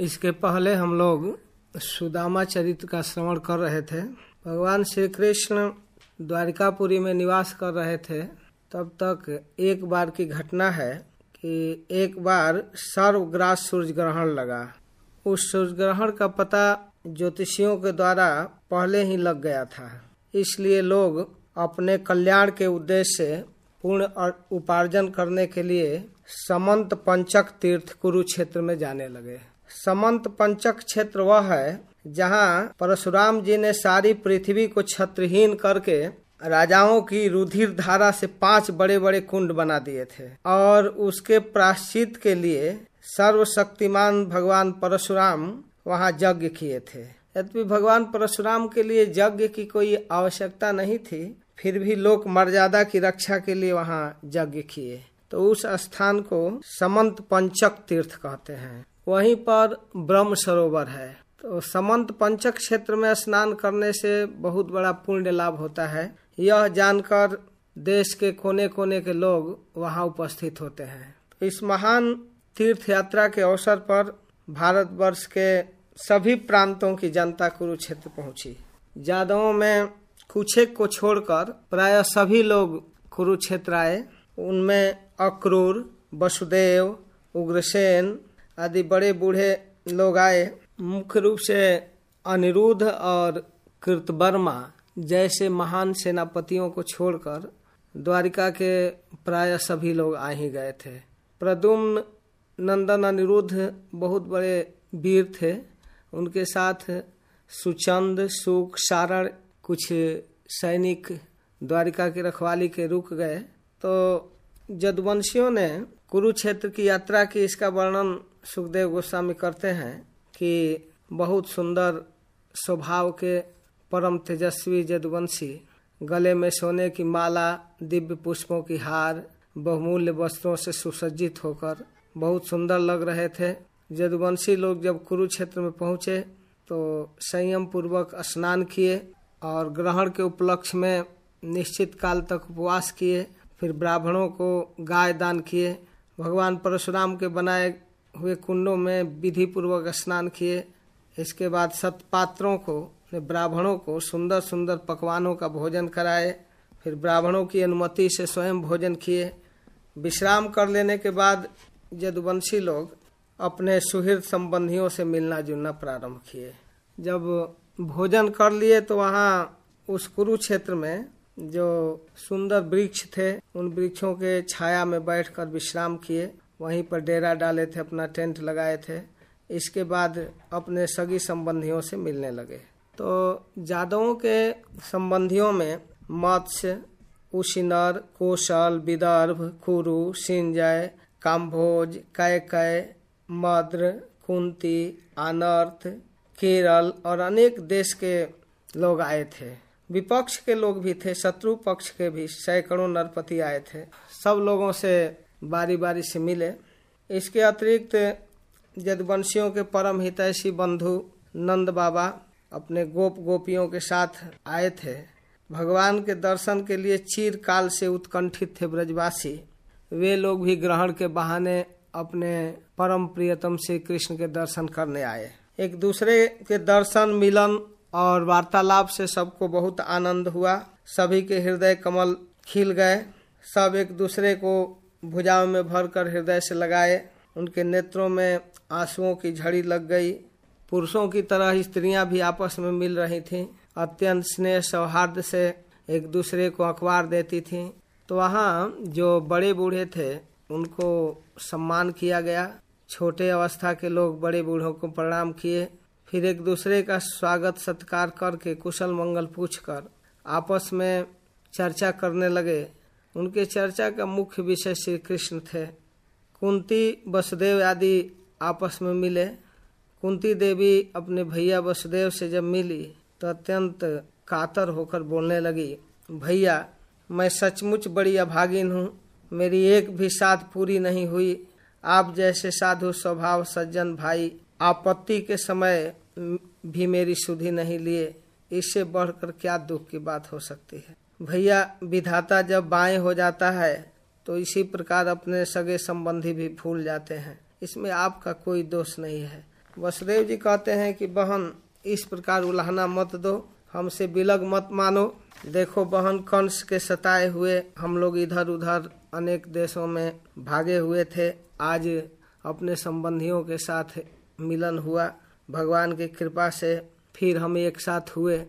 इसके पहले हम लोग सुदामा चरित्र का श्रवण कर रहे थे। भगवान श्री कृष्ण द्वारिकापुरी में निवास कर रहे थे। तब तक एक बार की घटना है कि एक बार सर्वग्रास सूर्य ग्रहण लगा। उस सूर्य ग्रहण का पता ज्योतिषियों के द्वारा पहले ही लग गया था। इसलिए लोग अपने कल्याण के उद्देश्य से पूर्ण उपार्जन करने के लिए समंत पंचक तीर्थ कुरुक्षेत्र में जाने लगे। समंत पंचक क्षेत्र वह है, जहाँ परशुराम जी ने सारी पृथ्वी को छत्रहीन करके राजाओं की रुधिर धारा से पाँच बड़े बड़े कुंड बना दिए थे। और उसके प्राश्चित के लिए सर्वशक्तिमान भगवान परशुराम वहाँ यज्ञ किए थे। यद्यपि भगवान परशुराम के लिए यज्ञ की कोई आवश्यकता नहीं थी, फिर भी लोक मर्यादा की रक्षा के लिए वहाँ यज्ञ किए। तो उस स्थान को समंत पंचक तीर्थ कहते हैं। वहीं पर ब्रह्म सरोवर है। तो समंत पंचक क्षेत्र में स्नान करने से बहुत बड़ा पुण्य लाभ होता है। यह जानकर देश के कोने कोने के लोग वहाँ उपस्थित होते हैं। इस महान तीर्थ यात्रा के अवसर पर भारतवर्ष के सभी प्रांतों की जनता कुरुक्षेत्र पहुँची। जादवों में कुछ को छोड़कर प्राय सभी लोग कुरुक्षेत्र आए। उनमें अक्रूर, वसुदेव, उग्रसेन आदि बड़े बूढ़े लोग आए। मुख्य रूप से अनिरुद्ध और कृतवर्मा जैसे महान सेनापतियों को छोड़कर द्वारिका के प्राय सभी लोग आ ही गए थे। प्रदुम्न नंदन अनिरुद्ध बहुत बड़े वीर थे। उनके साथ सुचंद, सुख सारण कुछ सैनिक द्वारिका की रखवाली के रुक गए। तो जदवंशियों ने कुरुक्षेत्र की यात्रा की इसका वर्णन सुखदेव गोस्वामी करते हैं कि बहुत सुंदर स्वभाव के परम तेजस्वी जदवंशी, गले में सोने की माला, दिव्य पुष्पों की हार, बहुमूल्य वस्त्रों से सुसज्जित होकर बहुत सुंदर लग रहे थे। जदवंशी लोग जब कुरुक्षेत्र में पहुँचे तो संयम पूर्वक स्नान किए और ग्रहण के उपलक्ष्य में निश्चित काल तक उपवास किए। फिर ब्राह्मणों को गाय दान किए। भगवान परशुराम के बनाए हुए कुंडों में विधि पूर्वक स्नान किए। इसके बाद सतपात्रों को ब्राह्मणों को सुंदर सुंदर पकवानों का भोजन कराए। फिर ब्राह्मणों की अनुमति से स्वयं भोजन किए। विश्राम कर लेने के बाद यदुवंशी लोग अपने सुहृद संबंधियों से मिलना जुलना प्रारंभ किए। जब भोजन कर लिए तो वहाँ उस कुरुक्षेत्र में जो सुंदर वृक्ष थे, उन वृक्षों के छाया में बैठकर विश्राम किए। वहीं पर डेरा डाले थे, अपना टेंट लगाए थे। इसके बाद अपने सगी संबंधियों से मिलने लगे। तो जादवों के संबंधियों में मत्स्य, उशिनर, कौशल, विदर्भ कुरु सिंजय, काम्भोज, कैकय, मद्र, कुंती, अनर्थ, केरल और अनेक देश के लोग आए थे। विपक्ष के लोग भी थे, शत्रु पक्ष के भी, सैकड़ों नरपति आए थे। सब लोगों से बारी बारी से मिले। इसके अतिरिक्त जदवंशियों के परम हितैषी बंधु नंद बाबा अपने गोप गोपियों के साथ आए थे। भगवान के दर्शन के लिए चीर काल से उत्कंठित थे ब्रजवासी। वे लोग भी ग्रहण के बहाने अपने परम प्रियतम श्री कृष्ण के दर्शन करने आए। एक दूसरे के दर्शन, मिलन और वार्तालाप से सबको बहुत आनंद हुआ। सभी के हृदय कमल खिल गए। सब एक दूसरे को भुजाओं में भरकर हृदय से लगाए। उनके नेत्रों में आंसुओं की झड़ी लग गई। पुरुषों की तरह स्त्रियाँ भी आपस में मिल रही थीं। अत्यंत स्नेह सौहार्द से एक दूसरे को अखबार देती थीं। तो वहाँ जो बड़े बूढ़े थे, उनको सम्मान किया गया। छोटे अवस्था के लोग बड़े बूढ़ों को प्रणाम किए। फिर एक दूसरे का स्वागत सत्कार करके कुशल मंगल पूछकर आपस में चर्चा करने लगे। उनके चर्चा का मुख्य विषय श्री कृष्ण थे। कुंती, वसुदेव आदि आपस में मिले। कुंती देवी अपने भैया वसुदेव से जब मिली तो अत्यंत कातर होकर बोलने लगी, भैया, मैं सचमुच बड़ी अभागिन हूँ। मेरी एक भी साथ पूरी नहीं हुई। आप जैसे साधु स्वभाव सज्जन भाई, आपत्ति के समय भी मेरी सुधि नहीं लिए। इससे बढ़कर क्या दुख की बात हो सकती है? भैया, विधाता जब बाएँ हो जाता है तो इसी प्रकार अपने सगे संबंधी भी भूल जाते हैं। इसमें आपका कोई दोष नहीं है। वसुदेव जी कहते हैं कि, बहन, इस प्रकार उलाहना मत दो। हमसे बिलग मत मानो। देखो, बहन, कंस के सताए हुए हम लोग इधर उधर अनेक देशों में भागे हुए थे। आज अपने संबंधियों के साथ मिलन हुआ। भगवान की कृपा से फिर हम एक साथ हुए।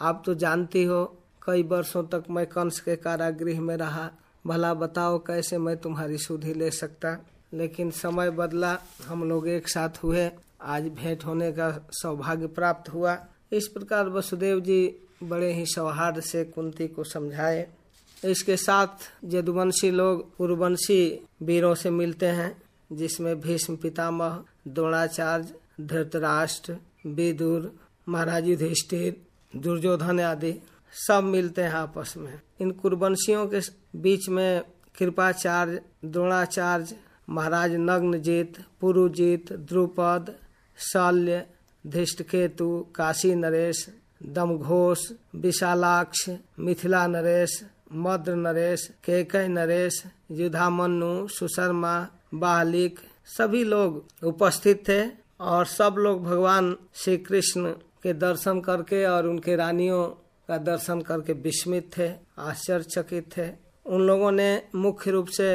आप तो जानती हो कई वर्षों तक मैं कंस के कारागृह में रहा। भला बताओ कैसे मैं तुम्हारी सुधि ले सकता? लेकिन समय बदला, हम लोग एक साथ हुए। आज भेंट होने का सौभाग्य प्राप्त हुआ। इस प्रकार वसुदेव जी बड़े ही सौहार्द से कुंती को समझाए। इसके साथ जदुवंशी लोग उर्वंशी वीरों से मिलते हैं, जिसमें भीष्म पितामह, द्रोणाचार्य, धृतराष्ट्र, विदुर, महाराज युधिष्ठिर, दुर्योधन आदि सब मिलते हैं आपस में। इन कुरबंशियों के बीच में कृपाचार्य, द्रोणाचार्य, महाराज नग्नजीत, पुरुजीत, द्रुपद, शल्य, धृष्टकेतु, काशी नरेश, दमघोष, विशालाक्ष, मिथिला नरेश, मद्र नरेश केकय नरेश युधामनु सुशर्मा, बालिक, सभी लोग उपस्थित थे और सब लोग भगवान श्री कृष्ण के दर्शन करके और उनके रानियों का दर्शन करके विस्मित थे, आश्चर्यचकित थे। उन लोगों ने मुख्य रूप से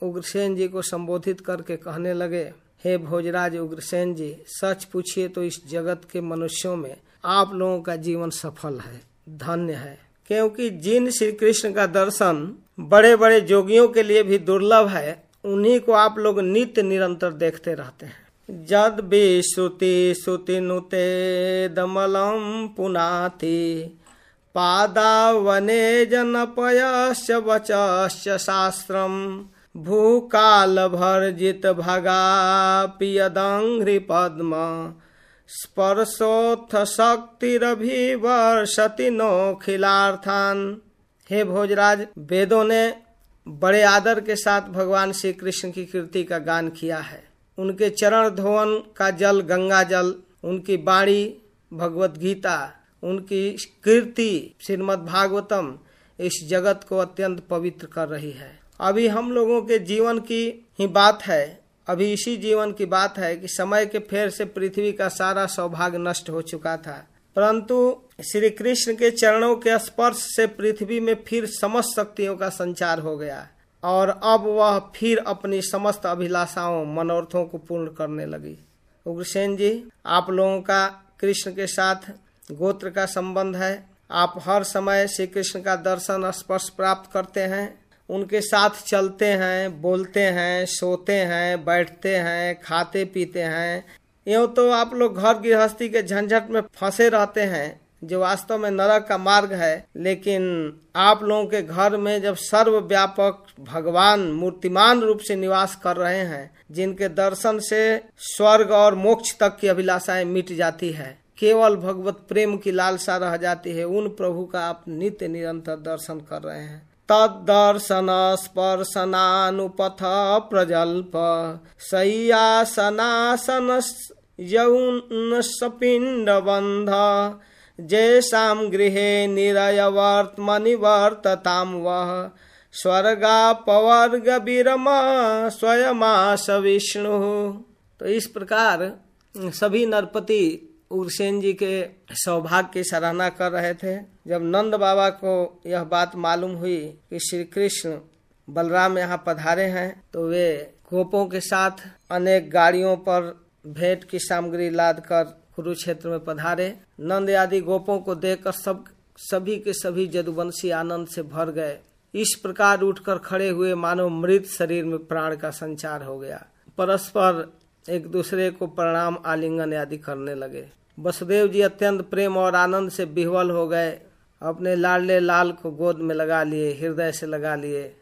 उग्रसेन जी को संबोधित करके कहने लगे, हे भोजराज उग्रसेन जी, सच पूछिए तो इस जगत के मनुष्यों में आप लोगों का जीवन सफल है, धन्य है। क्योंकि जिन श्री कृष्ण का दर्शन बड़े बड़े जोगियों के लिए भी दुर्लभ है, उन्हीं को आप लोग नित्य निरंतर देखते रहते हैं। जद भी श्रुति श्रुति नुते दमलम पुनाति पादावने जनपयश्च वचश्च शास्त्रम भूकाल भर्जित भगा पियदंघ्रि पद्म स्पर्शोत्थ शक्तिरभिवर्षति नोखिलार्थान। हे भोजराज, वेदों ने बड़े आदर के साथ भगवान श्री कृष्ण की कीर्ति का गान किया है। उनके चरण धोवन का जल गंगा जल उनकी बाणी, भगवत गीता उनकी कीर्ति श्रीमद भागवतम इस जगत को अत्यंत पवित्र कर रही है। अभी हम लोगों के जीवन की ही बात है। अभी इसी जीवन की बात है कि समय के फेर से पृथ्वी का सारा सौभाग्य नष्ट हो चुका था। परंतु श्री कृष्ण के चरणों के स्पर्श से पृथ्वी में फिर समस्त शक्तियों का संचार हो गया और अब वह फिर अपनी समस्त अभिलाषाओं, मनोरथों को पूर्ण करने लगी। उग्रसेन जी, आप लोगों का कृष्ण के साथ गोत्र का संबंध है। आप हर समय श्री कृष्ण का दर्शन स्पर्श प्राप्त करते हैं। उनके साथ चलते हैं, बोलते हैं, सोते हैं, बैठते हैं, खाते पीते हैं। यूँ तो आप लोग घर गृहस्थी के झंझट में फंसे रहते हैं, जो वास्तव में नरक का मार्ग है। लेकिन आप लोगों के घर में जब सर्वव्यापक भगवान मूर्तिमान रूप से निवास कर रहे हैं, जिनके दर्शन से स्वर्ग और मोक्ष तक की अभिलाषाएँ मिट जाती है। केवल भगवत प्रेम की लालसा रह जाती है, उन प्रभु का आप नित्य निरंतर दर्शन कर रहे हैं। तद तदर्शन स्पर्शनानुपथ प्रजल्प। सैयासनासन यौन सपिंड बंध जैसाम गृहे निरयवर्तमनिवर्तताम वह स्वर्गापवर्ग विरम स्वयमास विष्णु। तो इस प्रकार सभी नरपति उग्रसेन जी के सौभाग्य की सराहना कर रहे थे। जब नंद बाबा को यह बात मालूम हुई कि श्री कृष्ण बलराम यहाँ पधारे हैं तो वे गोपों के साथ अनेक गाड़ियों पर भेंट की सामग्री लाद कर कुरुक्षेत्र में पधारे। नंद आदि गोपों को देखकर सब, सभी के सभी जदुवंशी आनंद से भर गए। इस प्रकार उठकर खड़े हुए मानो मृत शरीर में प्राण का संचार हो गया। परस्पर एक दूसरे को प्रणाम आलिंगन आदि करने लगे। वसुदेव जी अत्यंत प्रेम और आनंद से बिहवल हो गए। अपने लाडले लाल को गोद में लगा लिए, हृदय से लगा लिए।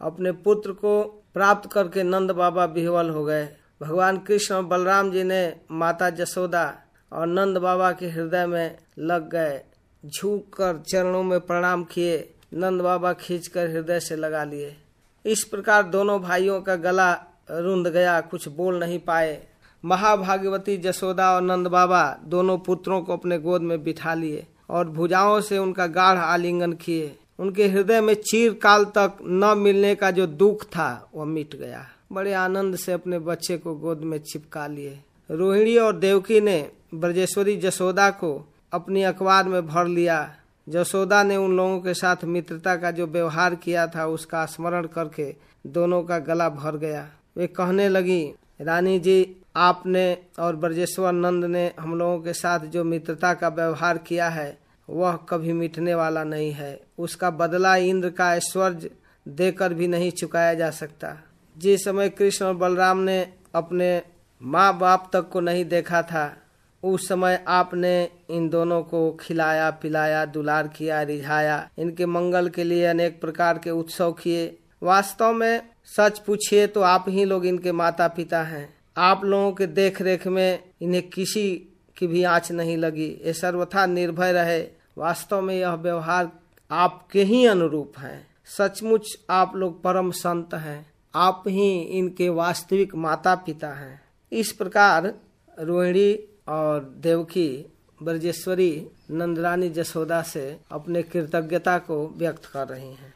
अपने पुत्र को प्राप्त करके नंद बाबा बिहवल हो गए। भगवान कृष्ण और बलराम जी ने माता जसोदा और नंद बाबा के हृदय में लग गए। झुक कर चरणों में प्रणाम किए, नंद बाबा खींचकर हृदय से लगा लिए। इस प्रकार दोनों भाइयों का गला रुंध गया, कुछ बोल नहीं पाए। महाभागवती जसोदा और नंद बाबा दोनों पुत्रों को अपने गोद में बिठा लिए और भुजाओं से उनका गाढ़ आलिंगन किए। उनके हृदय में चीर काल तक न मिलने का जो दुख था, वह मिट गया। बड़े आनंद से अपने बच्चे को गोद में चिपका लिए। रोहिणी और देवकी ने ब्रजेश्वरी जसोदा को अपनी अखबार में भर लिया। जसोदा ने उन लोगों के साथ मित्रता का जो व्यवहार किया था, उसका स्मरण करके दोनों का गला भर गया। वे कहने लगी, रानी जी, आपने और ब्रजेश्वर नंद ने हम लोगों के साथ जो मित्रता का व्यवहार किया है, वह कभी मिटने वाला नहीं है। उसका बदला इंद्र का ऐश्वर्य देकर भी नहीं चुकाया जा सकता। जिस समय कृष्ण और बलराम ने अपने माँ बाप तक को नहीं देखा था, उस समय आपने इन दोनों को खिलाया, पिलाया, दुलार किया, रिझाया। इनके मंगल के लिए अनेक प्रकार के उत्सव किए। वास्तव में सच पूछिए तो आप ही लोग इनके माता पिता हैं। आप लोगों के देख रेख में इन्हें किसी की भी आँच नहीं लगी। ये सर्वथा निर्भय रहे। वास्तव में यह व्यवहार आपके ही अनुरूप है। सचमुच आप लोग परम संत हैं। आप ही इनके वास्तविक माता पिता हैं। इस प्रकार रोहिणी और देवकी ब्रजेश्वरी नंदरानी जसोदा से अपने कृतज्ञता को व्यक्त कर रही हैं।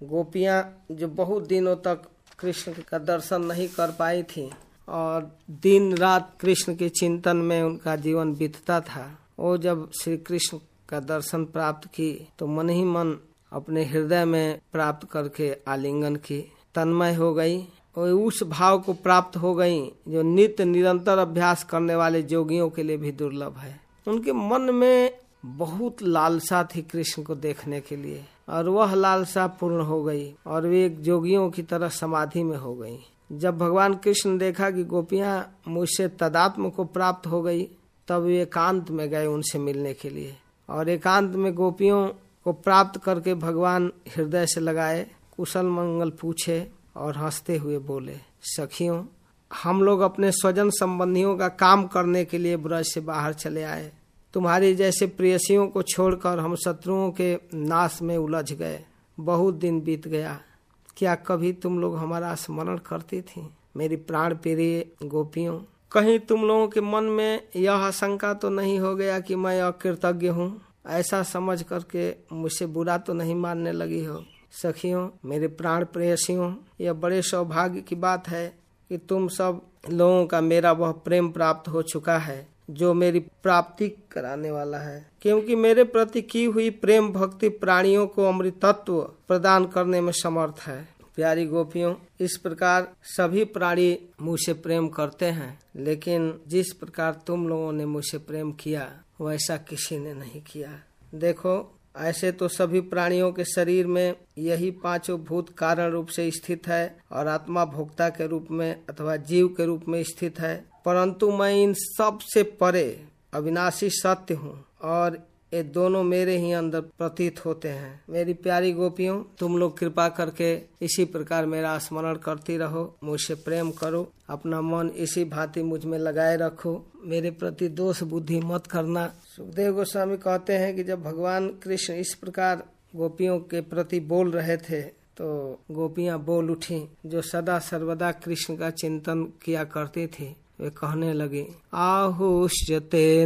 गोपियाँ जो बहुत दिनों तक कृष्ण का दर्शन नहीं कर पाई थी और दिन रात कृष्ण के चिंतन में उनका जीवन बीतता था। वो जब श्री कृष्ण का दर्शन प्राप्त की तो मन ही मन अपने हृदय में प्राप्त करके आलिंगन की। तन्मय हो गई और उस भाव को प्राप्त हो गई जो नित्य निरंतर अभ्यास करने वाले जोगियों के लिए भी दुर्लभ है। उनके मन में बहुत लालसा थी कृष्ण को देखने के लिए। और वह लालसा पूर्ण हो गई और वे एक जोगियों की तरह समाधि में हो गई। जब भगवान कृष्ण देखा कि गोपियाँ मुझसे तदात्म को प्राप्त हो गई, तब वे एकांत में गए उनसे मिलने के लिए। और एकांत में गोपियों को प्राप्त करके भगवान हृदय से लगाए, कुशल मंगल पूछे और हँसते हुए बोले, सखियों, हम लोग अपने स्वजन संबंधियों का काम करने के लिए ब्रज से बाहर चले आए। तुम्हारी जैसे प्रेयसियों को छोड़कर हम शत्रुओं के नाश में उलझ गए। बहुत दिन बीत गया। क्या कभी तुम लोग हमारा स्मरण करती थी? मेरी प्राण प्रिय गोपियों, कहीं तुम लोगों के मन में यह आशंका तो नहीं हो गया कि मैं अकृतज्ञ हूँ? ऐसा समझ करके मुझसे बुरा तो नहीं मानने लगी हो। सखियों, मेरे प्राण प्रेयसियों, यह बड़े सौभाग्य की बात है कि तुम सब लोगों का मेरा वह प्रेम प्राप्त हो चुका है। जो मेरी प्राप्ति कराने वाला है। क्योंकि मेरे प्रति की हुई प्रेम भक्ति प्राणियों को अमृतत्व प्रदान करने में समर्थ है। प्यारी गोपियों, इस प्रकार सभी प्राणी मुझसे प्रेम करते हैं, लेकिन जिस प्रकार तुम लोगों ने मुझसे प्रेम किया, वैसा किसी ने नहीं किया। देखो, ऐसे तो सभी प्राणियों के शरीर में यही पाँचों भूत कारण रूप से स्थित है, और आत्मा भोक्ता के रूप में अथवा जीव के रूप में स्थित है। परंतु मैं इन सबसे परे अविनाशी सत्य हूँ और ये दोनों मेरे ही अंदर प्रतीत होते हैं। मेरी प्यारी गोपियों, तुम लोग कृपा करके इसी प्रकार मेरा स्मरण करती रहो, मुझसे प्रेम करो, अपना मन इसी भांति मुझमें लगाए रखो। मेरे प्रति दोष बुद्धि मत करना। सुखदेव गोस्वामी कहते हैं कि जब भगवान कृष्ण इस प्रकार गोपियों के प्रति बोल रहे थे तो गोपियाँ बोल उठी, जो सदा सर्वदा कृष्ण का चिंतन किया करती थी। वे कहने लगे आहुष्यते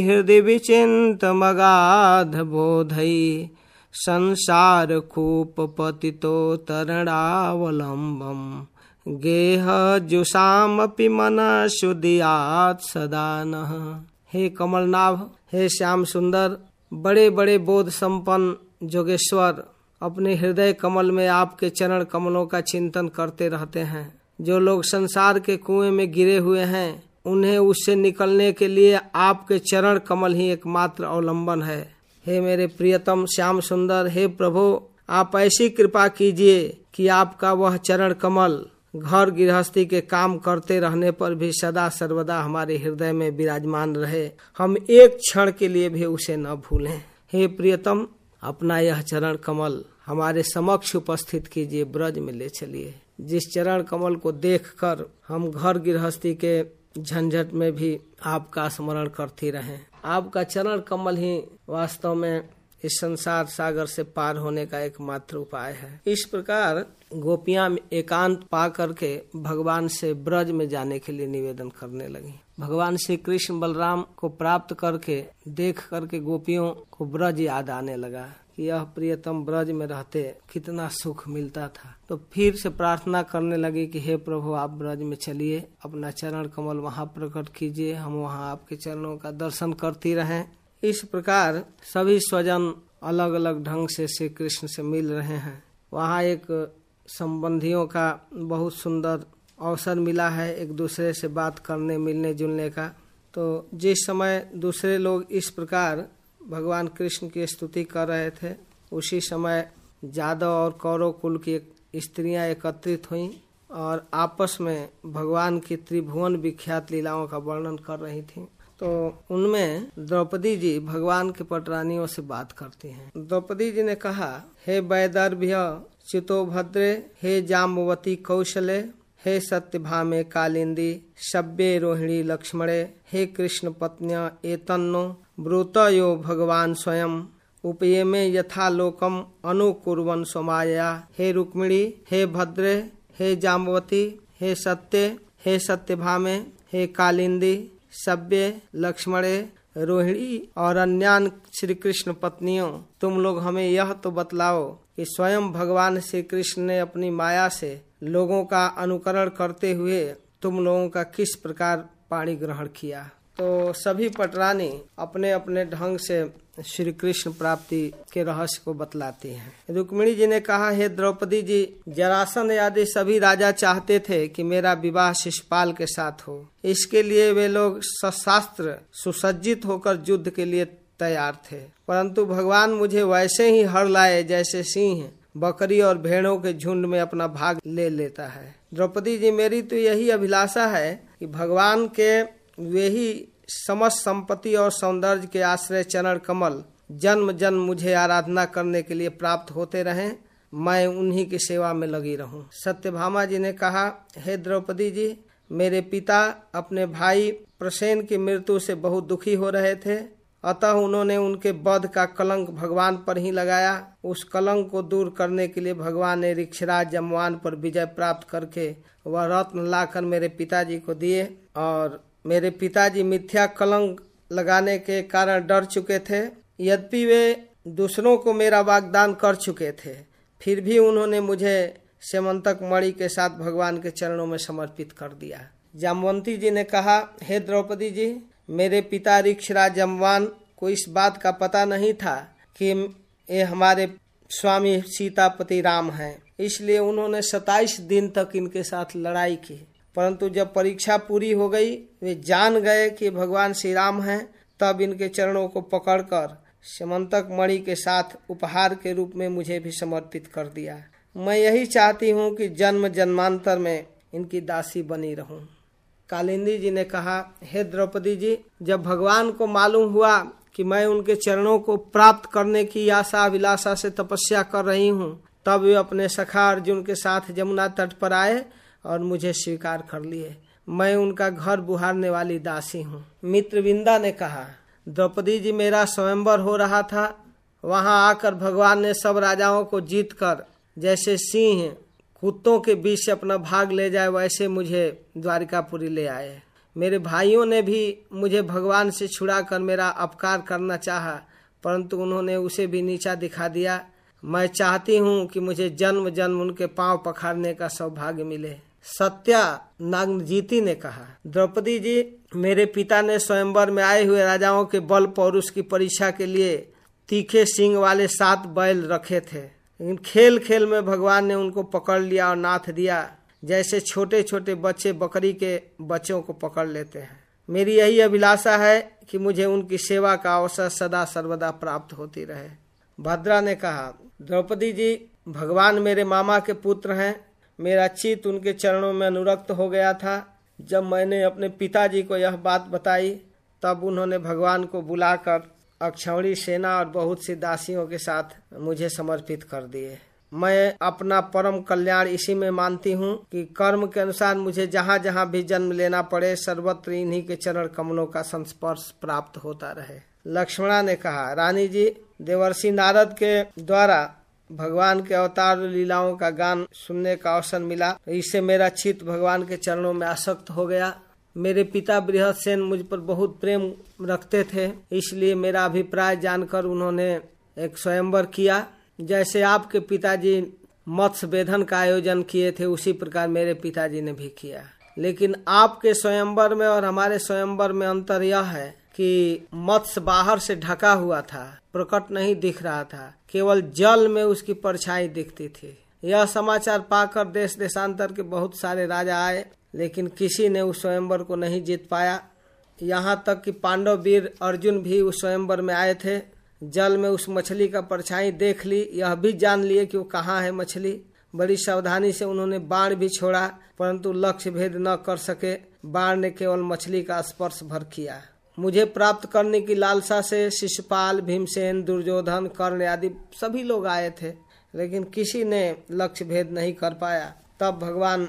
हृदय विचित मगाध बोधई संसार कूप पतितो तरणावलंबम गेह जुषामपि मन शुद्धियात सदा न। हे कमलनाभ, हे श्याम सुंदर बड़े बड़े बोध संपन्न जोगेश्वर अपने हृदय कमल में आपके चरण कमलों का चिंतन करते रहते हैं। जो लोग संसार के कुएँ में गिरे हुए हैं, उन्हें उससे निकलने के लिए आपके चरण कमल ही एकमात्र अवलंबन है। हे मेरे प्रियतम श्याम सुंदर, हे प्रभु, आप ऐसी कृपा कीजिए कि आपका वह चरण कमल घर गृहस्थी के काम करते रहने पर भी सदा सर्वदा हमारे हृदय में विराजमान रहे। हम एक क्षण के लिए भी उसे न भूलें। हे प्रियतम, अपना यह चरण कमल हमारे समक्ष उपस्थित कीजिए, ब्रज में ले चलिए। जिस चरण कमल को देखकर हम घर गृहस्थी के झंझट में भी आपका स्मरण करती रहें। आपका चरण कमल ही वास्तव में इस संसार सागर से पार होने का एकमात्र उपाय है। इस प्रकार गोपियाँ एकांत पा करके भगवान से ब्रज में जाने के लिए निवेदन करने लगी। भगवान श्री कृष्ण बलराम को प्राप्त करके, देख करके गोपियों को ब्रज याद आने लगा। कि यह प्रियतम ब्रज में रहते कितना सुख मिलता था। तो फिर से प्रार्थना करने लगी कि हे प्रभु, आप ब्रज में चलिए, अपना चरण कमल वहाँ प्रकट कीजिए, हम वहाँ आपके चरणों का दर्शन करती रहें। इस प्रकार सभी स्वजन अलग अलग ढंग से श्री कृष्ण से मिल रहे हैं। वहाँ एक संबंधियों का बहुत सुंदर अवसर मिला है एक दूसरे से बात करने मिलने जुलने का। तो जिस समय दूसरे लोग इस प्रकार भगवान कृष्ण की स्तुति कर रहे थे। उसी समय जादव और कौरव कुल की स्त्रियाँ एकत्रित हुईं और आपस में भगवान की त्रिभुवन विख्यात लीलाओं का वर्णन कर रही थीं। तो उनमें द्रौपदी जी भगवान के पटरानियों से बात करती हैं। द्रौपदी जी ने कहा, हे वैदर्भ्य, चितो भद्रे, हे जाम्बवती कौशले, हे सत्यभामे कालिंदी सभ्य रोहिणी लक्ष्मणे, हे कृष्ण पत्न्य एतन्नो ब्रूत यो भगवान स्वयं। उपये यथा लोकम अनुकुर्वन सोमाया हे रुक्मिणी, हे भद्रे, हे जाम्बवती, हे सत्य, हे सत्यभामे, हे कालिंदी सभ्य लक्ष्मणे, रोहिणी और अन्यान श्री कृष्ण पत्नियों, तुम लोग हमें यह तो बतलाओ कि स्वयं भगवान श्री कृष्ण ने अपनी माया से लोगों का अनुकरण करते हुए तुम लोगों का किस प्रकार पाणी ग्रहण किया। तो सभी पटरानी अपने अपने ढंग से श्री कृष्ण प्राप्ति के रहस्य को बतलाती हैं। रुक्मिणी जी ने कहा, हे द्रौपदी जी, जरासन आदि सभी राजा चाहते थे कि मेरा विवाह शिषपाल के साथ हो। इसके लिए वे लोग सशास्त्र सुसज्जित होकर युद्ध के लिए तैयार थे। परंतु भगवान मुझे वैसे ही हर लाए जैसे सिंह, बकरी और भेड़ों के झुंड में अपना भाग ले लेता है। द्रौपदी जी, मेरी तो यही अभिलाषा है कि भगवान के वे ही समस्त संपत्ति और सौंदर्य के आश्रय चरण कमल, जन्म जन्म मुझे आराधना करने के लिए प्राप्त होते रहें, मैं उन्हीं की सेवा में लगी रहूँ। सत्यभामा जी ने कहा, हे द्रौपदी जी, मेरे पिता अपने भाई प्रसेन की मृत्यु से बहुत दुखी हो रहे थे, अतः उन्होंने उनके बध का कलंक भगवान पर ही लगाया। उस कलंक को दूर करने के लिए भगवान ने रिक्षराज जमवान पर विजय प्राप्त करके वह रत्न लाकर मेरे पिताजी को दिए और मेरे पिताजी मिथ्या कलंक लगाने के कारण डर चुके थे। यद्यपि वे दूसरों को मेरा वागदान कर चुके थे, फिर भी उन्होंने मुझे सेमंतक मणि के साथ भगवान के चरणों में समर्पित कर दिया। जामवंती जी ने कहा, हे द्रौपदी जी, मेरे पिता रिक्षराज जमवान को इस बात का पता नहीं था कि ये हमारे स्वामी सीतापति राम हैं। इसलिए उन्होंने सताइस दिन तक इनके साथ लड़ाई की। परंतु जब परीक्षा पूरी हो गई, वे जान गए कि भगवान श्री राम हैं, तब इनके चरणों को पकड़कर समंतक मणि के साथ उपहार के रूप में मुझे भी समर्पित कर दिया। मैं यही चाहती हूँ कि जन्म जन्मांतर में इनकी दासी बनी रहूँ। कालिंदी जी ने कहा, हे द्रौपदी जी, जब भगवान को मालूम हुआ कि मैं उनके चरणों को प्राप्त करने की आशा अभिलाषा से तपस्या कर रही हूँ, तब वे अपने सखा अर्जुन के साथ जमुना तट पर आए और मुझे स्वीकार कर लिए। मैं उनका घर बुहारने वाली दासी हूँ। मित्रविंदा ने कहा, द्रौपदी जी, मेरा स्वयंवर हो रहा था। वहाँ आकर भगवान ने सब राजाओं को जीत कर जैसे सिंह कुत्तों के बीच से अपना भाग ले जाए, वैसे मुझे द्वारिकापुरी ले आए। मेरे भाइयों ने भी मुझे भगवान से छुड़ा कर मेरा अपकार करना चाहा, परंतु उन्होंने उसे भी नीचा दिखा दिया। मैं चाहती हूँ कि मुझे जन्म जन्म उनके पाँव पखाड़ने का सौभाग्य मिले। सत्या नागजीती ने कहा, द्रौपदी जी, मेरे पिता ने स्वयंवर में आए हुए राजाओं के बल पौरुष की परीक्षा के लिए तीखे सिंह वाले सात बैल रखे थे। लेकिन खेल खेल में भगवान ने उनको पकड़ लिया और नाथ दिया, जैसे छोटे छोटे बच्चे बकरी के बच्चों को पकड़ लेते हैं। मेरी यही अभिलाषा है कि मुझे उनकी सेवा का अवसर सदा सर्वदा प्राप्त होती रहे। भद्रा ने कहा, द्रौपदी जी, भगवान मेरे मामा के पुत्र हैं मेरा चित उनके चरणों में अनुरक्त हो गया था। जब मैंने अपने पिताजी को यह बात बताई, तब उन्होंने भगवान को बुलाकर अक्षौणी सेना और बहुत सी दासियों के साथ मुझे समर्पित कर दिए। मैं अपना परम कल्याण इसी में मानती हूँ कि कर्म के अनुसार मुझे जहाँ जहाँ भी जन्म लेना पड़े, सर्वत्र इन्हीं के चरण कमलों का संस्पर्श प्राप्त होता रहे। लक्ष्मणा ने कहा, रानी जी, देवर्षि नारद के द्वारा भगवान के अवतार लीलाओं का गान सुनने का अवसर मिला। इससे मेरा चित्त भगवान के चरणों में आसक्त हो गया। मेरे पिता बृहद सेन मुझ पर बहुत प्रेम रखते थे, इसलिए मेरा अभिप्राय जानकर उन्होंने एक स्वयंवर किया। जैसे आपके पिताजी मत्स्य वेधन का आयोजन किए थे, उसी प्रकार मेरे पिताजी ने भी किया। लेकिन आपके स्वयंवर में और हमारे स्वयंवर में अंतर यह है कि मत्स्य बाहर से ढका हुआ था, प्रकट नहीं दिख रहा था, केवल जल में उसकी परछाई दिखती थी। यह समाचार पाकर देश देशांतर के बहुत सारे राजा आए, लेकिन किसी ने उस स्वयंवर को नहीं जीत पाया। यहाँ तक कि पांडव वीर अर्जुन भी उस स्वयंवर में आए थे। जल में उस मछली का परछाई देख ली, यह भी जान लिए कि वो कहाँ है मछली। बड़ी सावधानी से उन्होंने बाण भी छोड़ा, परंतु लक्ष्य भेद न कर सके। बाण ने केवल मछली का स्पर्श भर किया। मुझे प्राप्त करने की लालसा से शिष्यपाल, भीमसेन, दुर्योधन, कर्ण आदि सभी लोग आए थे, लेकिन किसी ने लक्ष्य भेद नहीं कर पाया। तब भगवान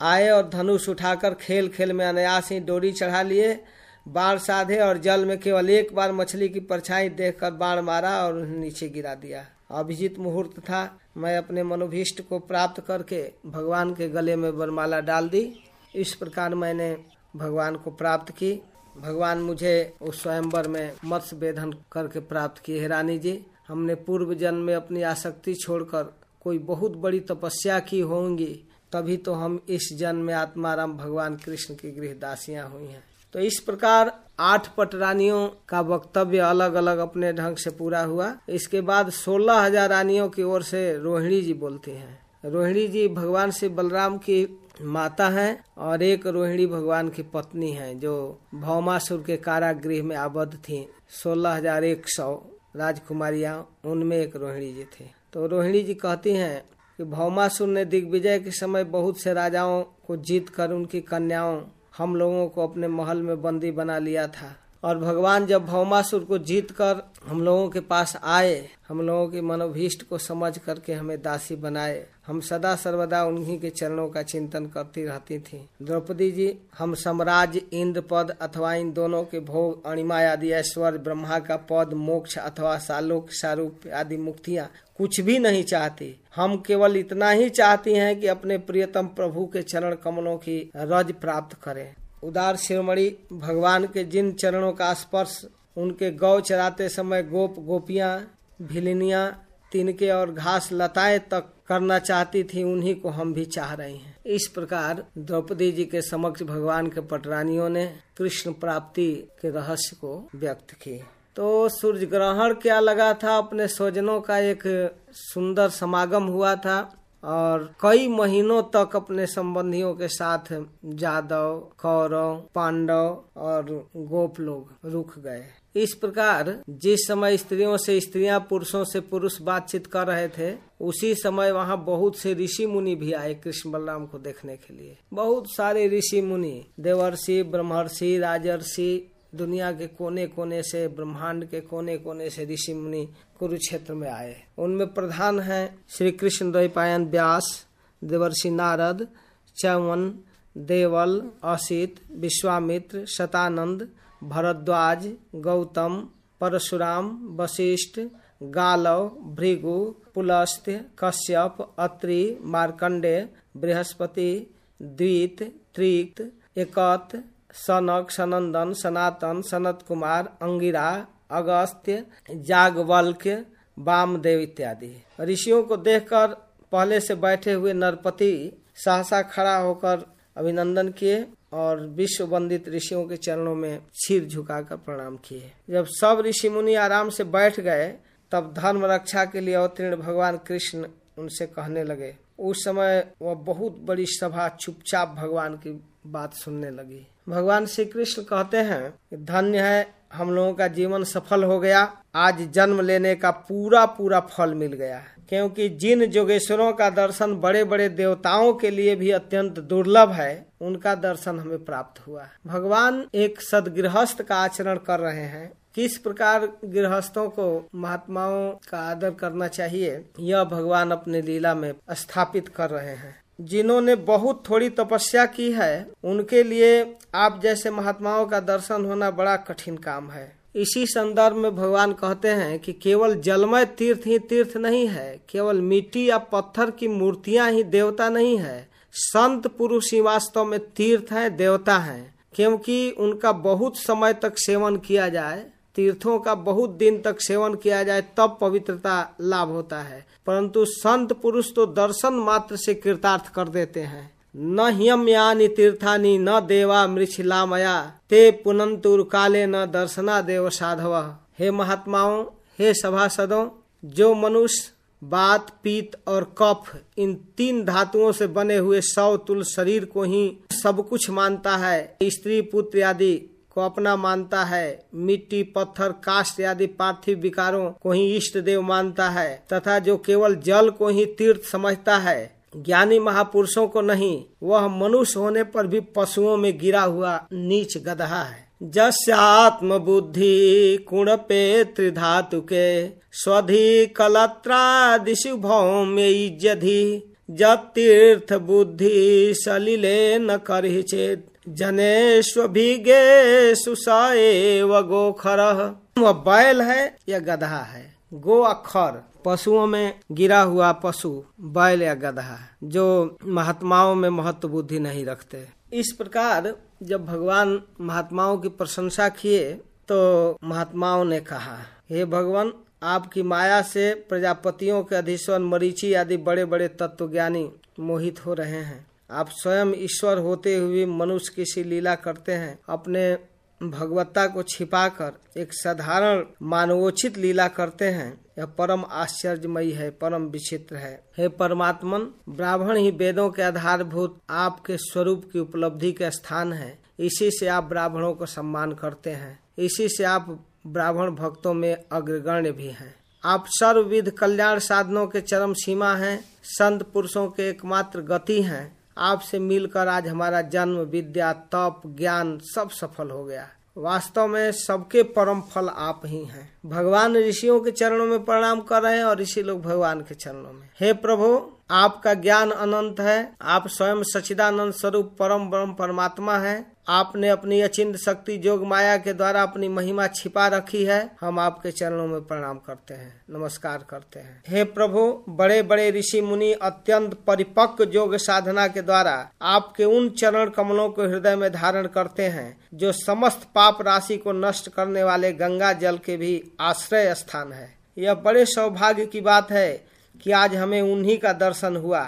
आए और धनुष उठाकर खेल खेल में अनायास ही डोरी चढ़ा लिए। बाण साधे और जल में केवल एक बार मछली की परछाई देखकर बाण मारा और उन्हें नीचे गिरा दिया। अभिजीत मुहूर्त था, मैं अपने मनोभीष्ट को प्राप्त करके भगवान के गले में बरमाला डाल दी। इस प्रकार मैंने भगवान को प्राप्त की। भगवान मुझे उस स्वयंवर में मत्स्य वेधन करके प्राप्त किए। रानी जी, हमने पूर्व जन्म में अपनी आसक्ति छोड़कर कोई बहुत बड़ी तपस्या की होंगी, तभी तो हम इस जन्म में आत्माराम भगवान कृष्ण की गृह दासियाँ हुई हैं। तो इस प्रकार आठ पटरानियों का वक्तव्य अलग अलग अपने ढंग से पूरा हुआ। इसके बाद सोलह हज़ार रानियों की ओर से रोहिणी जी बोलती हैं। रोहिणी जी भगवान श्री बलराम की माता हैं और एक रोहिणी भगवान की पत्नी हैं जो भौमासुर के कारागृह में आबद्ध थी। सोलह हज़ार एक सौ राजकुमारियाँ, उनमें एक रोहिणी जी थे। तो रोहिणी जी कहती हैं कि भौमासुर ने दिग्विजय के समय बहुत से राजाओं को जीत कर उनकी कन्याओं, हम लोगों को अपने महल में बंदी बना लिया था। और भगवान जब भौमासुर को जीत कर हम लोगों के पास आए, हम लोगों के मनोभीष्ट को समझ करके हमें दासी बनाए। हम सदा सर्वदा उन्हीं के चरणों का चिंतन करती रहती थी। द्रौपदी जी, हम सम्राज्य, इंद्र पद अथवा इन दोनों के भोग, अणिमा आदि, ऐश्वर्य, ब्रह्मा का पद, मोक्ष अथवा सालोक, सारूप आदि मुक्तियाँ कुछ भी नहीं चाहती। हम केवल इतना ही चाहती हैं कि अपने प्रियतम प्रभु के चरण कमलों की रज प्राप्त करें। उदार शिरोमणि भगवान के जिन चरणों का स्पर्श, उनके गौ चराते समय गोप गोपियाँ, भिलनिया, तिनके और घास लताएँ तक करना चाहती थी, उन्हीं को हम भी चाह रहे हैं। इस प्रकार द्रौपदी जी के समक्ष भगवान के पटरानियों ने कृष्ण प्राप्ति के रहस्य को व्यक्त किए। तो सूर्य ग्रहण क्या लगा था? अपने स्वजनों का एक सुंदर समागम हुआ था। और कई महीनों तक अपने संबंधियों के साथ जादव कौरव, पांडव और गोप लोग रुक गए। इस प्रकार जिस समय स्त्रियों से स्त्रियाँ पुरुषों से पुरुष बातचीत कर रहे थे, उसी समय वहाँ बहुत से ऋषि मुनि भी आए कृष्ण बलराम को देखने के लिए। बहुत सारे ऋषि मुनि, देवर्षि, ब्रह्मर्षि, राजर्षि, दुनिया के कोने कोने से, ब्रह्मांड के कोने कोने से ऋषि मुनि कुरुक्षेत्र में आए। उनमें प्रधान है श्री कृष्ण द्वैपायन व्यास देवर्षि नारद चवन देवल, असित, विश्वामित्र, शतानंद, भरद्वाज, गौतम, परशुराम, वशिष्ठ, गालव, भृगु, पुलस्त, कश्यप, अत्रि, मार्कंडे, बृहस्पति, द्वित त्रिक्त एकत, सनक, सनंदन, सनातन सनत कुमार अंगिरा अगस्त्य, जागवल्क्य, वामदेव इत्यादि। ऋषियों को देखकर पहले से बैठे हुए नरपति सहसा खड़ा होकर अभिनंदन किए और विश्व वंदित ऋषियों के चरणों में सिर झुकाकर प्रणाम किए। जब सब ऋषि मुनि आराम से बैठ गए, तब धर्म रक्षा के लिए अवतीर्ण भगवान कृष्ण उनसे कहने लगे। उस समय वह बहुत बड़ी सभा चुपचाप भगवान की बात सुनने लगी। भगवान श्री कृष्ण कहते हैं धन्य है हम लोगों का जीवन सफल हो गया। आज जन्म लेने का पूरा पूरा फल मिल गया है। क्योंकि जिन जोगेश्वरों का दर्शन बड़े बड़े देवताओं के लिए भी अत्यंत दुर्लभ है, उनका दर्शन हमें प्राप्त हुआ भगवान एक सदगृहस्थ का आचरण कर रहे हैं। किस प्रकार गृहस्थों को महात्माओं का आदर करना चाहिए, यह भगवान अपने लीला में स्थापित कर रहे हैं। जिन्होंने बहुत थोड़ी तपस्या की है, उनके लिए आप जैसे महात्माओं का दर्शन होना बड़ा कठिन काम है। इसी संदर्भ में भगवान कहते हैं कि केवल जलमय तीर्थ ही तीर्थ नहीं है, केवल मिट्टी या पत्थर की मूर्तियाँ ही देवता नहीं है। संत पुरुष ही वास्तव में तीर्थ है, देवता है, क्योंकि उनका बहुत समय तक सेवन किया जाए। तीर्थों का बहुत दिन तक सेवन किया जाए, तब पवित्रता लाभ होता है। परंतु संत पुरुष तो दर्शन मात्र से कृतार्थ कर देते हैं। न ह्यम यानी तीर्थानी, न देवा मृछिलामया ते पुनंतुर काले न दर्शना देव साधव। हे महात्माओं, हे सभासदों, जो मनुष्य, बात, पीत और कफ, इन तीन धातुओं से बने हुए सौ तुल शरीर को ही सब कुछ मानता है, स्त्री, पुत्र आदि को अपना मानता है। मिट्टी, पत्थर काष्ट आदि पार्थिव विकारों को ही इष्ट देव मानता है, तथा जो केवल जल को ही तीर्थ समझता है। ज्ञानी महापुरुषों को नहीं, वह मनुष्य होने पर भी पशुओं में गिरा हुआ नीच गधा है। जस्यात्म बुद्धि कुण पे त्रिधातु के स्वधि कलत्रादिशु जधि जतीर्थ बुद्धि सलिले न कर चेत। जनेश्व भीगे सुसाएव गोखर। वह बैल है या गधा है? गो अक्षर पशुओं में गिरा हुआ पशु, बैल या गधा जो महात्माओं में महत्व बुद्धि नहीं रखते। इस प्रकार जब भगवान महात्माओं की प्रशंसा किए तो महात्माओं ने कहा, हे भगवान, आपकी माया से प्रजापतियों के अधीश्वर मरीची आदि बड़े बड़े तत्वज्ञानी मोहित हो रहे हैं। आप स्वयं ईश्वर होते हुए मनुष्य किसी लीला करते हैं, अपने भगवत्ता को छिपाकर एक साधारण मानवोचित लीला करते हैं, यह परम आश्चर्यमयी है, परम विचित्र है। हे परमात्मन, ब्राह्मण ही वेदों के आधारभूत आपके स्वरूप की उपलब्धि के स्थान है। इसी से आप ब्राह्मणों को सम्मान करते हैं। इसी से आप ब्राह्मण भक्तों में अग्रगण्य भी हैं। आप सर्वविध कल्याण साधनों के चरम सीमा हैं। संत पुरुषों के एकमात्र गति हैं। आपसे मिलकर आज हमारा जन्म, विद्या, तप, ज्ञान सब सफल हो गया। वास्तव में सबके परम फल आप ही हैं। भगवान ऋषियों के चरणों में प्रणाम कर रहे हैं और ऋषि लोग भगवान के चरणों में। हे प्रभु, आपका ज्ञान अनंत है। आप स्वयं सचिदानंद स्वरूप परम ब्रह्म परमात्मा है। आपने अपनी अचिंत शक्ति जोग माया के द्वारा अपनी महिमा छिपा रखी है, हम आपके चरणों में प्रणाम करते हैं, नमस्कार करते हैं। हे प्रभु बड़े बड़े ऋषि मुनि, अत्यंत परिपक्व योग साधना के द्वारा आपके उन चरण कमलों को हृदय में धारण करते हैं, जो समस्त पाप राशि को नष्ट करने वाले गंगा जल के भी आश्रय स्थान है। यह बड़े सौभाग्य की बात है कि आज हमें उन्हीं का दर्शन हुआ।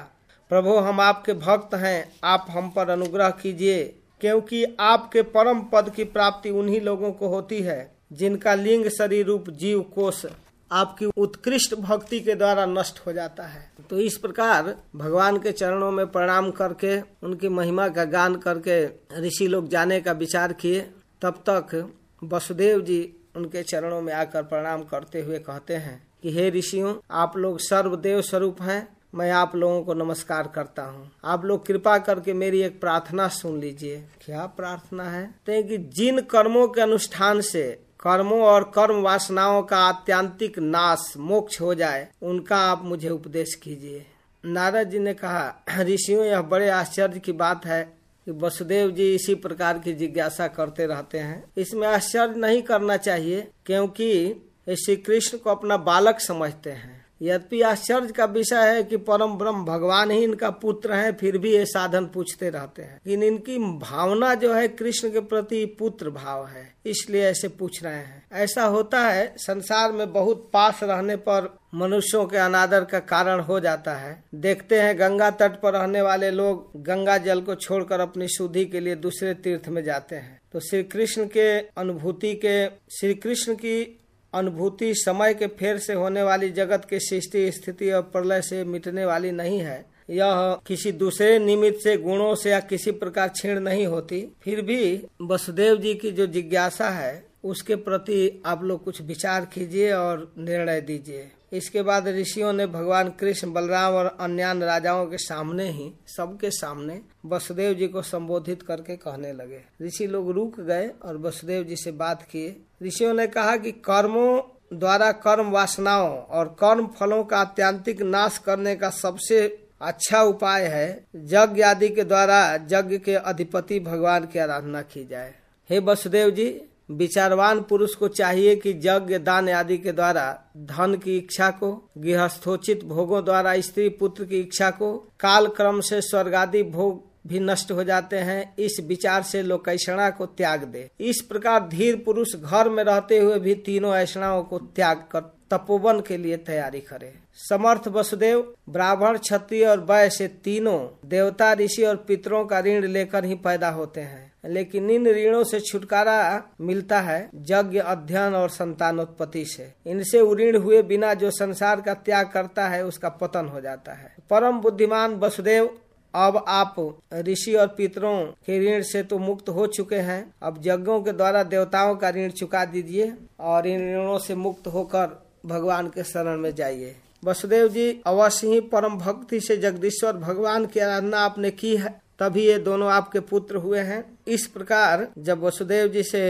प्रभु, हम आपके भक्त हैं, आप हम पर अनुग्रह कीजिए। क्योंकि आपके परम पद की प्राप्ति उन्हीं लोगों को होती है, जिनका लिंग, शरीर, रूप, जीव, कोष आपकी उत्कृष्ट भक्ति के द्वारा नष्ट हो जाता है। तो इस प्रकार भगवान के चरणों में प्रणाम करके, उनकी महिमा का गान करके ऋषि लोग जाने का विचार किए, तब तक वसुदेव जी उनके चरणों में आकर प्रणाम करते हुए कहते हैं कि, हे ऋषियों, आप लोग सर्वदेव स्वरूप हैं मैं आप लोगों को नमस्कार करता हूँ। आप लोग कृपा करके मेरी एक प्रार्थना सुन लीजिए। क्या प्रार्थना है? कि जिन कर्मों के अनुष्ठान से कर्मों और कर्म वासनाओं का आत्यांतिक नाश, मोक्ष हो जाए, उनका आप मुझे उपदेश कीजिए। नारद जी ने कहा, ऋषियों, यह बड़े आश्चर्य की बात है कि वसुदेव जी इसी प्रकार की जिज्ञासा करते रहते हैं। इसमें आश्चर्य नहीं करना चाहिए, क्योंकि श्री कृष्ण को अपना बालक समझते हैं। यद्यपि आश्चर्य का विषय है कि परम ब्रह्म भगवान ही इनका पुत्र है, फिर भी ये साधन पूछते रहते हैं। कि इनकी भावना जो है, कृष्ण के प्रति पुत्र भाव है, इसलिए ऐसे पूछ रहे हैं। ऐसा होता है, संसार में बहुत पास रहने पर मनुष्यों के अनादर का कारण हो जाता है। देखते हैं, गंगा तट पर रहने वाले लोग गंगा जल को छोड़कर अपनी शुद्धि के लिए दूसरे तीर्थ में जाते हैं। तो श्री कृष्ण के अनुभूति के श्री कृष्ण की अनुभूति समय के फेर से होने वाली जगत की सृष्टि, स्थिति और प्रलय से मिटने वाली नहीं है। यह किसी दूसरे निमित्त से, गुणों से या किसी प्रकार छीण नहीं होती। फिर भी वसुदेव जी की जो जिज्ञासा है, उसके प्रति आप लोग कुछ विचार कीजिए और निर्णय दीजिए। इसके बाद ऋषियों ने भगवान कृष्ण, बलराम और अन्य राजाओं के सामने ही, सबके सामने वसुदेव जी को संबोधित करके कहने लगे। ऋषि लोग रुक गए और वसुदेव जी से बात किए। ऋषियों ने कहा कि कर्मों द्वारा कर्म वासनाओं और कर्म फलों का अत्यांतिक नाश करने का सबसे अच्छा उपाय है यज्ञ आदि के द्वारा यज्ञ के अधिपति भगवान की आराधना की जाए। हे वसुदेव जी विचारवान पुरुष को चाहिए कि यज्ञ, दान आदि के द्वारा धन की इच्छा को, गृहस्थोचित भोगों द्वारा स्त्री पुत्र की इच्छा को काल क्रम से स्वर्ग आदि भोग भी नष्ट हो जाते हैं। इस विचार से लोग ऐषणा को त्याग दे। इस प्रकार धीर पुरुष घर में रहते हुए भी तीनों ऐषणाओं को त्याग कर तपोवन के लिए तैयारी करे। समर्थ वसुदेव, ब्राह्मण, क्षत्रिय और वय से तीनों देवता, ऋषि और पितरों का ऋण लेकर ही पैदा होते हैं। लेकिन इन ऋणों से छुटकारा मिलता है यज्ञ, अध्ययन और संतानोत्पत्ति से। इनसे उऋण हुए बिना जो संसार का त्याग करता है, उसका पतन हो जाता है। परम बुद्धिमान वसुदेव, अब आप ऋषि और पितरों के ऋण से तो मुक्त हो चुके हैं। अब यज्ञों के द्वारा देवताओं का ऋण चुका दीजिए और इन ऋणों से मुक्त होकर भगवान के शरण में जाइए। वसुदेव जी, अवश्य ही परम भक्ति से जगदीश्वर भगवान की आराधना आपने की है। तभी ये दोनों आपके पुत्र हुए हैं। इस प्रकार जब वसुदेव जी से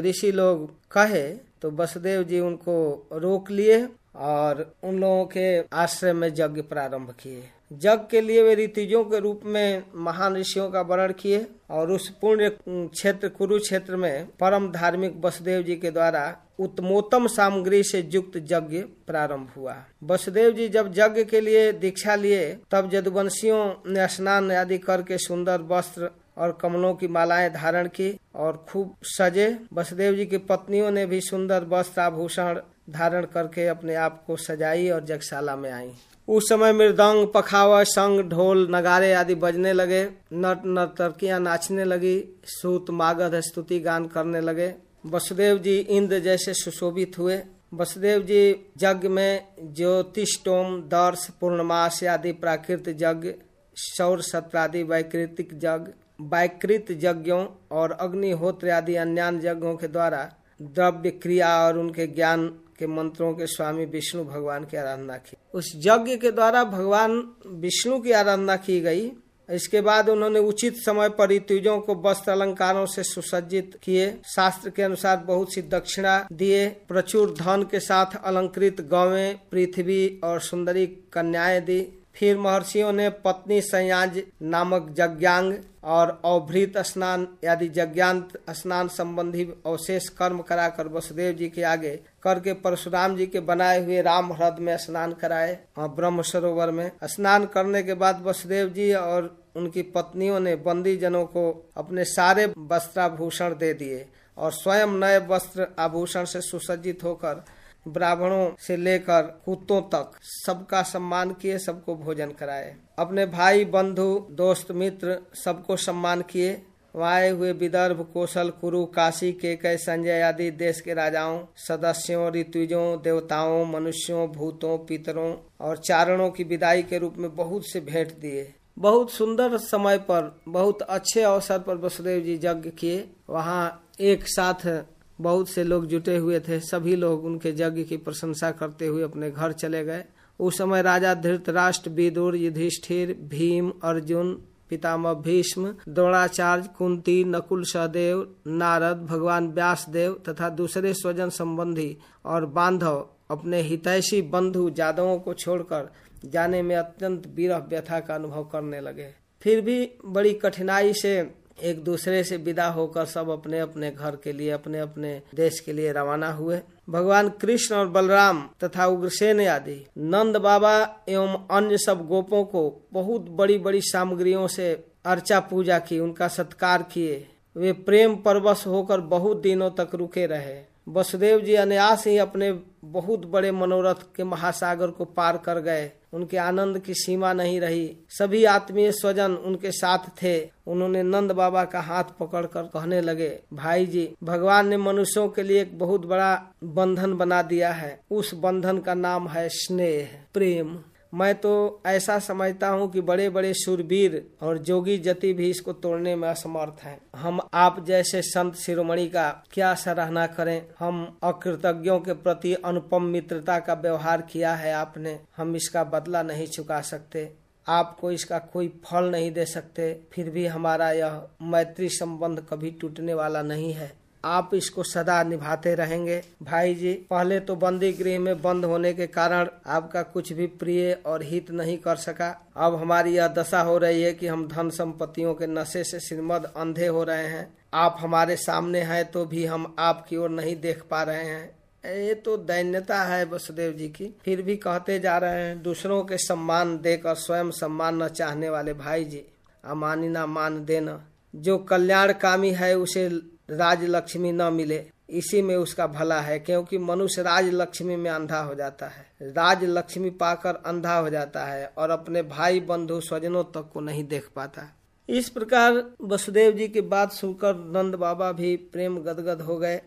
ऋषि लोग कहे तो वसुदेव जी उनको रोक लिए और उन लोगों के आश्रय में यज्ञ प्रारंभ किए। जग के लिए वे ऋतिजों के रूप में महान ऋषियों का वर्ण किए और उस पुण्य क्षेत्र, कुरुक्षेत्र में परम धार्मिक वसुदेव जी के द्वारा उत्तमोत्तम सामग्री से युक्त यज्ञ प्रारंभ हुआ। वसुदेव जी जब यज्ञ के लिए दीक्षा लिए, तब जदुवंशियों ने स्नान आदि करके सुंदर वस्त्र और कमलों की मालाएँ धारण की और खूब सजे। वसुदेव जी की पत्नियों ने भी सुंदर वस्त्र आभूषण धारण करके अपने आप को सजाई और जगशाला में आई। उस समय मृदंग, पखावा संग ढोल, नगारे आदि बजने लगे, नट नर्तकियाँ नाचने लगी, सूत, मागध, स्तुति गान करने लगे। वसुदेव जी इंद्र जैसे सुशोभित हुए। वसुदेव जी यज्ञ में ज्योतिषोम दर्श, पूर्णमास आदि प्राकृत यज्ञ, सौर सत्रादि वैकृतिक यज्ञ, वैकृत यज्ञों और अग्निहोत्र आदि अन्य यज्ञों के द्वारा द्रव्य क्रिया और उनके ज्ञान के मंत्रों के स्वामी विष्णु भगवान की आराधना की। उस यज्ञ के द्वारा भगवान विष्णु की आराधना की गई। इसके बाद उन्होंने उचित समय पर ऋतुजों को वस्त्र अलंकारों से सुसज्जित किए। शास्त्र के अनुसार बहुत सी दक्षिणा दिए। प्रचुर धन के साथ अलंकृत गावे, पृथ्वी और सुंदरी कन्याएँ दी। फिर महर्षियों ने पत्नी संयाज नामक यज्ञांग और अवभृत स्नान आदि यज्ञांत स्नान संबंधी अवशेष कर्म कराकर वसुदेव जी के आगे करके परशुराम जी के बनाए हुए राम ह्रद में स्नान कराए। ब्रह्म सरोवर में स्नान करने के बाद वसुदेव जी और उनकी पत्नियों ने बंदी जनों को अपने सारे वस्त्राभूषण दे दिए और स्वयं नए वस्त्र आभूषण से सुसज्जित होकर ब्राह्मणों से लेकर कुत्तों तक सबका सम्मान किए, सबको भोजन कराए। अपने भाई, बंधु, दोस्त, मित्र सबको सम्मान किए। आए हुए विदर्भ कौशल कुरु, काशी के कई संजय आदि देश के राजाओं, सदस्यों ऋतुजों देवताओं, मनुष्यों, भूतों, पितरों और चारणों की विदाई के रूप में बहुत से भेंट दिए। बहुत सुंदर समय पर, बहुत अच्छे अवसर पर वसुदेव जी यज्ञ किए। वहाँ एक साथ बहुत से लोग जुटे हुए थे, सभी लोग उनके यज्ञ की प्रशंसा करते हुए अपने घर चले गए। उस समय राजा धृतराष्ट्र, विदुर, युधिष्ठिर, भीम, अर्जुन, पितामह भीष्म, द्रोणाचार्य, कुंती, नकुल सहदेव, नारद, भगवान व्यास देव तथा दूसरे स्वजन संबंधी और बांधव अपने हितैषी बंधु जादवों को छोड़कर जाने में अत्यंत विरह व्यथा का अनुभव करने लगे। फिर भी बड़ी कठिनाई से एक दूसरे से विदा होकर सब अपने अपने घर के लिए, अपने अपने देश के लिए रवाना हुए। भगवान कृष्ण और बलराम तथा उग्रसेन आदि, नंद बाबा एवं अन्य सब गोपों को बहुत बड़ी बड़ी सामग्रियों से अर्चा पूजा की, उनका सत्कार किए। वे प्रेम परवश होकर बहुत दिनों तक रुके रहे। वसुदेव जी अनायास ही अपने बहुत बड़े मनोरथ के महासागर को पार कर गए। उनके आनंद की सीमा नहीं रही। सभी आत्मीय स्वजन उनके साथ थे। उन्होंने नंद बाबा का हाथ पकड़कर कहने लगे भाई जी भगवान ने मनुष्यों के लिए एक बहुत बड़ा बंधन बना दिया है। उस बंधन का नाम है स्नेह, प्रेम। मैं तो ऐसा समझता हूँ कि बड़े बड़े सुरवीर और जोगी जति भी इसको तोड़ने में असमर्थ हैं। हम आप जैसे संत शिरोमणि का क्या सराहना करें? हम अकृतज्ञों के प्रति अनुपम मित्रता का व्यवहार किया है आपने। हम इसका बदला नहीं चुका सकते। आपको इसका कोई फल नहीं दे सकते। फिर भी हमारा यह मैत्री संबंध कभी टूटने वाला नहीं है। आप इसको सदा निभाते रहेंगे। भाई जी, पहले तो बंदी गृह में बंद होने के कारण आपका कुछ भी प्रिय और हित नहीं कर सका। अब हमारी यह दशा हो रही है कि हम धन संपत्तियों के नशे से श्रीमद अंधे हो रहे हैं। आप हमारे सामने हैं तो भी हम आपकी ओर नहीं देख पा रहे हैं। ये तो दैन्यता है वसुदेव जी की। फिर भी कहते जा रहे हैं, दूसरों के सम्मान देकर स्वयं सम्मान न चाहने वाले भाई जी, अमानिना मान देना। जो कल्याण कामी है उसे राज लक्ष्मी न मिले, इसी में उसका भला है, क्योंकि मनुष्य राज लक्ष्मी में अंधा हो जाता है। राज लक्ष्मी पाकर अंधा हो जाता है और अपने भाई बंधु स्वजनों तक को नहीं देख पाता। इस प्रकार वसुदेव जी की बात सुनकर नंद बाबा भी प्रेम गदगद हो गए।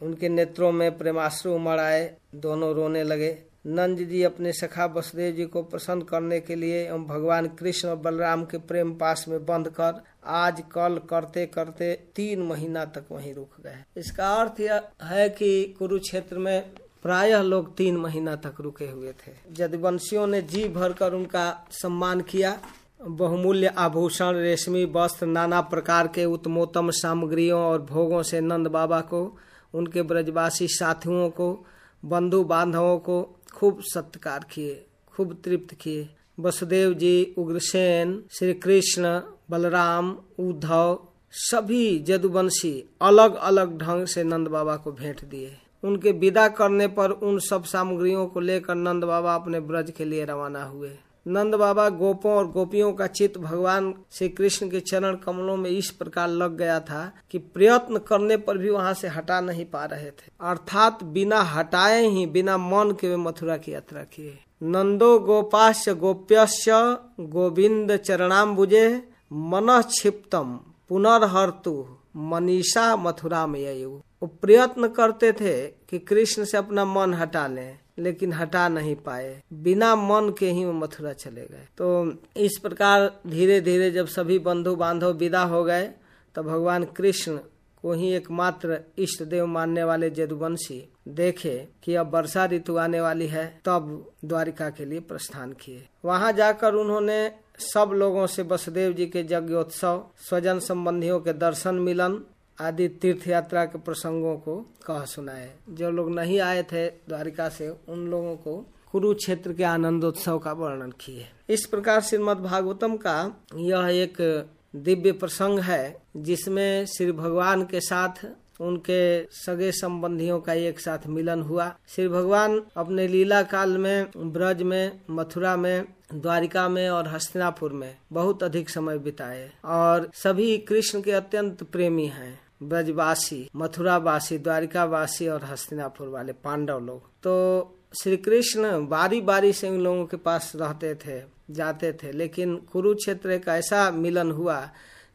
उनके नेत्रों में प्रेमाश्रु उमड़ आए, दोनों रोने लगे। नंद जी अपने सखा वसुदेव जी को प्रसन्न करने के लिए एवं भगवान कृष्ण और बलराम के प्रेम पास में बंद कर आज कल करते करते तीन महीना तक वहीं रुक गए। इसका अर्थ यह है कि कुरुक्षेत्र में प्रायः लोग तीन महीना तक रुके हुए थे। जदवंशियों ने जी भर कर उनका सम्मान किया। बहुमूल्य आभूषण, रेशमी वस्त्र, नाना प्रकार के उत्तमोत्तम सामग्रियों और भोगों से नंद बाबा को, उनके ब्रजवासी साथियों को, बंधु बांधवों को खूब सत्कार किए, खूब तृप्त किए। वसुदेव जी, उग्रसेन श्री कृष्ण बलराम, उद्धव, सभी जदुवंशी अलग अलग ढंग से नंद बाबा को भेंट दिए। उनके विदा करने पर उन सब सामग्रियों को लेकर नंद बाबा अपने ब्रज के लिए रवाना हुए। नंद बाबा गोपों और गोपियों का चित्त भगवान श्री कृष्ण के चरण कमलों में इस प्रकार लग गया था कि प्रयत्न करने पर भी वहाँ से हटा नहीं पा रहे थे। अर्थात बिना हटाए ही, बिना मन के वे मथुरा की यात्रा किए। नंदो गोपाश्य गोप्यस्य गोविंद चरणाम बुझे मन क्षिप्तम पुनर्हर्तु मनीषा मथुरा में प्रयत्न करते थे कि कृष्ण से अपना मन हटा लें। लेकिन हटा नहीं पाए। बिना मन के ही वो मथुरा चले गए। तो इस प्रकार धीरे धीरे जब सभी बंधु बांधव विदा हो गए तो भगवान कृष्ण को ही एकमात्र इष्ट देव मानने वाले जदुवंशी देखे कि अब वर्षा ऋतु आने वाली है, तब द्वारिका के लिए प्रस्थान किए। वहाँ जाकर उन्होंने सब लोगों से वसुदेव जी के यज्ञोत्सव, स्वजन संबंधियों के दर्शन मिलन आदि तीर्थ यात्रा के प्रसंगों को कह सुनाए। जो लोग नहीं आए थे द्वारिका से, उन लोगों को कुरुक्षेत्र के आनंदोत्सव का वर्णन किए। इस प्रकार श्रीमद भागवतम का यह एक दिव्य प्रसंग है, जिसमें श्री भगवान के साथ उनके सगे संबंधियों का एक साथ मिलन हुआ। श्री भगवान अपने लीला काल में, ब्रज में, मथुरा में, द्वारिका में और हस्तिनापुर में बहुत अधिक समय बिताए। और सभी कृष्ण के अत्यंत प्रेमी हैं। ब्रजवासी, मथुरावासी, द्वारिकावासी और हस्तिनापुर वाले पांडव लोग। तो श्री कृष्ण बारी बारी से उन लोगों के पास रहते थे, जाते थे, लेकिन कुरुक्षेत्र एक ऐसा मिलन हुआ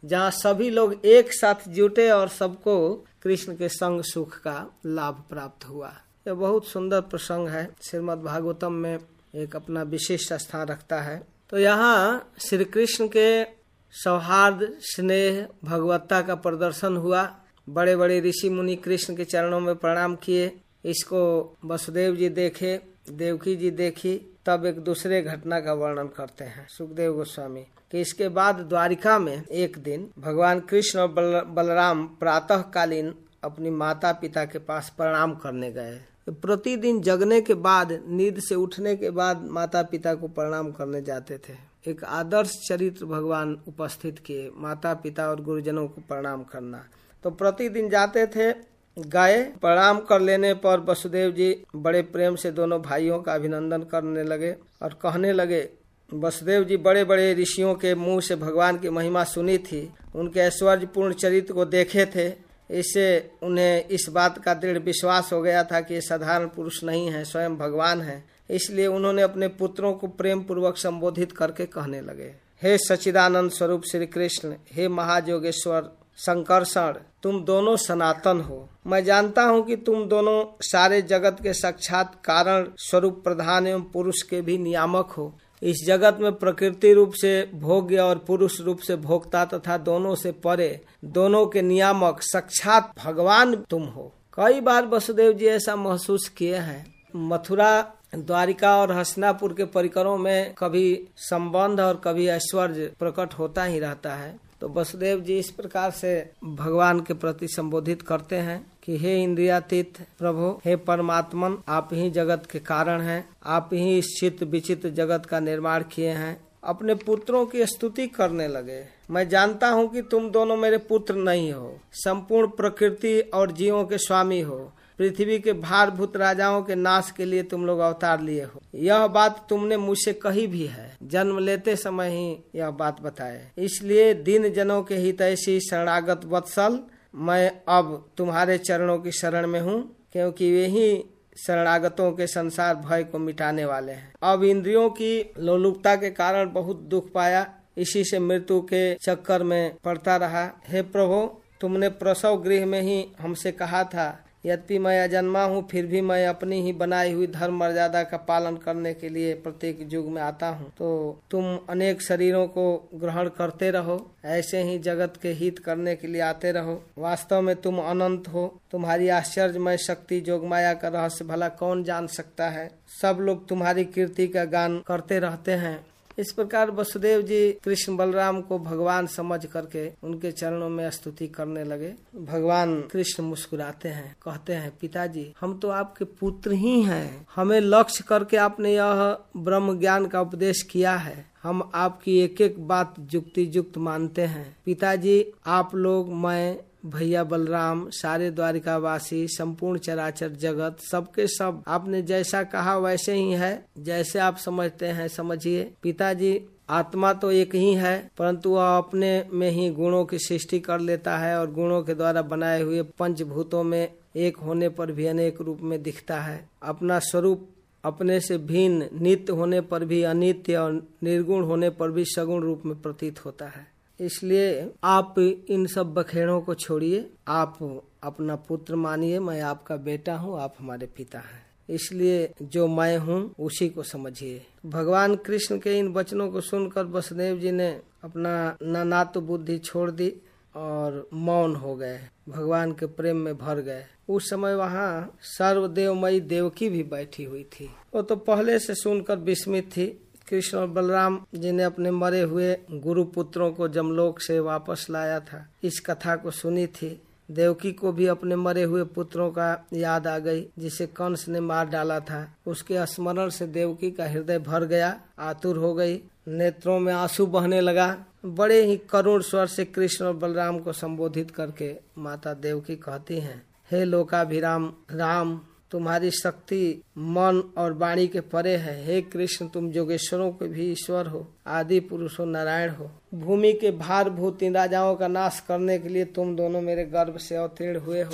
जहाँ सभी लोग एक साथ जुटे और सबको कृष्ण के संग सुख का लाभ प्राप्त हुआ। यह बहुत सुंदर प्रसंग है। श्रीमद भागवतम में एक अपना विशिष्ट स्थान रखता है। तो यहाँ श्री कृष्ण के सौहार्द, स्नेह, भगवत्ता का प्रदर्शन हुआ। बड़े बड़े ऋषि मुनि कृष्ण के चरणों में प्रणाम किए। इसको वसुदेव जी देखे देवकी जी देखी तब एक दूसरे घटना का वर्णन करते हैं। सुखदेव गोस्वामी कि इसके बाद द्वारिका में एक दिन भगवान कृष्ण और बल, बलराम प्रातः कालीन अपनी माता पिता के पास प्रणाम करने गए। प्रतिदिन जगने के बाद नींद से उठने के बाद माता पिता को प्रणाम करने जाते थे। एक आदर्श चरित्र भगवान उपस्थित किए माता पिता और गुरुजनों को प्रणाम करना। तो प्रतिदिन जाते थे, गए, प्रणाम कर लेने पर वसुदेव जी बड़े प्रेम से दोनों भाइयों का अभिनंदन करने लगे और कहने लगे, वसुदेव जी बड़े बड़े ऋषियों के मुँह से भगवान की महिमा सुनी थी। उनके ऐश्वर्यपूर्ण चरित्र को देखे थे। इससे उन्हें इस बात का दृढ़ विश्वास हो गया था कि ये साधारण पुरुष नहीं है, स्वयं भगवान है। इसलिए उन्होंने अपने पुत्रों को प्रेम पूर्वक संबोधित करके कहने लगे, हे सचिदानंद स्वरूप श्री कृष्ण हे महाजोगेश्वर संकर्षण, तुम दोनों सनातन हो। मैं जानता हूँ कि तुम दोनों सारे जगत के साक्षात कारण स्वरूप प्रधान एवं पुरुष के भी नियामक हो। इस जगत में प्रकृति रूप से भोग्य और पुरुष रूप से भोक्ता तथा दोनों से परे, दोनों के नियामक साक्षात भगवान तुम हो। कई बार वसुदेव जी ऐसा महसूस किए हैं। मथुरा, द्वारिका और हसनापुर के परिकरों में कभी संबंध और कभी ऐश्वर्य प्रकट होता ही रहता है। तो वसुदेव जी इस प्रकार से भगवान के प्रति संबोधित करते हैं कि हे इंद्रियातीत प्रभु, हे परमात्मन, आप ही जगत के कारण हैं, आप ही इस चित्त विचित्र जगत का निर्माण किए हैं, अपने पुत्रों की स्तुति करने लगे। मैं जानता हूँ कि तुम दोनों मेरे पुत्र नहीं हो, संपूर्ण प्रकृति और जीवों के स्वामी हो। पृथ्वी के भारभूत राजाओं के नाश के लिए तुम लोग अवतार लिए हो। यह बात तुमने मुझसे कही भी है। जन्म लेते समय ही यह बात बताए। इसलिए दिन जनों के हित ऐसी शरणागत वत्सल, मैं अब तुम्हारे चरणों की शरण में हूँ, क्योंकि वे ही शरणागतों के संसार भय को मिटाने वाले हैं। अब इंद्रियों की लोलुपता के कारण बहुत दुख पाया। इसी से मृत्यु के चक्कर में पड़ता रहा। हे प्रभु, तुमने प्रसव गृह में ही हमसे कहा था यद्यपि मैं अजन्मा हूँ, फिर भी मैं अपनी ही बनाई हुई धर्म मर्यादा का पालन करने के लिए प्रत्येक युग में आता हूँ। तो तुम अनेक शरीरों को ग्रहण करते रहो, ऐसे ही जगत के हित करने के लिए आते रहो। वास्तव में तुम अनंत हो। तुम्हारी आश्चर्यमय शक्ति जोगमाया का रहस्य भला कौन जान सकता है? सब लोग तुम्हारी कीर्ति का गान करते रहते हैं। इस प्रकार वसुदेव जी कृष्ण बलराम को भगवान समझ करके उनके चरणों में स्तुति करने लगे। भगवान कृष्ण मुस्कुराते हैं, कहते हैं, पिताजी, हम तो आपके पुत्र ही हैं। हमें लक्ष्य करके आपने यह ब्रह्म ज्ञान का उपदेश किया है। हम आपकी एक एक बात जुक्ति युक्त मानते हैं। पिताजी, आप लोग, मैं भैया बलराम, सारे द्वारिकावासी, संपूर्ण चराचर जगत, सबके सब, आपने जैसा कहा वैसे ही है। जैसे आप समझते हैं, समझिए। पिताजी, आत्मा तो एक ही है, परंतु वह अपने में ही गुणों की सृष्टि कर लेता है और गुणों के द्वारा बनाए हुए पंचभूतों में एक होने पर भी अनेक रूप में दिखता है। अपना स्वरूप अपने से भिन्न, नित्य होने पर भी अनित्य और निर्गुण होने पर भी सगुण रूप में प्रतीत होता है। इसलिए आप इन सब बखेड़ों को छोड़िए। आप अपना पुत्र मानिए, मैं आपका बेटा हूँ, आप हमारे पिता हैं। इसलिए जो मैं हूँ, उसी को समझिए। भगवान कृष्ण के इन वचनों को सुनकर वसुदेव जी ने अपना नानात्व तो बुद्धि छोड़ दी और मौन हो गए। भगवान के प्रेम में भर गए। उस समय वहाँ सर्वदेवमयी देवकी भी बैठी हुई थी। वो तो पहले से सुनकर विस्मित थी। कृष्ण और बलराम जी ने अपने मरे हुए गुरु पुत्रों को जमलोक से वापस लाया था। इस कथा को सुनी थी। देवकी को भी अपने मरे हुए पुत्रों का याद आ गई, जिसे कंस ने मार डाला था। उसके स्मरण से देवकी का हृदय भर गया, आतुर हो गई। नेत्रों में आँसू बहने लगा। बड़े ही करुण स्वर से कृष्ण और बलराम को संबोधित करके माता देवकी कहती हैं, हे लोकाभिराम, राम तुम्हारी शक्ति, मन और वाणी के परे है। हे कृष्ण, तुम जोगेश्वरों के भी ईश्वर हो, आदि पुरुष हो, नारायण हो। भूमि के भार भूत इन राजाओं का नाश करने के लिए तुम दोनों मेरे गर्भ से अवतीर्ण हुए हो।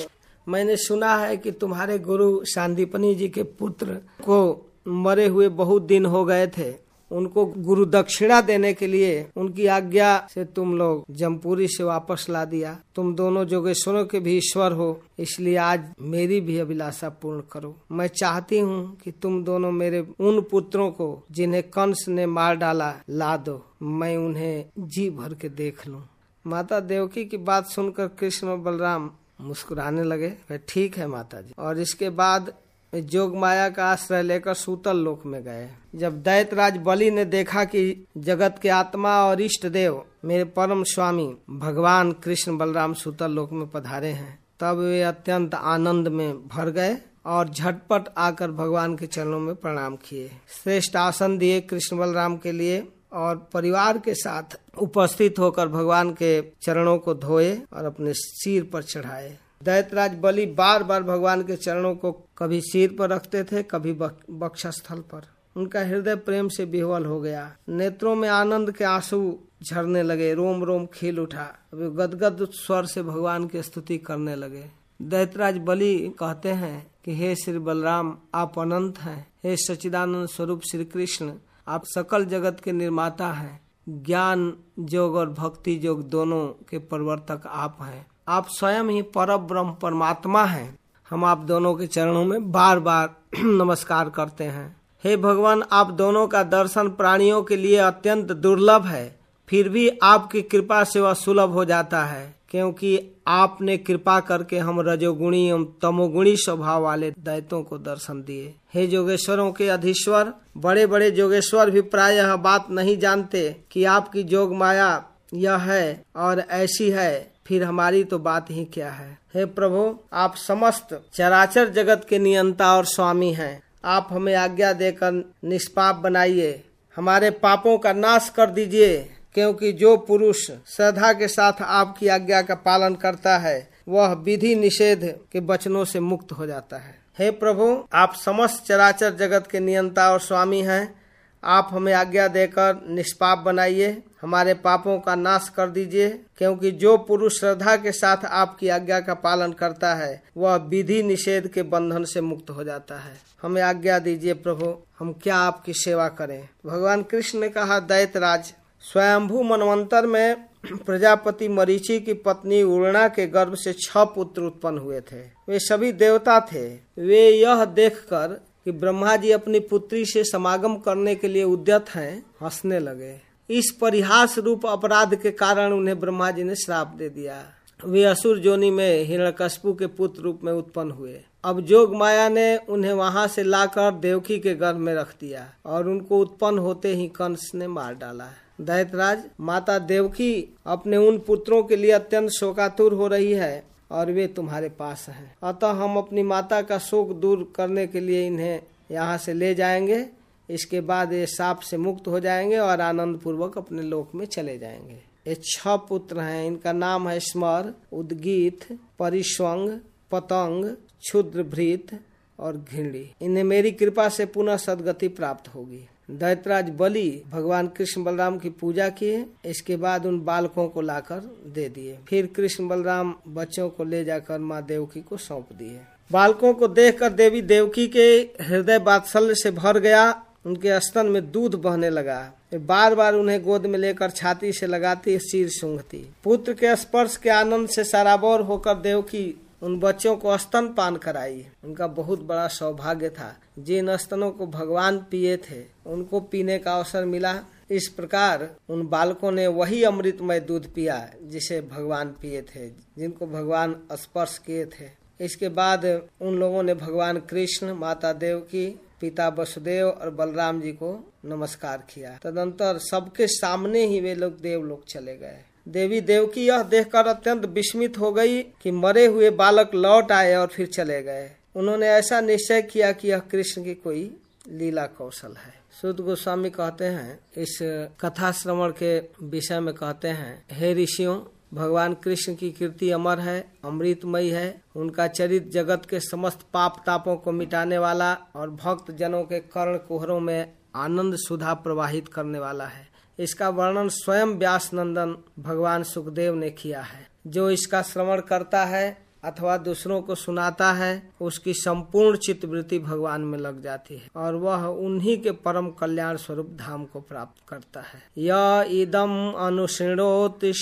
मैंने सुना है कि तुम्हारे गुरु शांतिपनी जी के पुत्र को मरे हुए बहुत दिन हो गए थे। उनको गुरु दक्षिणा देने के लिए उनकी आज्ञा से तुम लोग जमपुरी से वापस ला दिया। तुम दोनों जोगेश्वरों के भी ईश्वर हो, इसलिए आज मेरी भी अभिलाषा पूर्ण करो। मैं चाहती हूँ कि तुम दोनों मेरे उन पुत्रों को, जिन्हें कंस ने मार डाला, ला दो। मैं उन्हें जी भर के देख लूँ। माता देवकी की बात सुनकर कृष्ण बलराम मुस्कुराने लगे। ठीक है माता जी और इसके बाद जोग माया का आश्रय लेकर सूतल लोक में गए। जब दैतराज बलि ने देखा कि जगत के आत्मा और इष्ट देव मेरे परम स्वामी भगवान कृष्ण बलराम सूतल लोक में पधारे हैं, तब वे अत्यंत आनंद में भर गए और झटपट आकर भगवान के चरणों में प्रणाम किए। श्रेष्ठ आसन दिए कृष्ण बलराम के लिए और परिवार के साथ उपस्थित होकर भगवान के चरणों को धोए और अपने सिर पर चढ़ाए। दैतराज बलि बार बार भगवान के चरणों को कभी सिर पर रखते थे, कभी बक्ष स्थल पर। उनका हृदय प्रेम से बिहवल हो गया। नेत्रों में आनंद के आँसू झरने लगे रोम रोम खिल उठा। अभी गदगद स्वर से भगवान की स्तुति करने लगे। दैतराज बलि कहते हैं कि, हे श्री बलराम, आप अनंत हैं। हे सचिदानंद स्वरूप श्री कृष्ण, आप सकल जगत के निर्माता हैं। ज्ञान योग और भक्ति योग दोनों के प्रवर्तक आप हैं। आप स्वयं ही पर ब्रह्म परमात्मा हैं। हम आप दोनों के चरणों में बार बार नमस्कार करते हैं। हे भगवान, आप दोनों का दर्शन प्राणियों के लिए अत्यंत दुर्लभ है। फिर भी आपकी कृपा से वह सुलभ हो जाता है, क्योंकि आपने कृपा करके हम रजोगुणी एवं तमोगुणी स्वभाव वाले दैतों को दर्शन दिए। हे जोगेश्वरों के अधीश्वर बड़े बड़े जोगेश्वर भी प्राय बात नहीं जानते कि आपकी जोग माया यह है और ऐसी है। फिर हमारी तो बात ही क्या है? हे प्रभु, आप समस्त चराचर जगत के नियंता और स्वामी हैं। आप हमें आज्ञा देकर निष्पाप बनाइए। हमारे पापों का नाश कर दीजिए, क्योंकि जो पुरुष श्रद्धा के साथ आपकी आज्ञा का पालन करता है, वह विधि निषेध के वचनों से मुक्त हो जाता है। हे प्रभु, आप समस्त चराचर जगत के नियंता और स्वामी हैं। आप हमें आज्ञा देकर निष्पाप बनाइए, हमारे पापों का नाश कर दीजिए, क्योंकि जो पुरुष श्रद्धा के साथ आपकी आज्ञा का पालन करता है, वह विधि निषेध के बंधन से मुक्त हो जाता है। हमें आज्ञा दीजिए प्रभु, हम क्या आपकी सेवा करें? भगवान कृष्ण ने कहा, दैतराज, स्वयंभू मनवंतर में प्रजापति मरीचि की पत्नी उड़ना के गर्भ से छह पुत्र उत्पन्न हुए थे। वे सभी देवता थे। वे यह देखकर कि ब्रह्मा जी अपनी पुत्री से समागम करने के लिए उद्यत हैं, हंसने लगे। इस परिहास रूप अपराध के कारण उन्हें ब्रह्मा जी ने श्राप दे दिया। वे असुर जोनी में हिरण्यकशपु के पुत्र रूप में उत्पन्न हुए। अब जोग माया ने उन्हें वहाँ से लाकर देवकी के गर्भ में रख दिया और उनको उत्पन्न होते ही कंस ने मार डाला। दैतराज, माता देवकी अपने उन पुत्रों के लिए अत्यंत शोकातुर हो रही है। और वे तुम्हारे पास हैं। अतः हम अपनी माता का शोक दूर करने के लिए इन्हें यहाँ से ले जाएँगे। इसके बाद ये साप से मुक्त हो जाएँगे और आनंद पूर्वक अपने लोक में चले जाएँगे। ये छह पुत्र हैं। इनका नाम है स्मर, उद्गीत परिस्वंग पतंग क्षुद्र और घिंडी। इन्हें मेरी कृपा से पुनः सदगति प्राप्त होगी। दैतराज बलि भगवान कृष्ण बलराम की पूजा किए, इसके बाद उन बालकों को लाकर दे दिए। फिर कृष्ण बलराम बच्चों को ले जाकर माँ देवकी को सौंप दिए। बालकों को देखकर देवी देवकी के हृदय बात्सल्य से भर गया। उनके स्तन में दूध बहने लगा। बार बार उन्हें गोद में लेकर छाती से लगाती, सिर सूंघती। पुत्र के स्पर्श के आनंद से सराबोर होकर देवकी उन बच्चों को स्तन पान कराई। उनका बहुत बड़ा सौभाग्य था। जिन स्तनों को भगवान पिए थे, उनको पीने का अवसर मिला। इस प्रकार उन बालकों ने वही अमृतमय दूध पिया जिसे भगवान पिए थे, जिनको भगवान स्पर्श किए थे। इसके बाद उन लोगों ने भगवान कृष्ण, माता देव की, पिता वसुदेव और बलराम जी को नमस्कार किया। तदंतर सबके सामने ही वे लोग देव लोग चले गए। देवी देवकी यह देखकर अत्यंत विस्मित हो गई कि मरे हुए बालक लौट आए और फिर चले गए। उन्होंने ऐसा निश्चय किया कि यह कृष्ण की कोई लीला कौशल है। सुद गोस्वामी कहते हैं, इस कथा श्रवण के विषय में कहते हैं, हे ऋषियों, भगवान कृष्ण की कीर्ति अमर है, अमृतमयी है। उनका चरित्र जगत के समस्त पाप तापों को मिटाने वाला और भक्त जनों के कर्ण कुहरों में आनंद सुधा प्रवाहित करने वाला है। इसका वर्णन स्वयं व्यास नंदन भगवान सुखदेव ने किया है। जो इसका श्रवण करता है अथवा दूसरों को सुनाता है, उसकी संपूर्ण चित्तवृत्ति भगवान में लग जाती है और वह उन्हीं के परम कल्याण स्वरूप धाम को प्राप्त करता है। य इदम अनुशीणोति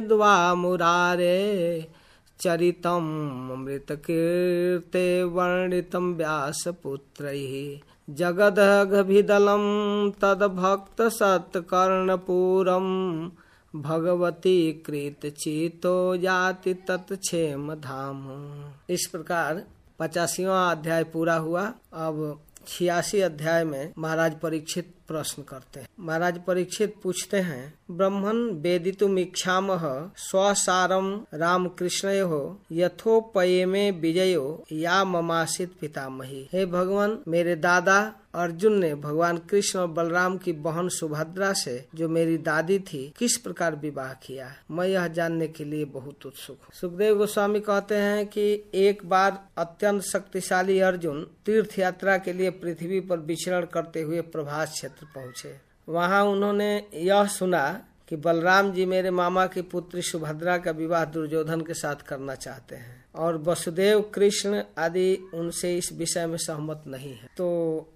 द्वा मुरारे चरितम अमृत कीर्ते वर्णितम व्यास पुत्र जगदघभिदलं तद्भक्तसत्कर्णपूरं भगवती कृत चेतो जाति तत्क्षेम धाम। इस प्रकार पचासीवा अध्याय पूरा हुआ। अब छियासी अध्याय में महाराज परीक्षित प्रश्न करते हैं। महाराज परीक्षित पूछते हैं, ब्रह्मन वेदितुम इच्छाम स्वसारम राम कृष्ण हो यथोपये में विजयो या ममासित पितामही। हे भगवान, मेरे दादा अर्जुन ने भगवान कृष्ण और बलराम की बहन सुभद्रा से, जो मेरी दादी थी, किस प्रकार विवाह किया? मैं यह जानने के लिए बहुत उत्सुक हूँ। सुखदेव गोस्वामी कहते हैं कि एक बार अत्यंत शक्तिशाली अर्जुन तीर्थ यात्रा के लिए पृथ्वी पर विचरण करते हुए प्रभास पहुँचे। वहाँ उन्होंने यह सुना कि बलराम जी मेरे मामा की पुत्री सुभद्रा का विवाह दुर्योधन के साथ करना चाहते हैं। और वसुदेव कृष्ण आदि उनसे इस विषय में सहमत नहीं है। तो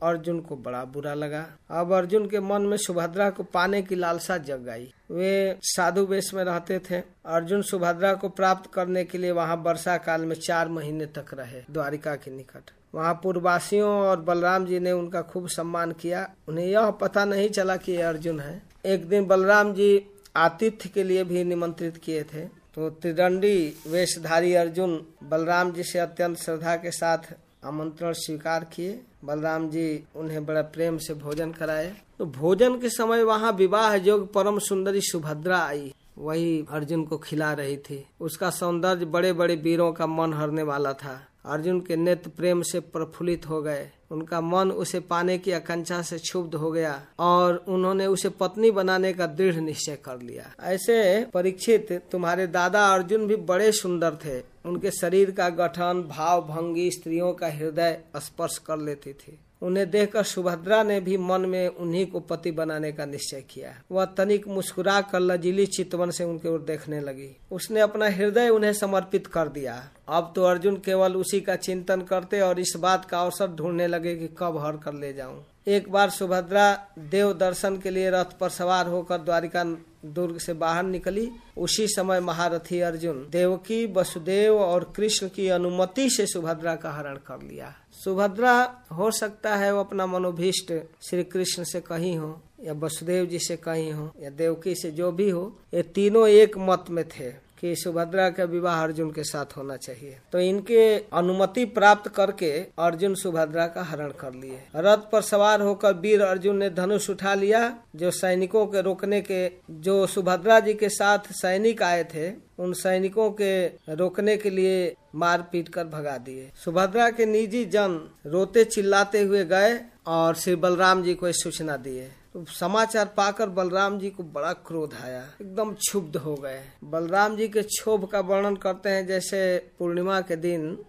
अर्जुन को बड़ा बुरा लगा। अब अर्जुन के मन में सुभद्रा को पाने की लालसा जग गई वे साधु वेश में रहते थे। अर्जुन सुभद्रा को प्राप्त करने के लिए वहाँ वर्षा काल में चार महीने तक रहे, द्वारिका के निकट। वहाँ पूर्ववासियों और बलराम जी ने उनका खूब सम्मान किया। उन्हें यह पता नहीं चला कि अर्जुन है। एक दिन बलराम जी आतिथ्य के लिए भी निमंत्रित किए थे। तो त्रिदंडी वेशधारी अर्जुन बलराम जी से अत्यंत श्रद्धा के साथ आमंत्रण स्वीकार किए। बलराम जी उन्हें बड़ा प्रेम से भोजन कराए। तो भोजन के समय वहाँ विवाह योग परम सुंदरी सुभद्रा आई। वही अर्जुन को खिला रही थी। उसका सौंदर्य बड़े बड़े वीरों का मन हरने वाला था। अर्जुन के नेत्र प्रेम से प्रफुल्लित हो गए। उनका मन उसे पाने की आकांक्षा से क्षुब्ध हो गया और उन्होंने उसे पत्नी बनाने का दृढ़ निश्चय कर लिया। ऐसे परीक्षित तुम्हारे दादा अर्जुन भी बड़े सुंदर थे। उनके शरीर का गठन भाव भंगी स्त्रियों का हृदय स्पर्श कर लेती थी। उन्हें देखकर सुभद्रा ने भी मन में उन्हीं को पति बनाने का निश्चय किया। वह तनिक मुस्कुरा कर लजीली चितवन से उनके ओर देखने लगी। उसने अपना हृदय उन्हें समर्पित कर दिया। अब तो अर्जुन केवल उसी का चिंतन करते और इस बात का अवसर ढूँढने लगे कि कब हर कर ले जाऊँ। एक बार सुभद्रा देव दर्शन के लिए रथ पर सवार होकर द्वारिका दुर्ग से बाहर निकली। उसी समय महारथी अर्जुन देवकी, वसुदेव और कृष्ण की अनुमति से सुभद्रा का हरण कर लिया। सुभद्रा, हो सकता है वो अपना मनोभीष्ट श्री कृष्ण से कहीं हो, या वसुदेव जी से कहीं हो, या देवकी से जो भी हो, ये तीनों एक मत में थे। कि सुभद्रा का विवाह अर्जुन के साथ होना चाहिए। तो इनके अनुमति प्राप्त करके अर्जुन सुभद्रा का हरण कर लिए। रथ पर सवार होकर वीर अर्जुन ने धनुष उठा लिया, जो सैनिकों के रोकने के, जो सुभद्रा जी के साथ सैनिक आए थे, उन सैनिकों के रोकने के लिए मार पीट कर भगा दिए। सुभद्रा के निजी जन रोते चिल्लाते हुए गए और श्री बलराम जी को सूचना दिए। समाचार पाकर बलराम जी को बड़ा क्रोध आया। एकदम क्षुब्ध हो गए। बलराम जी के क्षोभ का वर्णन करते हैं, जैसे पूर्णिमा के दिन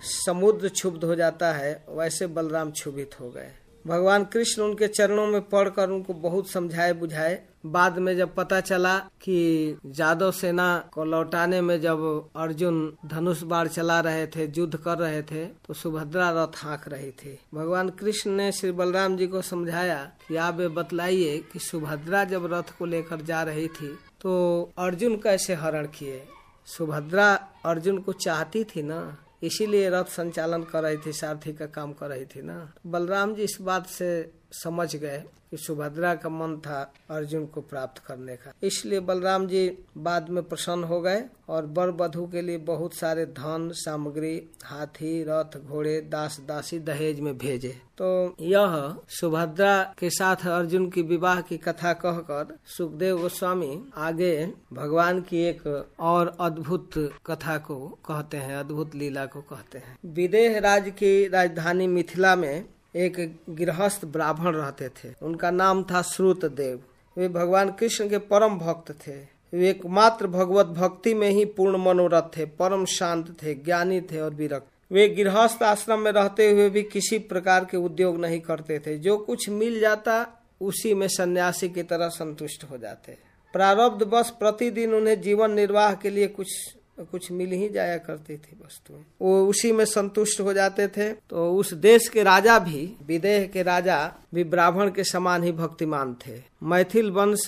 समुद्र क्षुब्ध हो जाता है, वैसे बलराम क्षुभित हो गए। भगवान कृष्ण उनके चरणों में पढ़कर उनको बहुत समझाए बुझाए बाद में जब पता चला कि जादव सेना को लौटाने में जब अर्जुन धनुष बाढ़ चला रहे थे, युद्ध कर रहे थे तो सुभद्रा रथ हाँक रही थी। भगवान कृष्ण ने श्री बलराम जी को समझाया कि आप ये बतलाइए कि सुभद्रा जब रथ को लेकर जा रही थी तो अर्जुन कैसे हरण किए? सुभद्रा अर्जुन को चाहती थी ना, इसीलिए रथ संचालन कर रही थी, सारथी का काम कर रही थी ना। बलराम जी इस बात से समझ गए कि सुभद्रा का मन था अर्जुन को प्राप्त करने का। इसलिए बलराम जी बाद में प्रसन्न हो गए और बर बधु के लिए बहुत सारे धन, सामग्री, हाथी, रथ, घोड़े, दास, दासी दहेज में भेजे। तो यह सुभद्रा के साथ अर्जुन की विवाह की कथा कहकर सुखदेव गोस्वामी आगे भगवान की एक और अद्भुत कथा को कहते हैं, अद्भुत लीला को कहते हैं। विदेह राज्य की राजधानी मिथिला में एक गृहस्थ ब्राह्मण रहते थे। उनका नाम था श्रुत देव वे भगवान कृष्ण के परम भक्त थे। वे एकमात्र भगवत भक्ति में ही पूर्ण मनोरथ थे, परम शांत थे, ज्ञानी थे और विरक्त। वे गृहस्थ आश्रम में रहते हुए भी किसी प्रकार के उद्योग नहीं करते थे। जो कुछ मिल जाता, उसी में सन्यासी की तरह संतुष्ट हो जाते। प्रारब्ध बस प्रतिदिन उन्हें जीवन निर्वाह के लिए कुछ कुछ मिल ही जाया करती थी वस्तुएँ। वो उसी में संतुष्ट हो जाते थे। तो उस देश के राजा भी, विदेह के राजा भी ब्राह्मण के समान ही भक्तिमान थे। मैथिल वंश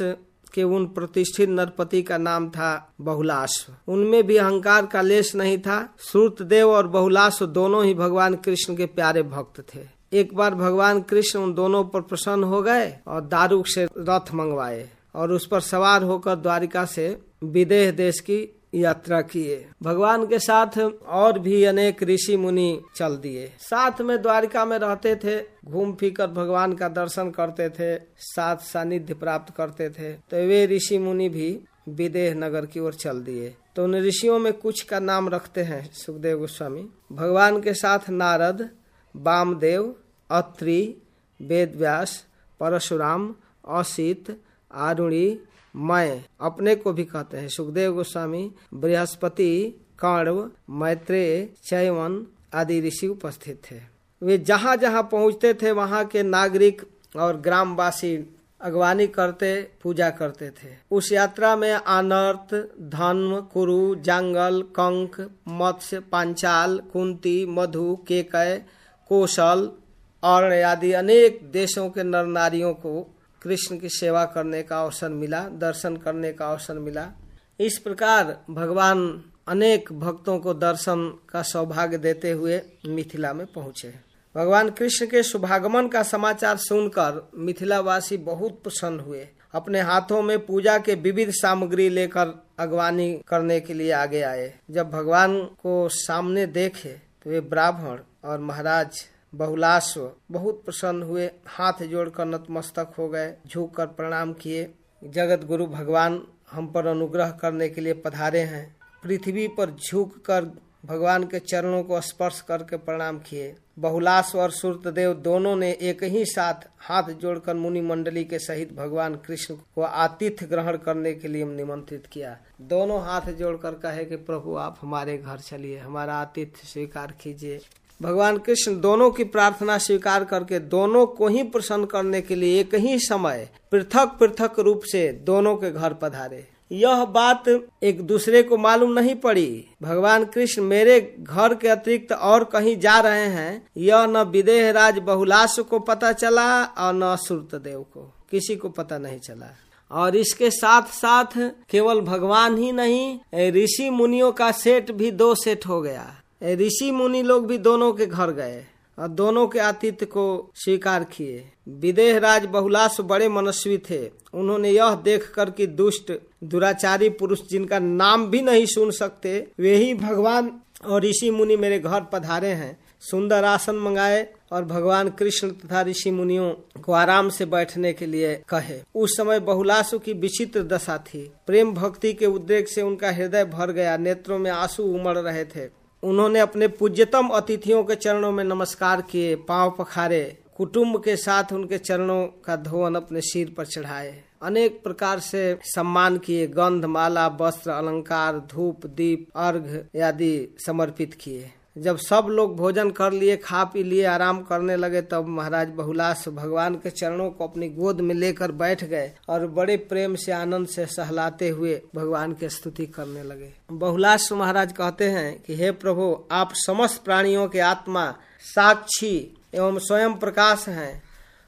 के उन प्रतिष्ठित नरपति का नाम था बहुलाश्व। उनमें भी अहंकार का लेश नहीं था। श्रुत देव और बहुलाश्व दोनों ही भगवान कृष्ण के प्यारे भक्त थे। एक बार भगवान कृष्ण उन दोनों पर प्रसन्न हो गए और दारुक से रथ मंगवाए और उस पर सवार होकर द्वारिका से विदेह देश की यात्रा किए। भगवान के साथ और भी अनेक ऋषि मुनि चल दिए। साथ में द्वारिका में रहते थे, घूम फिर कर भगवान का दर्शन करते थे, साथ सानिध्य प्राप्त करते थे। तो वे ऋषि मुनि भी विदेह नगर की ओर चल दिए। तो उन ऋषियों में कुछ का नाम रखते हैं, सुखदेव गोस्वामी। भगवान के साथ नारद, बामदेव, अत्रि वेद व्यास परशुराम, असित, आरुणी मैं अपने को भी कहते हैं। सुखदेव गोस्वामी, बृहस्पति कण्व मैत्रेय चैवन आदि ऋषि उपस्थित थे। वे जहाँ जहाँ पहुँचते थे, वहाँ के नागरिक और ग्रामवासी अगवानी करते, पूजा करते थे। उस यात्रा में अनर्थ धन कुरु, जंगल कंक मत्स्य, पांचाल, कुंती, मधु, केकय, कौशल और आदि अनेक देशों के नर नारियों को कृष्ण की सेवा करने का अवसर मिला, दर्शन करने का अवसर मिला। इस प्रकार भगवान अनेक भक्तों को दर्शन का सौभाग्य देते हुए मिथिला में पहुँचे। भगवान कृष्ण के शुभागमन का समाचार सुनकर मिथिलावासी बहुत प्रसन्न हुए। अपने हाथों में पूजा के विविध सामग्री लेकर अगवानी करने के लिए आगे आए। जब भगवान को सामने देखे तो वे ब्राह्मण और महाराज बहुलाश्व बहुत प्रसन्न हुए, हाथ जोड़कर नतमस्तक हो गए झुक कर प्रणाम किए। जगत गुरु भगवान हम पर अनुग्रह करने के लिए पधारे हैं। पृथ्वी पर झुक कर भगवान के चरणों को स्पर्श करके प्रणाम किए। बहुलास और सुरतदेव दोनों ने एक ही साथ हाथ जोड़कर मुनि मंडली के सहित भगवान कृष्ण को आतिथ्य ग्रहण करने के लिए निमंत्रित किया। दोनों हाथ जोड़कर कहे कि, प्रभु, आप हमारे घर चलिए, हमारा आतिथ्य स्वीकार कीजिए। भगवान कृष्ण दोनों की प्रार्थना स्वीकार करके दोनों को ही प्रसन्न करने के लिए एक ही समय पृथक पृथक रूप से दोनों के घर पधारे। यह बात एक दूसरे को मालूम नहीं पड़ी। भगवान कृष्ण मेरे घर के अतिरिक्त और कहीं जा रहे हैं। यह न विदेह राज बहुलाश को पता चला और न सुरत देव को। किसी को पता नहीं चला। और इसके साथ साथ केवल भगवान ही नहीं ऋषि मुनियों का सेट भी दो सेट हो गया। ऋषि मुनि लोग भी दोनों के घर गए और दोनों के आतिथ्य को स्वीकार किए। विदेह राज बहुलाश बड़े मनस्वी थे। उन्होंने यह देख कर कि दुष्ट, दुराचारी पुरुष जिनका नाम भी नहीं सुन सकते, वे ही भगवान और ऋषि मुनि मेरे घर पधारे हैं। सुंदर आसन मंगाए और भगवान कृष्ण तथा ऋषि मुनियों को आराम से बैठने के लिए कहे। उस समय बहुलासु की विचित्र दशा थी। प्रेम भक्ति के उद्रेक से उनका हृदय भर गया। नेत्रों में आँसू उमड़ रहे थे। उन्होंने अपने पूज्यतम अतिथियों के चरणों में नमस्कार किए, पाँव पखारे, कुटुंब के साथ उनके चरणों का धोवन अपने सिर पर चढ़ाए। अनेक प्रकार से सम्मान किए गंध माला वस्त्र, अलंकार, धूप, दीप, अर्घ आदि समर्पित किए। जब सब लोग भोजन कर लिए, खा पी लिए, आराम करने लगे, तब महाराज बहुलास भगवान के चरणों को अपनी गोद में लेकर बैठ गए और बड़े प्रेम से, आनंद से सहलाते हुए भगवान की स्तुति करने लगे। बहुलास महाराज कहते हैं कि, हे प्रभु, आप समस्त प्राणियों के आत्मा साक्षी एवं स्वयं प्रकाश हैं।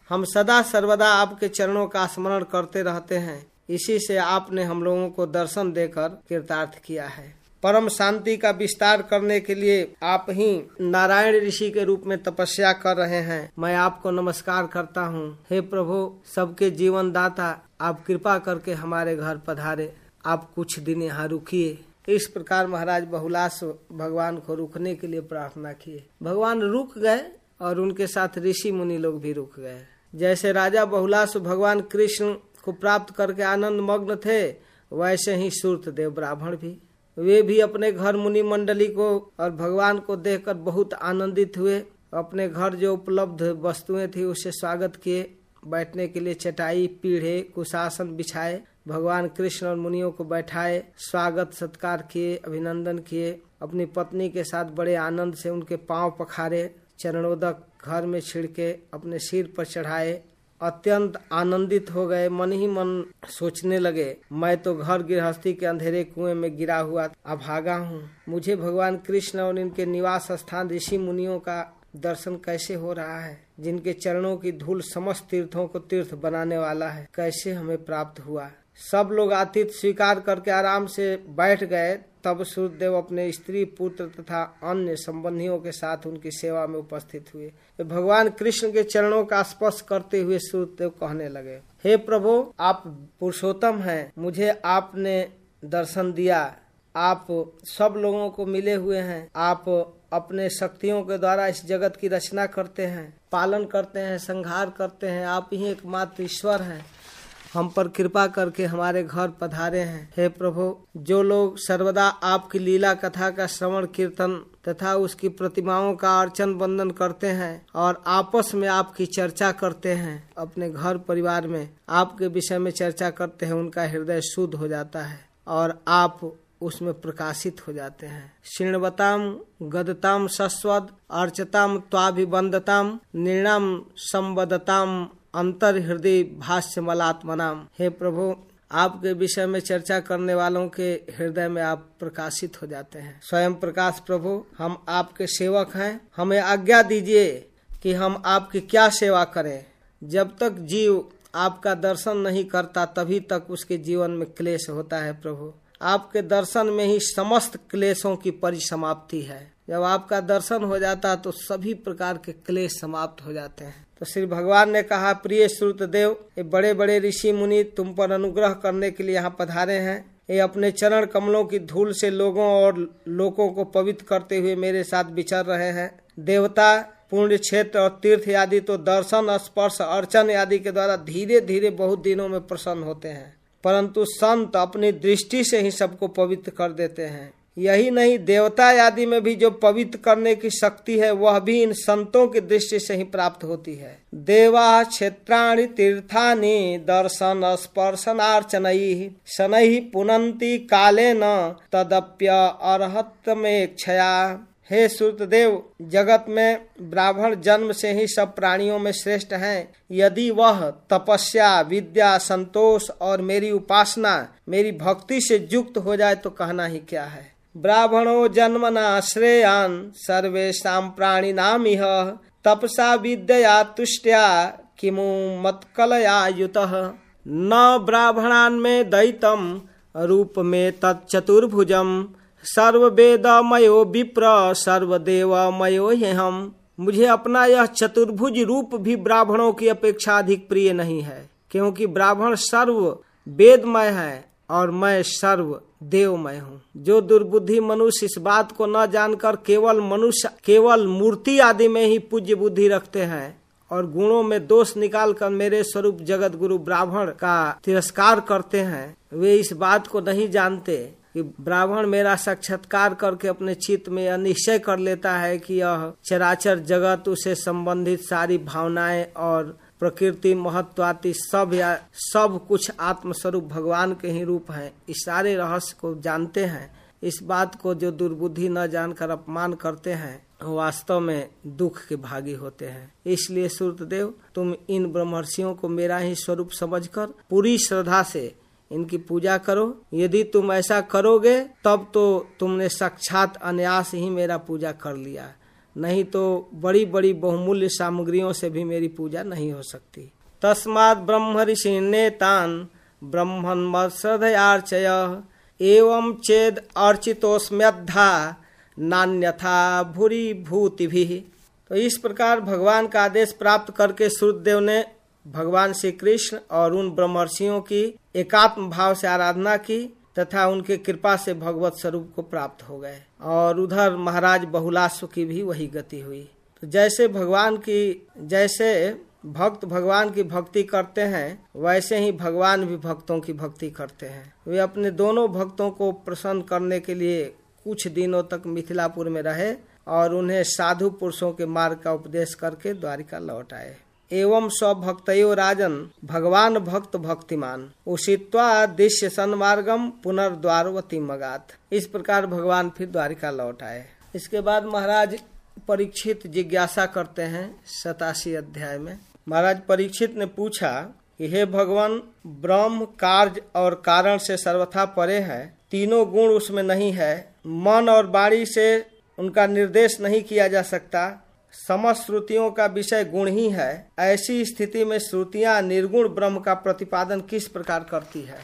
हम सदा सर्वदा आपके चरणों का स्मरण करते रहते हैं। इसी से आपने हम लोगों को दर्शन देकर कृतार्थ किया है। परम शांति का विस्तार करने के लिए आप ही नारायण ऋषि के रूप में तपस्या कर रहे हैं। मैं आपको नमस्कार करता हूँ। हे प्रभु, सबके जीवन दाता आप कृपा करके हमारे घर पधारे। आप कुछ दिन यहाँ रुकिए। इस प्रकार महाराज बहुलास भगवान को रुकने के लिए प्रार्थना किए। भगवान रुक गए और उनके साथ ऋषि मुनि लोग भी रुक गए। जैसे राजा बहुलास भगवान कृष्ण को प्राप्त करके आनंद मग्न थे, वैसे ही सूर्त देव ब्राह्मण भी। वे भी अपने घर मुनि मंडली को और भगवान को देखकर बहुत आनंदित हुए। अपने घर जो उपलब्ध वस्तुएँ थी, उसे स्वागत किए। बैठने के लिए चटाई, पीढ़े, कुशासन बिछाए। भगवान कृष्ण और मुनियों को बैठाए, स्वागत, सत्कार किए, अभिनंदन किए। अपनी पत्नी के साथ बड़े आनंद से उनके पाँव पखारे, चरणोदक घर में छिड़के अपने सिर पर चढ़ाए। अत्यंत आनंदित हो गए। मन ही मन सोचने लगे, मैं तो घर गृहस्थी के अंधेरे कुएँ में गिरा हुआ अभागा हूँ। मुझे भगवान कृष्ण और इनके निवास स्थान ऋषि मुनियों का दर्शन कैसे हो रहा है? जिनके चरणों की धूल समस्त तीर्थों को तीर्थ बनाने वाला है, कैसे हमें प्राप्त हुआ? सब लोग आतिथ्य स्वीकार करके आराम से बैठ गए, तब सूर्यदेव अपने स्त्री पुत्र तथा अन्य संबंधियों के साथ उनकी सेवा में उपस्थित हुए। भगवान कृष्ण के चरणों का स्पर्श करते हुए सूर्यदेव कहने लगे, हे प्रभु, आप पुरुषोत्तम हैं, मुझे आपने दर्शन दिया। आप सब लोगों को मिले हुए हैं। आप अपने शक्तियों के द्वारा इस जगत की रचना करते हैं, पालन करते हैं, संहार करते हैं। आप ही एकमात्र ईश्वर हैं। हम पर कृपा करके हमारे घर पधारे हैं। हे प्रभु, जो लोग सर्वदा आपकी लीला कथा का श्रवण, कीर्तन तथा उसकी प्रतिमाओं का अर्चन बंदन करते हैं और आपस में आपकी चर्चा करते हैं, अपने घर परिवार में आपके विषय में चर्चा करते हैं, उनका हृदय शुद्ध हो जाता है और आप उसमें प्रकाशित हो जाते हैं। शीर्णवताम गदताम, सस्वद, अर्चताम, त्वाभिबंधताम निर्णाम संबदताम अंतर हृदय भाष्य मलात्मनाम हे प्रभु, आपके विषय में चर्चा करने वालों के हृदय में आप प्रकाशित हो जाते हैं। स्वयं प्रकाश प्रभु, हम आपके सेवक हैं। हमें आज्ञा दीजिए कि हम आपकी क्या सेवा करें। जब तक जीव आपका दर्शन नहीं करता, तभी तक उसके जीवन में क्लेश होता है प्रभु। आपके दर्शन में ही समस्त क्लेशों की परिसमाप्ति है। जब आपका दर्शन हो जाता तो सभी प्रकार के क्लेश समाप्त हो जाते हैं। तो श्री भगवान ने कहा, प्रिय श्रुत देव, ये बड़े बड़े ऋषि मुनि तुम पर अनुग्रह करने के लिए यहाँ पधारे हैं। ये अपने चरण कमलों की धूल से लोगों और लोगों को पवित्र करते हुए मेरे साथ विचर रहे हैं। देवता, पुण्य क्षेत्र और तीर्थ आदि तो दर्शन, स्पर्श, अर्चन आदि के द्वारा धीरे धीरे बहुत दिनों में प्रसन्न होते हैं। परंतु संत अपनी दृष्टि से ही सबको पवित्र कर देते हैं। यही नहीं देवता आदि में भी जो पवित्र करने की शक्ति है, वह भी इन संतों की दृष्टि से ही प्राप्त होती है। देवा क्षेत्राणि तीर्थानि दर्शन स्पर्शन स्पर्शनार्चन, शनै पुनंती काले न तदप्य अर्हत में क्षया हे श्रुतदेव जगत में ब्राह्मण जन्म से ही सब प्राणियों में श्रेष्ठ हैं। यदि वह तपस्या, विद्या, संतोष और मेरी उपासना, मेरी भक्ति से युक्त हो जाए तो कहना ही क्या है? ब्राह्मणो जन्मना श्रेयान सर्वेशा प्राणी नाम यह तपसा विद्या तुष्टया किमु मतकलया युत न ब्राह्मणान में दैतम रूप में तत्चतुर्भुजम। सर्ववेदमयो विप्र, सर्वदेवमयो हम मुझे अपना यह चतुर्भुज रूप भी ब्राह्मणों की अपेक्षा अधिक प्रिय नहीं है, क्योंकि ब्राह्मण सर्व वेदमय है। और मैं सर्व देवमय हूँ। जो दुर्बुद्धि मनुष्य इस बात को न जानकर केवल मनुष्य, केवल मूर्ति आदि में ही पूज्य बुद्धि रखते हैं और गुणों में दोष निकालकर मेरे स्वरूप जगत गुरु ब्राह्मण का तिरस्कार करते हैं, वे इस बात को नहीं जानते कि ब्राह्मण मेरा साक्षात्कार करके अपने चित्त में यह निश्चय कर लेता है कि यह चराचर जगत, उसे संबंधित सारी भावनाएँ और प्रकृति महत्वाति सब या सब कुछ आत्मस्वरूप भगवान के ही रूप हैं। इस सारे रहस्य को जानते हैं। इस बात को जो दुर्बुद्धि न जानकर अपमान करते हैं वास्तव में दुख के भागी होते हैं। इसलिए सूर्यदेव तुम इन ब्रह्मर्षियों को मेरा ही स्वरूप समझकर पूरी श्रद्धा से इनकी पूजा करो। यदि तुम ऐसा करोगे, तब तो तुमने साक्षात अन्यास ही मेरा पूजा कर लिया। नहीं तो बड़ी बड़ी बहुमूल्य सामग्रियों से भी मेरी पूजा नहीं हो सकती। तस्मात ब्रह्म ऋषि ब्रह्मन मत्सदयार्चय एवं चेद अर्चितोस्म्यधा नान्यथा भूरी भूति भी तो इस प्रकार भगवान का आदेश प्राप्त करके सूर्यदेव ने भगवान श्री कृष्ण और उन ब्रह्मर्षियों की एकात्म भाव से आराधना की। तथा उनके कृपा से भगवत स्वरूप को प्राप्त हो गए। और उधर महाराज बहुलाश्व की भी वही गति हुई। तो जैसे भगवान की, जैसे भक्त भगवान की भक्ति करते हैं, वैसे ही भगवान भी भक्तों की भक्ति करते हैं। वे अपने दोनों भक्तों को प्रसन्न करने के लिए कुछ दिनों तक मिथिलापुर में रहे और उन्हें साधु पुरुषों के मार्ग का उपदेश करके द्वारिका लौट आए। एवं स्वभक्तो राजन, भगवान भक्त भक्तिमान। उषित्वा दिश्य सन्मार्गम पुनर्द्वारवती मगात। इस प्रकार भगवान फिर द्वारिका लौट आए। इसके बाद महाराज परीक्षित जिज्ञासा करते हैं सतासी अध्याय में। महाराज परीक्षित ने पूछा, कि हे भगवान, ब्रह्म, कार्य और कारण से सर्वथा परे है? तीनों गुण उसमें नहीं है। मन और बाणी से उनका निर्देश नहीं किया जा सकता। समस्त श्रुतियों का विषय गुण ही है। ऐसी स्थिति में श्रुतियाँ निर्गुण ब्रह्म का प्रतिपादन किस प्रकार करती है?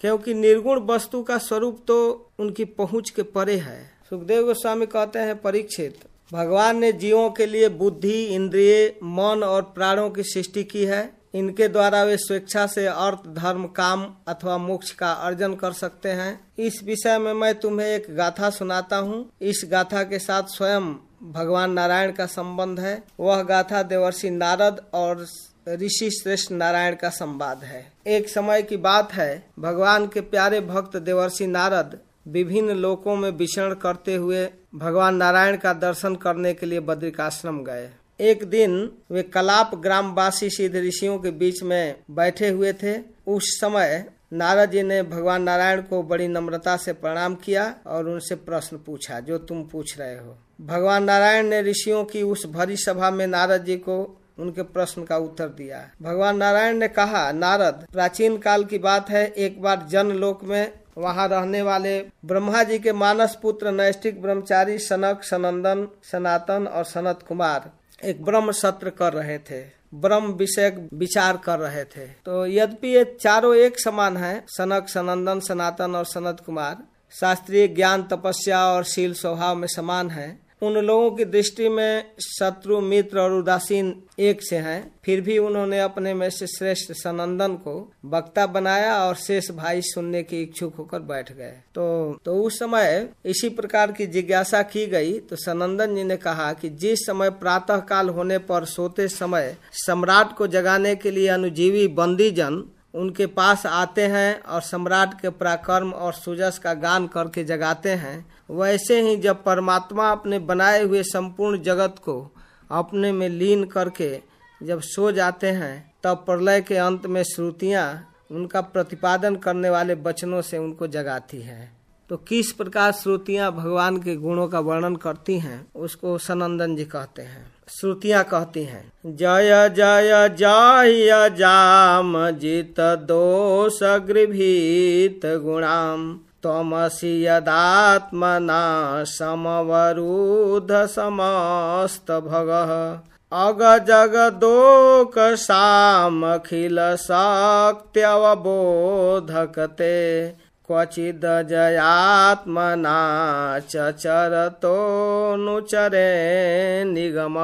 क्योंकि निर्गुण वस्तु का स्वरूप तो उनकी पहुँच के परे है। सुखदेव गोस्वामी कहते हैं, परीक्षित, भगवान ने जीवों के लिए बुद्धि, इंद्रिय, मन और प्राणों की सृष्टि की है। इनके द्वारा वे स्वेच्छा से अर्थ, धर्म, काम अथवा मोक्ष का अर्जन कर सकते हैं। इस विषय में मैं तुम्हें एक गाथा सुनाता हूँ। इस गाथा के साथ स्वयं भगवान नारायण का संबंध है। वह गाथा देवर्षि नारद और ऋषि श्रेष्ठ नारायण का संवाद है। एक समय की बात है, भगवान के प्यारे भक्त देवर्षि नारद विभिन्न लोकों में विचरण करते हुए भगवान नारायण का दर्शन करने के लिए बद्रिकाश्रम गए। एक दिन वे कलाप ग्रामवासी सिद्ध ऋषियों के बीच में बैठे हुए थे। उस समय नारद जी ने भगवान नारायण को बड़ी नम्रता से प्रणाम किया और उनसे प्रश्न पूछा, जो तुम पूछ रहे हो? भगवान नारायण ने ऋषियों की उस भरी सभा में नारद जी को उनके प्रश्न का उत्तर दिया। भगवान नारायण ने कहा, नारद, प्राचीन काल की बात है, एक बार जन लोक में वहाँ रहने वाले ब्रह्मा जी के मानस पुत्र नैष्टिक ब्रह्मचारी सनक, सनंदन, सनातन और सनत कुमार एक ब्रह्म सत्र कर रहे थे, ब्रह्म विषय विचार कर रहे थे। तो यद्यपि ये चारों एक समान है, सनक, सनंदन, सनातन और सनत कुमार, शास्त्रीय ज्ञान तपस्या और शील स्वभाव में समान है उन लोगों की दृष्टि में शत्रु, मित्र और उदासीन एक से हैं। फिर भी उन्होंने अपने में से श्रेष्ठ सनंदन को वक्ता बनाया और शेष भाई सुनने के इच्छुक होकर बैठ गए। तो तो उस समय इसी प्रकार की जिज्ञासा की गई। तो सनंदन जी ने कहा कि जिस समय प्रातः काल होने पर सोते समय सम्राट को जगाने के लिए अनुजीवी बंदी जन उनके पास आते हैं और सम्राट के पराक्रम और सुजस का गान करके जगाते हैं वैसे ही जब परमात्मा अपने बनाए हुए संपूर्ण जगत को अपने में लीन करके जब सो जाते हैं, तब प्रलय के अंत में श्रुतियाँ उनका प्रतिपादन करने वाले वचनों से उनको जगाती है। तो किस प्रकार श्रुतियाँ भगवान के गुणों का वर्णन करती हैं, उसको सनंदन जी कहते हैं। श्रुतियाँ कहती हैं, जय जय जय, जाम, जित दोष, गृभीत गुणाम। तमसी यदात्मना समवरुध समस्त भग। अग जग दोक सामखिल शक्त्यवबोधकते क्वचिद जयात्मना चरतो नुचरे निगम।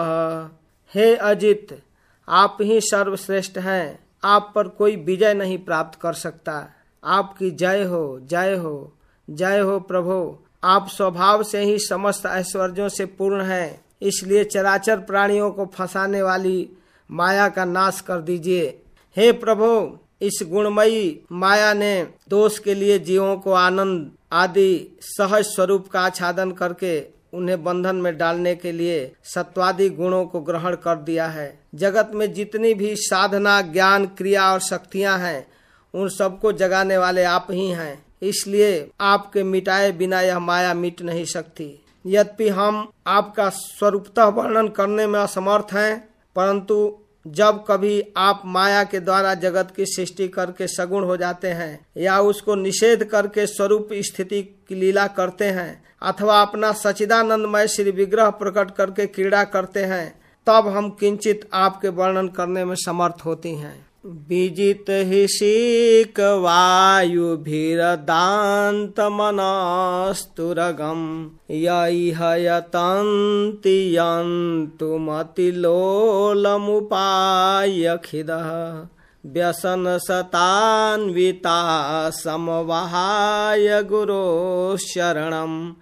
हे अजित, आप ही सर्वश्रेष्ठ हैं। आप पर कोई विजय नहीं प्राप्त कर सकता। आपकी जय हो जय हो जय हो प्रभु। आप स्वभाव से ही समस्त ऐश्वर्यों से पूर्ण हैं, इसलिए चराचर प्राणियों को फंसाने वाली माया का नाश कर दीजिए। हे प्रभु, इस गुणमयी माया ने दोष के लिए जीवों को आनंद आदि सहज स्वरूप का आच्छादन करके उन्हें बंधन में डालने के लिए सत्वादि गुणों को ग्रहण कर दिया है। जगत में जितनी भी साधना, ज्ञान, क्रिया और शक्तियाँ हैं उन सबको जगाने वाले आप ही हैं। इसलिए आपके मिटाए बिना यह माया मिट नहीं सकती। यद्यपि हम आपका स्वरूपतः वर्णन करने में असमर्थ हैं, परंतु जब कभी आप माया के द्वारा जगत की सृष्टि करके सगुण हो जाते हैं, या उसको निषेध करके स्वरूप स्थिति की लीला करते हैं, अथवा अपना सचिदानंदमय श्री विग्रह प्रकट करके क्रीड़ा करते हैं, तब हम किंचित आपके वर्णन करने में समर्थ होती हैं। विजित हि शिक वायुभिर्दान्तमनस्तुरगम् यैहयतन्ति यन्तुमतिलोलमुपाय खिदः व्यसनशतान्विता गुरोशरणम्।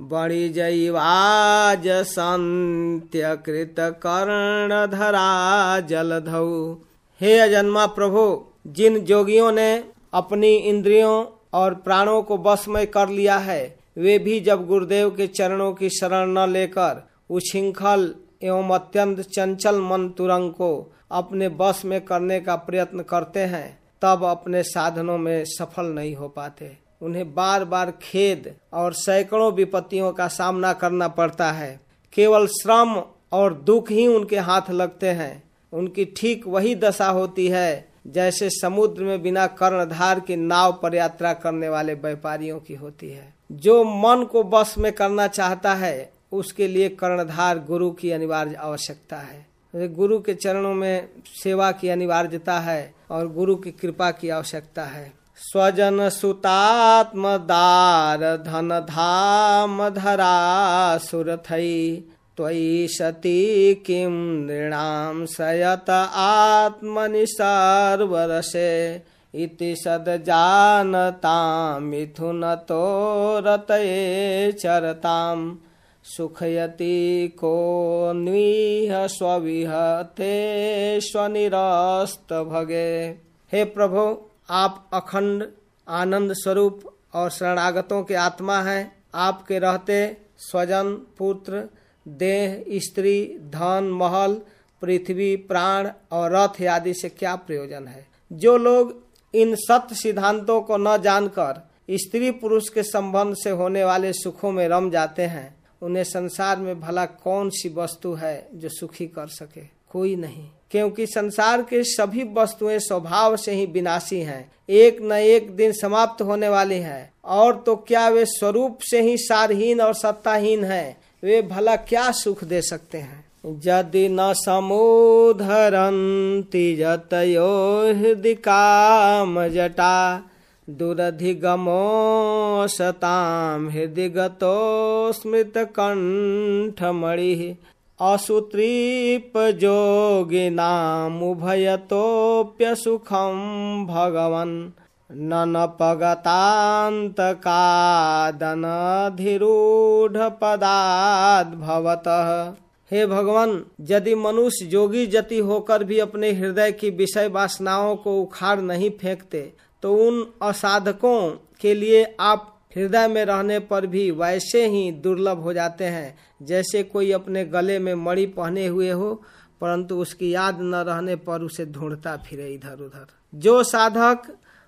बणिजैवाजसन्त्यकृतकर्णधरा जलधौ हे अजन्मा प्रभु, जिन जोगियों ने अपनी इंद्रियों और प्राणों को बस में कर लिया है, वे भी जब गुरुदेव के चरणों की शरण न लेकर उछिंखल एवं अत्यंत चंचल मन तुरंग को अपने बस में करने का प्रयत्न करते हैं, तब अपने साधनों में सफल नहीं हो पाते। उन्हें बार बार खेद और सैकड़ों विपत्तियों का सामना करना पड़ता है। केवल श्रम और दुख ही उनके हाथ लगते हैं। उनकी ठीक वही दशा होती है, जैसे समुद्र में बिना कर्णधार के नाव पर यात्रा करने वाले व्यापारियों की होती है। जो मन को बस में करना चाहता है, उसके लिए कर्णधार गुरु की अनिवार्य आवश्यकता है। गुरु के चरणों में सेवा की अनिवार्यता है और गुरु की कृपा की आवश्यकता है। स्वजन सुतात्म दार धन धाम धरा सुरथई त्वयि सती किं नृणां सयत आत्मनि सर्वरसे इति सदजानतां मिथुनतो रतये चरतां। सुखयति को न्वीह स्वविहते स्वनिरस्त भगे हे प्रभु, आप अखंड आनंद स्वरूप और शरणागतों के आत्मा हैं। आपके रहते स्वजन, पुत्र देह, स्त्री, धन, महल, पृथ्वी, प्राण और रथ आदि से क्या प्रयोजन है? जो लोग इन सत्य सिद्धांतों को न जानकर स्त्री पुरुष के संबंध से होने वाले सुखों में रम जाते हैं, उन्हें संसार में भला कौन सी वस्तु है जो सुखी कर सके? कोई नहीं। क्योंकि संसार के सभी वस्तुएँ स्वभाव से ही विनाशी हैं, एक न एक दिन समाप्त होने वाली हैं, और तो क्या वे स्वरूप से ही सारहीन और सत्ताहीन हैं? वे भला क्या सुख दे सकते हैं? यदि न समुधरती जतयो हृदय काम जटा दुरधिगमो सताम हृदय गतो स्मृत कंठ मणि असुत्रीप जोगिनाम उभयतोप्य सुखम भगवन। ननपगतान्तकादनधिरूढपदाद्भवतः हे भगवान, यदि मनुष्य जोगी जति होकर भी अपने हृदय की विषय वासनाओं को उखाड़ नहीं फेंकते तो उन असाधकों के लिए आप हृदय में रहने पर भी वैसे ही दुर्लभ हो जाते हैं, जैसे कोई अपने गले में मणि पहने हुए हो, परंतु उसकी याद न रहने पर उसे ढूंढता फिरे इधर उधर जो साधक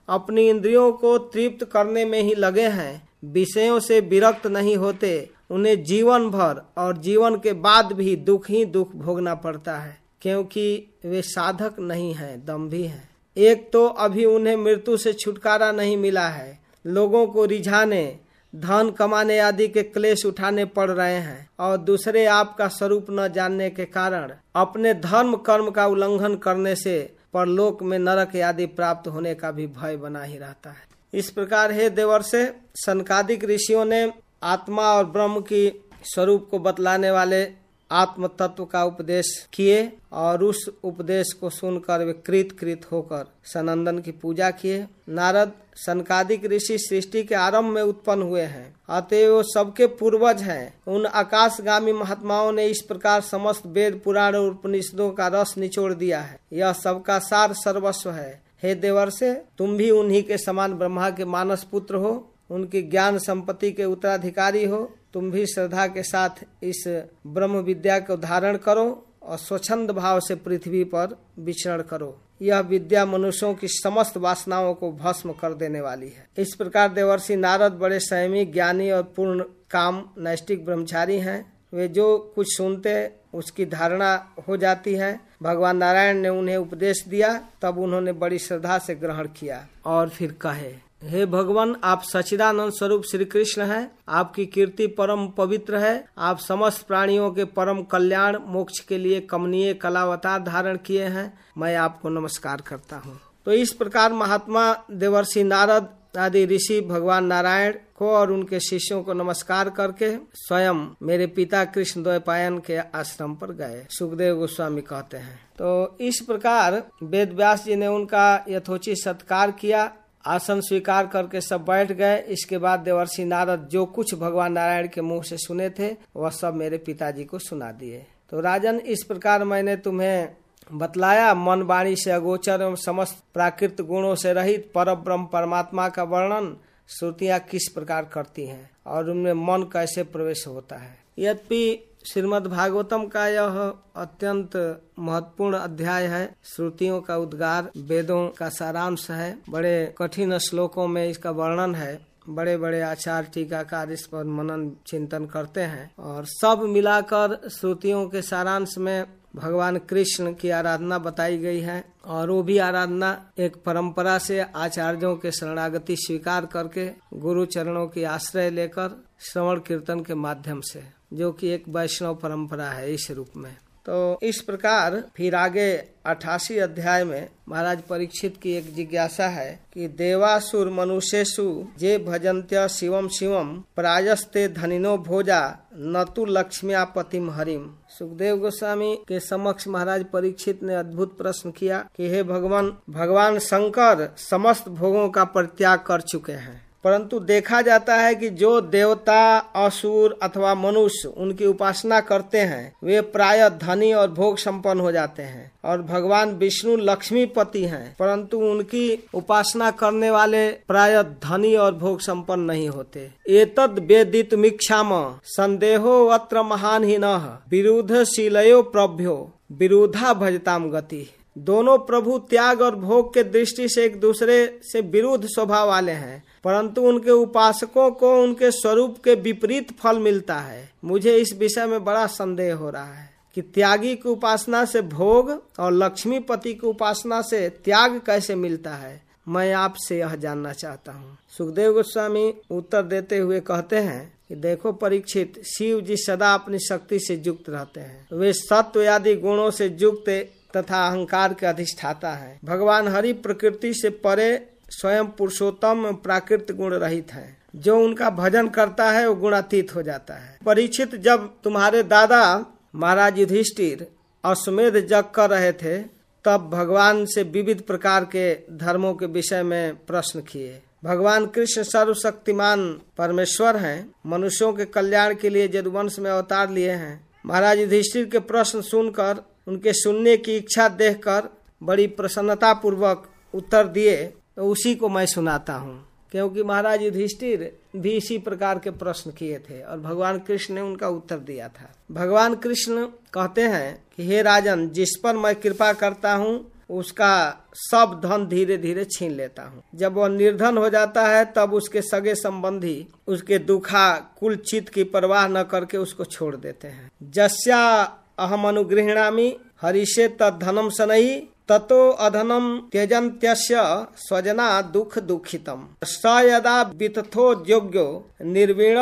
अपनी इंद्रियों को तृप्त करने में ही लगे हैं। विषयों से विरक्त नहीं होते। उन्हें जीवन भर और जीवन के बाद भी दुख ही दुख भोगना पड़ता है, क्योंकि वे साधक नहीं हैं, दम्भी हैं। एक तो अभी उन्हें मृत्यु से छुटकारा नहीं मिला है। लोगों को रिझाने, धन कमाने आदि के क्लेश उठाने पड़ रहे हैं और दूसरे आपका स्वरूप न जानने के कारण अपने धर्म कर्म का उल्लंघन करने से परलोक में नरक आदि प्राप्त होने का भी भय बना ही रहता है। इस प्रकार हे देवर से सनकादिक ऋषियों ने आत्मा और ब्रह्म की स्वरूप को बतलाने वाले आत्म तत्व का उपदेश किए और उस उपदेश को सुनकर वे कृत कृत होकर सनंदन की पूजा किए। नारद सनकादिक ऋषि सृष्टि के आरंभ में उत्पन्न हुए हैं। अतएव वो सबके पूर्वज हैं। उन आकाशगामी महात्माओं ने इस प्रकार समस्त वेद पुराण और उपनिषदों का रस निचोड़ दिया है। यह सबका सार सर्वस्व है। हे देवर से तुम भी उन्हीं के समान ब्रह्मा के मानस पुत्र हो। उनकी ज्ञान संपत्ति के उत्तराधिकारी हो। तुम भी श्रद्धा के साथ इस ब्रह्म विद्या को धारण करो और स्वच्छंद भाव से पृथ्वी पर विचरण करो। यह विद्या मनुष्यों की समस्त वासनाओं को भस्म कर देने वाली है। इस प्रकार देवर्षि नारद बड़े संयमी ज्ञानी और पूर्ण काम नैष्टिक ब्रह्मचारी हैं। वे जो कुछ सुनते, उसकी धारणा हो जाती है। भगवान नारायण ने उन्हें उपदेश दिया, तब उन्होंने बड़ी श्रद्धा से ग्रहण किया और फिर कहे हे भगवान, आप सचिदानंद स्वरूप श्री कृष्ण हैं। आपकी कीर्ति परम पवित्र है। आप समस्त प्राणियों के परम कल्याण, मोक्ष के लिए कमनीय कलावतार धारण किए हैं। मैं आपको नमस्कार करता हूँ। तो इस प्रकार महात्मा देवर्षि नारद आदि ऋषि भगवान नारायण को और उनके शिष्यों को नमस्कार करके स्वयं मेरे पिता कृष्ण द्वैपायन के आश्रम पर गए। सुखदेव गोस्वामी कहते हैं। तो इस प्रकार वेद व्यास जी ने उनका यथोचित सत्कार किया। आसन स्वीकार करके सब बैठ गए। इसके बाद देवर्षि नारद जो कुछ भगवान नारायण के मुँह से सुने थे, वह सब मेरे पिताजी को सुना दिए। तो राजन, इस प्रकार मैंने तुम्हें बतलाया, मन वाणी से अगोचर एवं समस्त प्राकृत गुणों से रहित पर ब्रह्म परमात्मा का वर्णन, श्रुतियाँ किस प्रकार करती हैं और उनमें मन कैसे प्रवेश होता है। यद्यपि श्रीमद् भागवतम का यह अत्यंत महत्वपूर्ण अध्याय है। श्रुतियों का उद्गार, वेदों का सारांश है। बड़े कठिन श्लोकों में इसका वर्णन है। बड़े बड़े आचार, टीकाकार इस पर मनन, चिंतन करते हैं। और सब मिलाकर श्रुतियों के सारांश में भगवान कृष्ण की आराधना बताई गई है। और वो भी आराधना एक परंपरा से आचार्यों के शरणागति स्वीकार करके गुरु चरणों की आश्रय लेकर श्रवण कीर्तन के माध्यम से। जो कि एक वैष्णव परंपरा है इस रूप में। तो इस प्रकार फिर आगे अठासी अध्याय में महाराज परीक्षित की एक जिज्ञासा है कि देवासुर मनुष्यसु जे भजंत्य शिवम शिवम प्रायस्ते धनिनो भोजा न तो लक्ष्म्या पतिम हरिम सुखदेव गोस्वामी के समक्ष महाराज परीक्षित ने अद्भुत प्रश्न किया कि हे भगवान भगवान शंकर समस्त भोगों का परित्याग कर चुके हैं। परंतु देखा जाता है कि जो देवता, असुर अथवा मनुष्य उनकी उपासना करते हैं, वे प्राय धनी और भोग संपन्न हो जाते हैं और भगवान विष्णु लक्ष्मीपति हैं, परंतु उनकी उपासना करने वाले प्राय धनी और भोग संपन्न नहीं होते। एतद वेदित मिक्षाम, संदेहो अत्र महान ही न विरुद्ध शीलयो प्रभ्यो, विरुद्धा भजताम गति। दोनों प्रभु त्याग और भोग के दृष्टि से एक दूसरे से विरुद्ध स्वभाव वाले हैं परंतु उनके उपासकों को उनके स्वरूप के विपरीत फल मिलता है। मुझे इस विषय में बड़ा संदेह हो रहा है कि त्यागी की उपासना से भोग और लक्ष्मीपति की उपासना से त्याग कैसे मिलता है, मैं आपसे यह जानना चाहता हूँ। सुखदेव गोस्वामी उत्तर देते हुए कहते हैं कि देखो परीक्षित, शिव जी सदा अपनी शक्ति से युक्त रहते हैं। वे सत्व आदि गुणों से युक्त तथा अहंकार के अधिष्ठाता है। भगवान हरि प्रकृति से परे स्वयं पुरुषोत्तम प्राकृत गुण रहित है। जो उनका भजन करता है, वो गुणातीत हो जाता है। परीक्षित जब तुम्हारे दादा महाराज युधिष्ठिर अश्वमेध जग कर रहे थे, तब भगवान से विविध प्रकार के धर्मों के विषय में प्रश्न किए। भगवान कृष्ण सर्वशक्तिमान परमेश्वर हैं, मनुष्यों के कल्याण के लिए जदुवंश में अवतार लिए हैं। महाराज युधिष्ठिर के प्रश्न सुनकर, उनके सुनने की इच्छा देखकर, बड़ी प्रसन्नता पूर्वक उत्तर दिए उसी को मैं सुनाता हूँ। क्योंकि महाराज युधिष्ठिर भी इसी प्रकार के प्रश्न किए थे और भगवान कृष्ण ने उनका उत्तर दिया था। भगवान कृष्ण कहते हैं कि, हे राजन, जिस पर मैं कृपा करता हूँ, उसका सब धन धीरे धीरे छीन लेता हूँ। जब वह निर्धन हो जाता है, तब उसके सगे संबंधी उसके दुखा कुल चित की परवाह न करके उसको छोड़ देते हैं। जस्या अहम अनुगृहणामी हरिषे तधनम सनही ततो अधनम त्यजंत्यस्य स्वजना दुख दुखितम स यदा वितथो योग्यो निर्वीण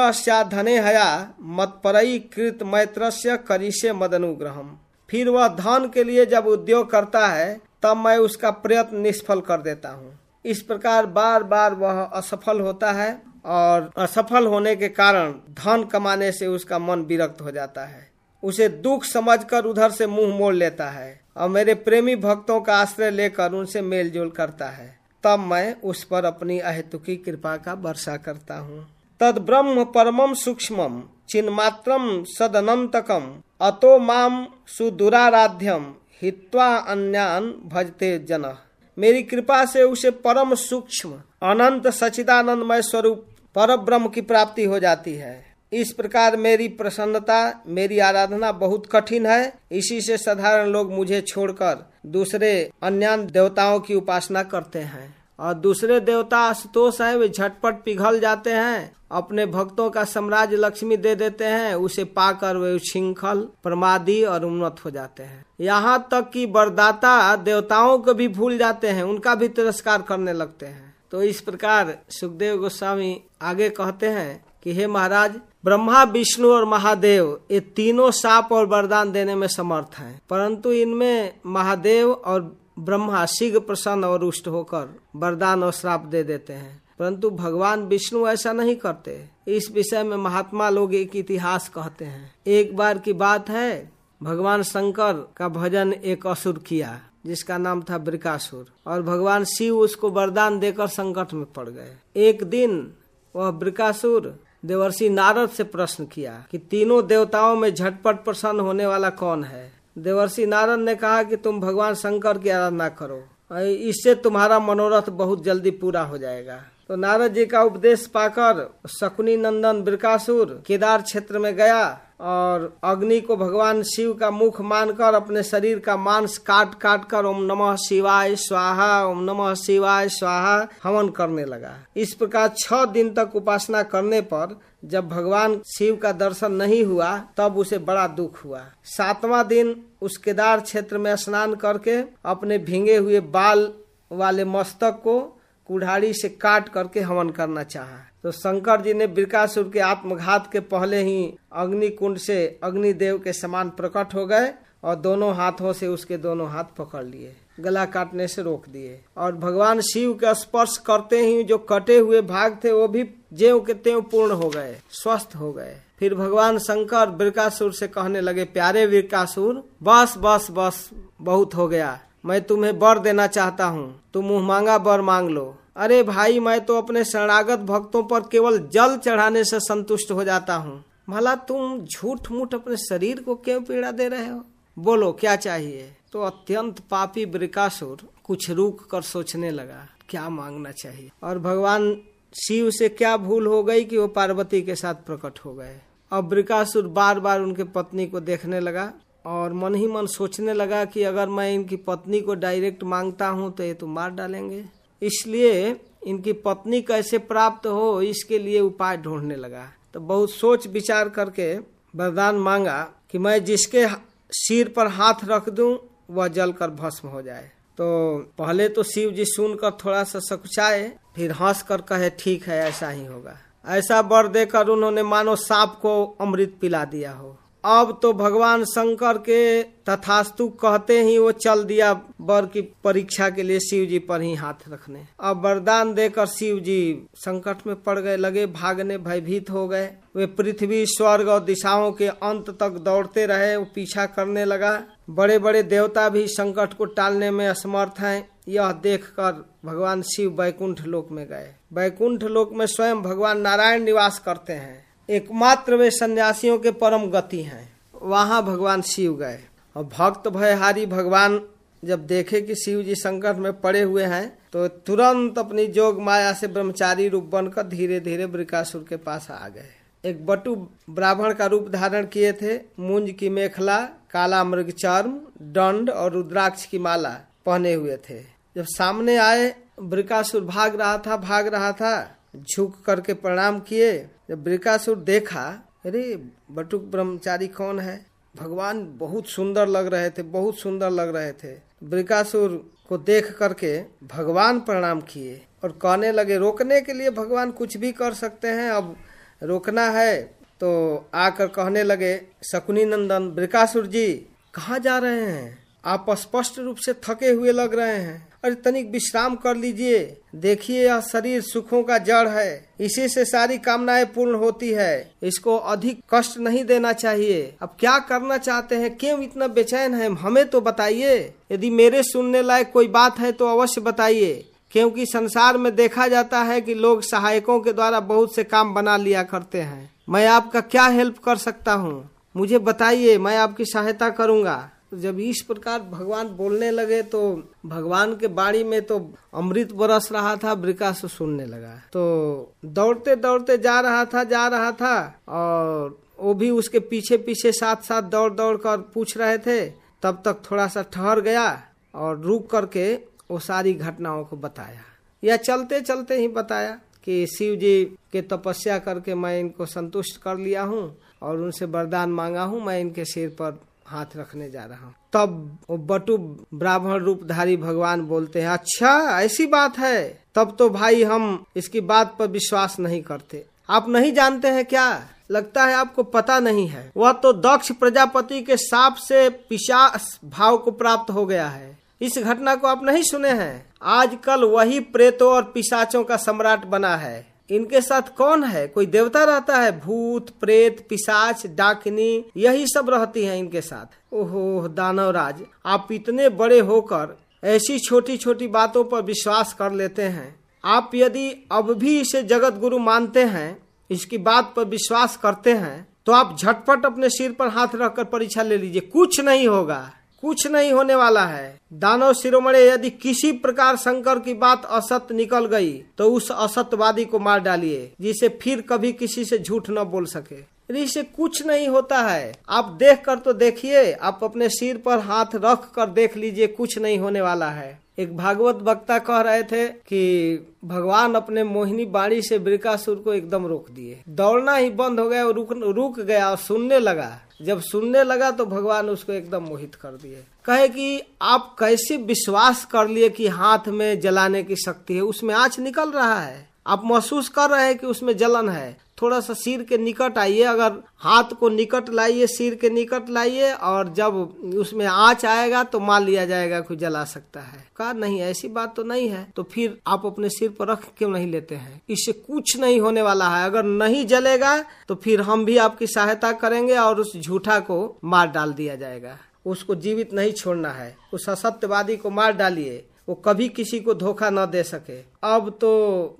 धने हया मत्परई कृत मैत्रस्य करिष्य मदनुग्रहम। फिर वह धन के लिए जब उद्योग करता है, तब मैं उसका प्रयत्न निष्फल कर देता हूँ। इस प्रकार बार बार वह असफल होता है और असफल होने के कारण धन कमाने से उसका मन विरक्त हो जाता है। उसे दुख समझकर उधर से मुँह मोड़ लेता है। और मेरे प्रेमी भक्तों का आश्रय लेकर उनसे मेलजोल करता है। तब मैं उस पर अपनी अहेतुकी कृपा का वर्षा करता हूँ। तद ब्रह्म परमम सूक्ष्म चिन्मात्रम सदनंतकम अतो माम सुदुराराध्यम हित्वा अन्यान भजते जन। मेरी कृपा से उसे परम सूक्ष्म, अनंत सचिदानंदमय स्वरूप पर ब्रह्म की प्राप्ति हो जाती है। इस प्रकार मेरी प्रसन्नता, मेरी आराधना बहुत कठिन है। इसी से साधारण लोग मुझे छोड़कर दूसरे अन्य देवताओं की उपासना करते हैं। और दूसरे देवता आशुतोष है, वे झटपट पिघल जाते हैं। अपने भक्तों का साम्राज्य लक्ष्मी दे देते हैं, उसे पाकर वे उच्छृंखल, प्रमादी और उन्नत हो जाते हैं। यहाँ तक कि वरदाता देवताओं को भी भूल जाते हैं, उनका भी तिरस्कार करने लगते हैं। तो इस प्रकार सुखदेव गोस्वामी आगे कहते हैं कि, हे महाराज ब्रह्मा, विष्णु और महादेव, ये तीनों साप और वरदान देने में समर्थ हैं। परंतु इनमें महादेव और ब्रह्मा शीघ्र प्रसन्न और रुष्ट होकर वरदान और श्राप दे देते हैं। परंतु भगवान, विष्णु ऐसा नहीं करते। इस विषय में महात्मा लोग एक इतिहास कहते हैं। एक बार की बात है, भगवान शंकर का भजन एक असुर किया, जिसका नाम था ब्रिकासुर और भगवान शिव उसको वरदान देकर संकट में पड़ गए। एक दिन वह ब्रिकासुर देवर्षि नारद से प्रश्न किया कि तीनों देवताओं में झटपट प्रसन्न होने वाला कौन है? देवर्षि नारद ने कहा कि तुम भगवान शंकर की आराधना करो। इससे तुम्हारा मनोरथ बहुत जल्दी पूरा हो जाएगा। तो नारद जी का उपदेश पाकर शकुनी नंदन ब्रिकासुर केदार क्षेत्र में गया और अग्नि को भगवान शिव का मुख मानकर अपने शरीर का मांस काट काट कर ओम नमः शिवाय स्वाहा, ओम नमः शिवाय स्वाहा, हवन करने लगा। इस प्रकार छह दिन तक उपासना करने पर जब भगवान शिव का दर्शन नहीं हुआ, तब उसे बड़ा दुख हुआ। सातवां दिन उस केदार क्षेत्र में स्नान करके अपने भींगे हुए बाल वाले मस्तक को कुढ़ाड़ी से काट करके हवन करना चाहा। तो शंकर जी ने बिरकासुर के आत्मघात के पहले ही अग्नि कुंड से अग्निदेव के समान प्रकट हो गए और दोनों हाथों से उसके दोनों हाथ पकड़ लिए, गला काटने से रोक दिए। और भगवान शिव का स्पर्श करते ही जो कटे हुए भाग थे, वो भी जेव के तेव पूर्ण हो गए, स्वस्थ हो गए। फिर भगवान शंकर बिरकासुर से कहने लगे, प्यारे बिरकासुर, बस बस बस, बहुत हो गया। मैं तुम्हें वर देना चाहता हूँ। तुम मुँह मांगा वर मांग लो। अरे भाई, मैं तो अपने शरणागत भक्तों पर केवल जल चढ़ाने से संतुष्ट हो जाता हूँ। भला तुम झूठ मूठ अपने शरीर को क्यों पीड़ा दे रहे हो? बोलो, क्या चाहिए? तो अत्यंत पापी ब्रिकासुर कुछ रुक कर सोचने लगा, क्या मांगना चाहिए? और भगवान शिव से क्या भूल हो गई कि वो पार्वती के साथ प्रकट हो गए? अब ब्रिकासुर बार बार उनके पत्नी को देखने लगा और मन ही मन सोचने लगा कि अगर मैं इनकी पत्नी को डायरेक्ट माँगता हूँ तो ये तो मार डालेंगे। इसलिए इनकी पत्नी कैसे प्राप्त हो, इसके लिए उपाय ढूँढने लगा। तो बहुत सोच विचार करके वरदान मांगा कि मैं जिसके सिर पर हाथ रख दूँ, वह जलकर भस्म हो जाए। तो पहले तो शिव जी सुनकर थोड़ा सा सकुचाए, फिर हंस कर कहे, ठीक है, ऐसा ही होगा। ऐसा बर देकर उन्होंने मानो सांप को अमृत पिला दिया हो। अब तो भगवान शंकर के तथास्तु कहते ही वो चल दिया बर की परीक्षा के लिए शिव जी पर ही हाथ रखने। अब वरदान देकर शिव जी संकट में पड़ गए, लगे, भागने भयभीत हो गए। वे पृथ्वी, स्वर्ग और दिशाओं के अंत तक दौड़ते रहे, वो पीछा करने लगा। बड़े बड़े देवता भी संकट को टालने में असमर्थ हैं। यह देखकर भगवान शिव बैकुंठ लोक में गए। बैकुंठ लोक में स्वयं भगवान नारायण निवास करते हैं। एकमात्र वे सन्यासियों के परम गति हैं। वहाँ भगवान शिव गए। और भक्त भयहारी भगवान जब देखे कि शिव जी संकट में पड़े हुए हैं तो तुरंत अपनी जोग माया से ब्रह्मचारी रूप बनकर धीरे धीरे ब्रिकासुर के पास आ गए। एक बटु ब्राह्मण का रूप धारण किए थे, मुंज की मेखला, काला मृग चर्म, दंड और रुद्राक्ष की माला पहने हुए थे। जब सामने आए ब्रिकासुर भाग रहा था, भाग रहा था, झुक करके प्रणाम किए। जब ब्रिकासुर देखा, अरे, बटुक ब्रह्मचारी कौन है? भगवान बहुत सुंदर लग रहे थे, बहुत सुंदर लग रहे थे। ब्रिकासुर को देख करके भगवान प्रणाम किए और कहने लगे, रोकने के लिए भगवान कुछ भी कर सकते हैं, अब रोकना है। तो आकर कहने लगे, शकुनी नंदन, ब्रिकासुर जी, कहाँ जा रहे हैं? आप स्पष्ट रूप से थके हुए लग रहे हैं। अरे तनिक विश्राम कर लीजिए। देखिए, यह शरीर सुखों का जड़ है। इसी से सारी कामनाएँ पूर्ण होती है। इसको अधिक कष्ट नहीं देना चाहिए। अब क्या करना चाहते हैं? क्यों इतना बेचैन है? हमें तो बताइए। यदि मेरे सुनने लायक कोई बात है तो अवश्य बताइए। क्योंकि संसार में देखा जाता है कि लोग सहायकों के द्वारा बहुत से काम बना लिया करते हैं। मैं आपका क्या हेल्प कर सकता हूँ? मुझे बताइए, मैं आपकी सहायता करूँगा। जब इस प्रकार भगवान बोलने लगे तो भगवान के बाणी में तो अमृत बरस रहा था ब्रिकास सुनने लगा। तो दौड़ते दौड़ते जा रहा था, जा रहा था और वो भी उसके पीछे पीछे साथ साथ दौड़ दौड़ कर पूछ रहे थे। तब तक थोड़ा सा ठहर गया और रुक करके वो सारी घटनाओं को बताया। या चलते चलते ही बताया कि शिव जी के तपस्या करके मैं इनको संतुष्ट कर लिया हूँ और उनसे वरदान मांगा हूँ, मैं इनके सिर पर हाथ रखने जा रहा हूँ। तब बटु ब्राह्मण रूपधारी भगवान बोलते हैं अच्छा ऐसी बात है। तब तो भाई हम इसकी बात पर विश्वास नहीं करते। आप नहीं जानते हैं क्या? लगता है आपको पता नहीं है। वह तो दक्ष प्रजापति के साप से पिशास भाव को प्राप्त हो गया है। इस घटना को आप नहीं सुने हैं। आजकल वही प्रेतों और पिशाचों का सम्राट बना है। इनके साथ कौन है? कोई देवता रहता है? भूत, प्रेत, पिशाच, डाकनी, यही सब रहती है इनके साथ। ओहो, दानवराज, आप इतने बड़े होकर ऐसी छोटी छोटी बातों पर विश्वास कर लेते हैं। आप यदि अब भी इसे जगत गुरु मानते हैं, इसकी बात पर विश्वास करते हैं तो आप झटपट अपने सिर पर हाथ रखकर परीक्षा ले लीजिए। कुछ नहीं होगा। कुछ नहीं होने वाला है। दानव शिरोमणे, यदि किसी प्रकार शंकर की बात असत निकल गई तो उस असतवादी को मार डालिए, जिसे फिर कभी किसी से झूठ न बोल सके। इससे कुछ नहीं होता है। आप देख कर तो देखिए, आप अपने सिर पर हाथ रख कर देख लीजिए, कुछ नहीं होने वाला है। एक भागवत वक्ता कह रहे थे कि भगवान अपने मोहिनी बाणी से ब्रिकासुर को एकदम रोक दिए। दौड़ना ही बंद हो गया और रुक रुक गया और सुनने लगा। जब सुनने लगा तो भगवान उसको एकदम मोहित कर दिए। कहे कि, आप कैसे विश्वास कर लिए कि हाथ में जलाने की शक्ति है? उसमें आँच निकल रहा है। आप महसूस कर रहे हैं कि उसमें जलन है। थोड़ा सा सिर के निकट आइए, अगर हाथ को निकट लाइए, सिर के निकट लाइए, और जब उसमें आँच आएगा तो मान लिया जाएगा, कोई जला सकता है। कहा, नहीं, ऐसी बात तो नहीं है। तो फिर आप अपने सिर पर रख क्यों नहीं लेते हैं? इससे कुछ नहीं होने वाला है। अगर नहीं जलेगा तो फिर हम भी आपकी सहायता करेंगे और उस झूठा को मार डाल दिया जाएगा। उसको जीवित नहीं छोड़ना है। उस असत्यवादी को मार डालिए। वो कभी किसी को धोखा न दे सके। अब तो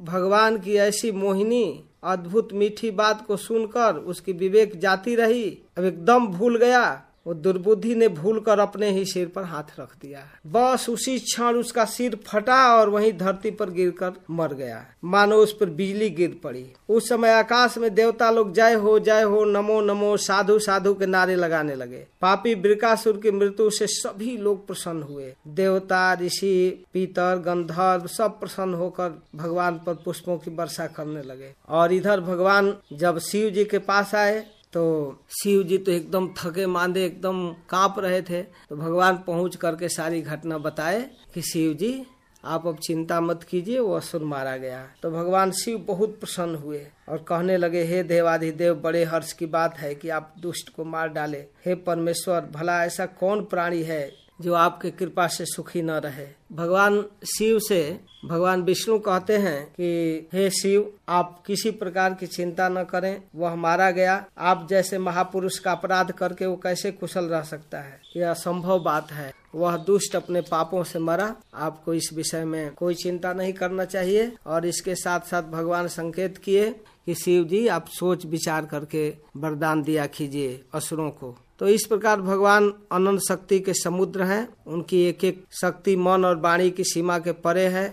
भगवान की ऐसी मोहिनी अद्भुत मीठी बात को सुनकर उसकी विवेक जाती रही। अब एकदम भूल गया। वो दुर्बुद्धि ने भूल कर अपने ही सिर पर हाथ रख दिया। बस उसी क्षण उसका सिर फटा और वहीं धरती पर गिरकर मर गया। मानो उस पर बिजली गिर पड़ी। उस समय आकाश में देवता लोग जय हो जय हो, नमो नमो, साधु साधु के नारे लगाने लगे। पापी ब्रिकासुर की मृत्यु से सभी लोग प्रसन्न हुए। देवता, ऋषि, पीतर, गंधर्व सब प्रसन्न होकर भगवान पर पुष्पों की वर्षा करने लगे। और इधर भगवान जब शिव जी के पास आए तो शिव जी तो एकदम थके मांदे, एकदम काँप रहे थे। तो भगवान पहुँच करके सारी घटना बताए कि शिव जी, आप अब चिंता मत कीजिए, वो असुर मारा गया। तो भगवान शिव बहुत प्रसन्न हुए और कहने लगे, हे देवाधिदेव, बड़े हर्ष की बात है कि आप दुष्ट को मार डाले। हे परमेश्वर, भला ऐसा कौन प्राणी है जो आपके कृपा से सुखी न रहे? भगवान शिव से भगवान विष्णु कहते हैं कि, हे शिव, आप किसी प्रकार की चिंता न करें, वह मारा गया। आप जैसे महापुरुष का अपराध करके वो कैसे कुशल रह सकता है? यह असंभव बात है। वह दुष्ट अपने पापों से मरा। आपको इस विषय में कोई चिंता नहीं करना चाहिए। और इसके साथ साथ भगवान संकेत किए कि, शिव जी, आप सोच विचार करके वरदान दिया कीजिए असुरों को। तो इस प्रकार भगवान अनंत शक्ति के समुद्र हैं। उनकी एक एक शक्ति मन और वाणी की सीमा के परे है।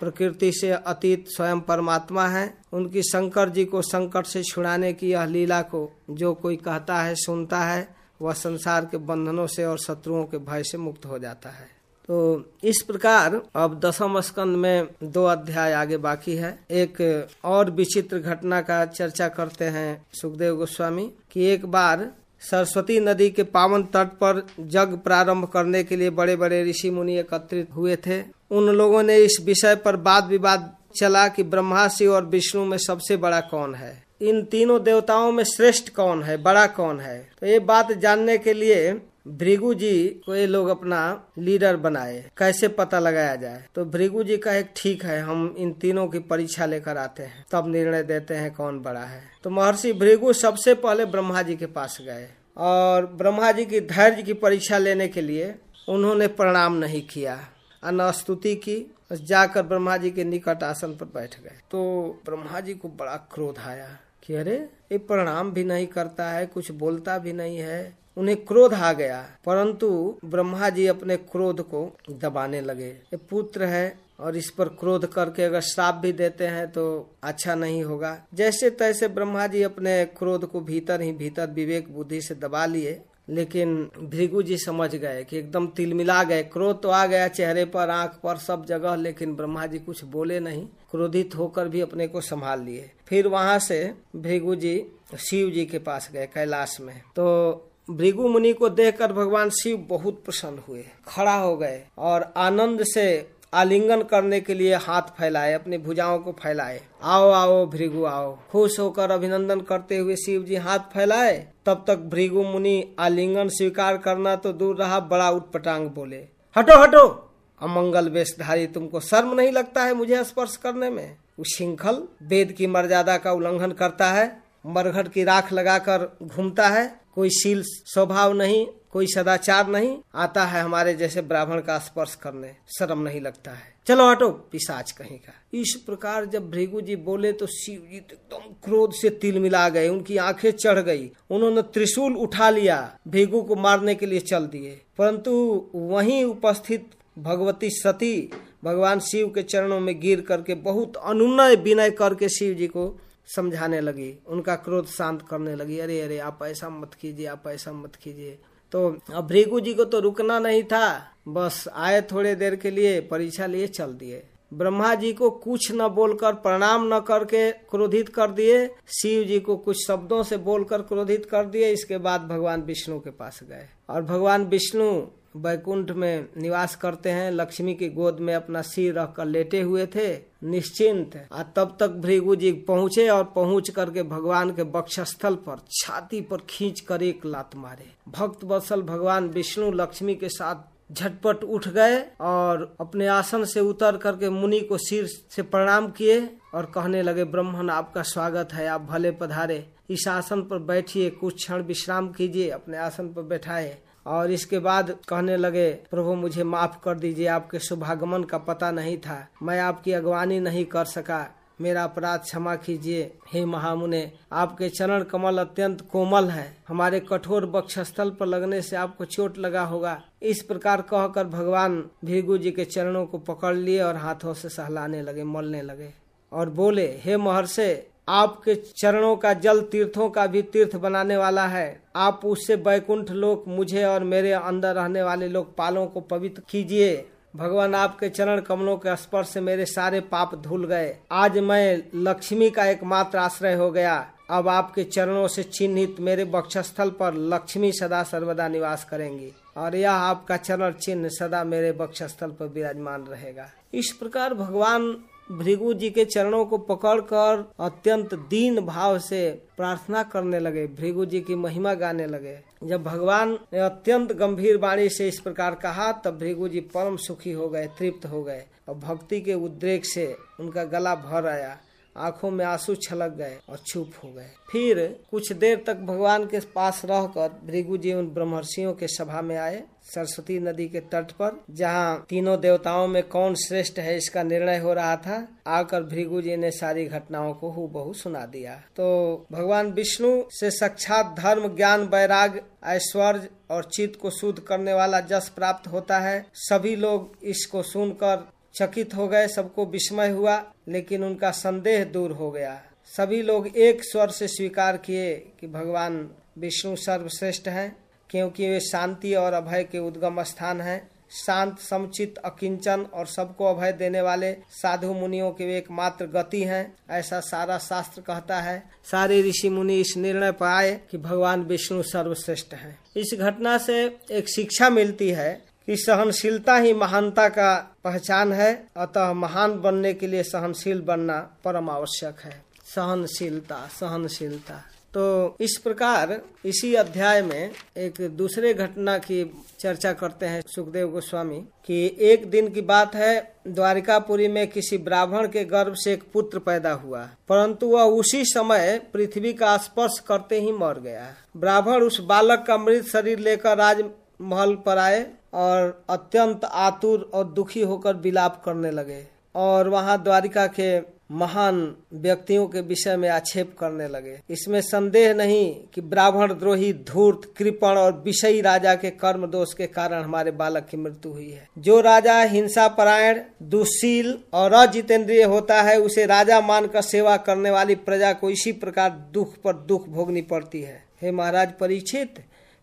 प्रकृति से अतीत स्वयं परमात्मा है। उनकी शंकर जी को संकट से छुड़ाने की यह लीला को जो कोई कहता है, सुनता है, वह संसार के बंधनों से और शत्रुओं के भय से मुक्त हो जाता है। तो इस प्रकार अब दसम स्कंद में दो अध्याय आगे बाकी है। एक और विचित्र घटना का चर्चा करते हैं सुखदेव गोस्वामी कि एक बार सरस्वती नदी के पावन तट पर जग प्रारंभ करने के लिए बड़े बड़े ऋषि मुनि एकत्रित हुए थे। उन लोगों ने इस विषय पर वाद विवाद चला कि ब्रह्मा शिव और विष्णु में सबसे बड़ा कौन है। इन तीनों देवताओं में श्रेष्ठ कौन है, बड़ा कौन है? तो ये बात जानने के लिए भृगु जी को ये लोग अपना लीडर बनाए। कैसे पता लगाया जाए? तो भृगु जी का एक ठीक है, हम इन तीनों की परीक्षा लेकर आते हैं। तब निर्णय देते हैं कौन बड़ा है। तो महर्षि भृगु सबसे पहले ब्रह्मा जी के पास गए और ब्रह्मा जी की धैर्य की परीक्षा लेने के लिए उन्होंने प्रणाम नहीं किया न स्तुति की जाकर ब्रह्मा जी के निकट आसन पर बैठ गए। तो ब्रह्मा जी को बड़ा क्रोध आया कि अरे, ये प्रणाम भी नहीं करता है, कुछ बोलता भी नहीं है। उन्हें क्रोध आ गया। परंतु ब्रह्मा जी अपने क्रोध को दबाने लगे। ये पुत्र है और इस पर क्रोध करके अगर श्राप भी देते हैं तो अच्छा नहीं होगा। जैसे तैसे ब्रह्मा जी अपने क्रोध को भीतर ही भीतर विवेक बुद्धि से दबा लिए। लेकिन भृगु जी समझ गए कि एकदम तिलमिला गए। क्रोध तो आ गया चेहरे पर, आँख पर, सब जगह, लेकिन ब्रह्मा जी कुछ बोले नहीं। क्रोधित होकर भी अपने को संभाल लिए। फिर वहाँ से भृगु जी शिव जी के पास गए कैलाश में। तो भृगु मुनि को देखकर भगवान शिव बहुत प्रसन्न हुए, खड़ा हो गए और आनंद से आलिंगन करने के लिए हाथ फैलाए, अपनी भुजाओं को फैलाए। आओ आओ भृगु, आओ। खुश होकर अभिनंदन करते हुए शिव जी हाथ फैलाए। तब तक भृगु मुनि आलिंगन स्वीकार करना तो दूर रहा, बड़ा उठपटांग बोले, हटो हटो। अमंगल वेशधारी, तुमको शर्म नहीं लगता है मुझे स्पर्श करने में? उशिंखल वेद की मर्यादा का उल्लंघन करता है। मरघट की राख लगाकर घूमता है। कोई शील स्वभाव नहीं, कोई सदाचार नहीं, आता है हमारे जैसे ब्राह्मण का स्पर्श करने, शर्म नहीं लगता है। चलो हटो पिसाच कहीं का। इस प्रकार जब भृगु जी बोले तो शिव जी तो एकदम क्रोध से तिल मिला गए, उनकी आँखें चढ़ गई। उन्होंने त्रिशूल उठा लिया, भृगु को मारने के लिए चल दिए। परंतु वहीं उपस्थित भगवती सती भगवान शिव के चरणों में गिर करके बहुत अनुनय विनय करके शिव जी को समझाने लगी, उनका क्रोध शांत करने लगी, अरे अरे, आप ऐसा मत कीजिए, आप ऐसा मत कीजिए। तो अब भृगु जी को तो रुकना नहीं था, बस आए थोड़े देर के लिए परीक्षा लिए चल दिए। ब्रह्मा जी को कुछ न बोलकर, प्रणाम न करके क्रोधित कर दिए। शिव जी को कुछ शब्दों से बोलकर क्रोधित कर दिए। इसके बाद भगवान विष्णु के पास गए। और भगवान विष्णु बैकुंठ में निवास करते हैं। लक्ष्मी की गोद में अपना सिर रख कर लेटे हुए थे, निश्चिंत। और तब तक भृगु जी पहुँचे और पहुँच करके भगवान के बक्षस्थल पर छाती पर खींच कर एक लात मारे। भक्त बसल भगवान विष्णु लक्ष्मी के साथ झटपट उठ गए और अपने आसन से उतर करके मुनि को सिर से प्रणाम किए और कहने लगे ब्राह्मण आपका स्वागत है। आप भले पधारे। इस आसन पर बैठिए, कुछ क्षण विश्राम कीजिए, अपने आसन पर बैठाए। और इसके बाद कहने लगे, प्रभु, मुझे माफ़ कर दीजिए, आपके शुभागमन का पता नहीं था। मैं आपकी अगवानी नहीं कर सका। मेरा अपराध क्षमा कीजिए। हे महामुने, आपके चरण कमल अत्यंत कोमल है। हमारे कठोर बक्षस्थल पर लगने से आपको चोट लगा होगा। इस प्रकार कहकर भगवान भीगु जी के चरणों को पकड़ लिए और हाथों से सहलाने लगे, मलने लगे और बोले, हे महर्षे आपके चरणों का जल तीर्थों का भी तीर्थ बनाने वाला है। आप उससे बैकुंठ लोक, मुझे और मेरे अंदर रहने वाले लोग पालों को पवित्र कीजिए। भगवान आपके चरण कमलों के स्पर्श से मेरे सारे पाप धुल गए। आज मैं लक्ष्मी का एकमात्र आश्रय हो गया। अब आपके चरणों से चिन्हित मेरे बक्षस्थल पर लक्ष्मी सदा सर्वदा निवास करेंगी। और यह आपका चरण चिन्ह सदा मेरे बक्षस्थल पर विराजमान रहेगा। इस प्रकार भगवान भृगु जी के चरणों को पकड़कर अत्यंत दीन भाव से प्रार्थना करने लगे। भृगु जी की महिमा गाने लगे। जब भगवान ने अत्यंत गंभीर वाणी से इस प्रकार कहा, तब भृगु जी परम सुखी हो गए, तृप्त हो गए और भक्ति के उद्रेक से उनका गला भर आया। आँखों में आँसू छलक गए और चुप हो गए। फिर कुछ देर तक भगवान के पास रहकर भृगु जी उन ब्रह्मर्षियों के सभा में आए। सरस्वती नदी के तट पर, जहाँ तीनों देवताओं में कौन श्रेष्ठ है इसका निर्णय हो रहा था, आकर भृगु जी ने सारी घटनाओं को हु बहु सुना दिया। तो भगवान विष्णु से साक्षात धर्म, ज्ञान, वैराग, ऐश्वर्य और चित्त को शुद्ध करने वाला जस प्राप्त होता है। सभी लोग इसको सुनकर चकित हो गए, सबको विस्मय हुआ, लेकिन उनका संदेह दूर हो गया। सभी लोग एक स्वर से स्वीकार किए कि भगवान विष्णु सर्वश्रेष्ठ हैं। क्योंकि वे शांति और अभय के उद्गम स्थान हैं। शांत, समुचित, अकिंचन और सबको अभय देने वाले साधु मुनियों के एकमात्र गति हैं, ऐसा सारा शास्त्र कहता है। सारे ऋषि मुनि इस निर्णय पर आए कि भगवान विष्णु सर्वश्रेष्ठ हैं। इस घटना से एक शिक्षा मिलती है कि सहनशीलता ही महानता का पहचान है, अतः महान बनने के लिए सहनशील बनना परम आवश्यक है। सहनशीलता सहनशीलता। तो इस प्रकार इसी अध्याय में एक दूसरे घटना की चर्चा करते हैं सुखदेव गोस्वामी कि एक दिन की बात है, द्वारिकापुरी में किसी ब्राह्मण के गर्भ से एक पुत्र पैदा हुआ, परंतु वह उसी समय पृथ्वी का स्पर्श करते ही मर गया। ब्राह्मण उस बालक का मृत शरीर लेकर राजमहल पर आए और अत्यंत आतुर और दुखी होकर विलाप करने लगे और वहाँ द्वारिका के महान व्यक्तियों के विषय में आक्षेप करने लगे। इसमें संदेह नहीं कि ब्राह्मण, द्रोही, धूर्त, कृपण और विषयी राजा के कर्म दोष के कारण हमारे बालक की मृत्यु हुई है। जो राजा हिंसा परायण दुशील और अजितेंद्रिय होता है, उसे राजा मानकर सेवा करने वाली प्रजा को इसी प्रकार दुख पर दुख भोगनी पड़ती है। हे महाराज परीक्षित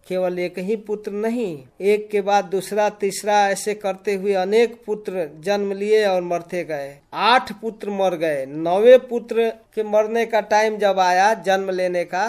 केवल एक ही पुत्र नहीं, एक के बाद दूसरा, तीसरा, ऐसे करते हुए अनेक पुत्र जन्म लिए और मरते गए। आठ पुत्र मर गए। नौवे पुत्र के मरने का टाइम जब आया जन्म लेने का,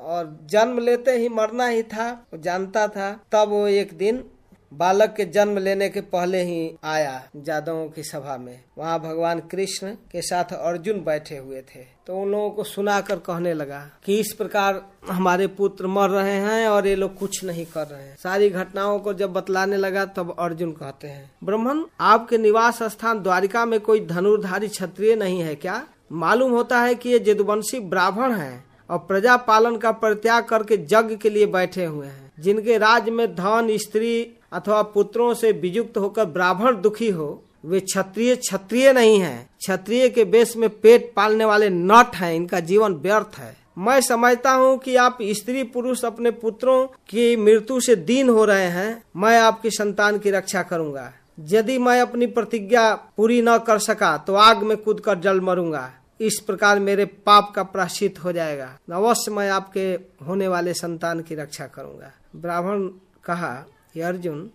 और जन्म लेते ही मरना ही था जानता था, तब वो एक दिन बालक के जन्म लेने के पहले ही आया जादवों की सभा में। वहाँ भगवान कृष्ण के साथ अर्जुन बैठे हुए थे। तो उन लोगों को सुनाकर कहने लगा कि इस प्रकार हमारे पुत्र मर रहे हैं और ये लोग कुछ नहीं कर रहे हैं। सारी घटनाओं को जब बतलाने लगा तब अर्जुन कहते हैं, ब्राह्मण, आपके निवास स्थान द्वारिका में कोई धनुर्धारी क्षत्रिय नहीं है क्या? मालूम होता है कि ये जदुवंशी ब्राह्मण है और प्रजा पालन का परित्याग करके जग के लिए बैठे हुए हैं, जिनके राज्य में धन, स्त्री अथवा पुत्रों से विजुक्त होकर ब्राह्मण दुखी हो, वे क्षत्रिय क्षत्रिय नहीं है। क्षत्रिय के बेस में पेट पालने वाले नट हैं, इनका जीवन व्यर्थ है। मैं समझता हूँ कि आप स्त्री पुरुष अपने पुत्रों की मृत्यु से दीन हो रहे हैं। मैं आपकी संतान की रक्षा करूँगा। यदि मैं अपनी प्रतिज्ञा पूरी न कर सका तो आग में कूद कर जल मरूँगा। इस प्रकार मेरे पाप का प्राश्चित हो जाएगा। अवश्य मैं आपके होने वाले संतान की रक्षा करूँगा। ब्राह्मण कहा कि अर्जुन,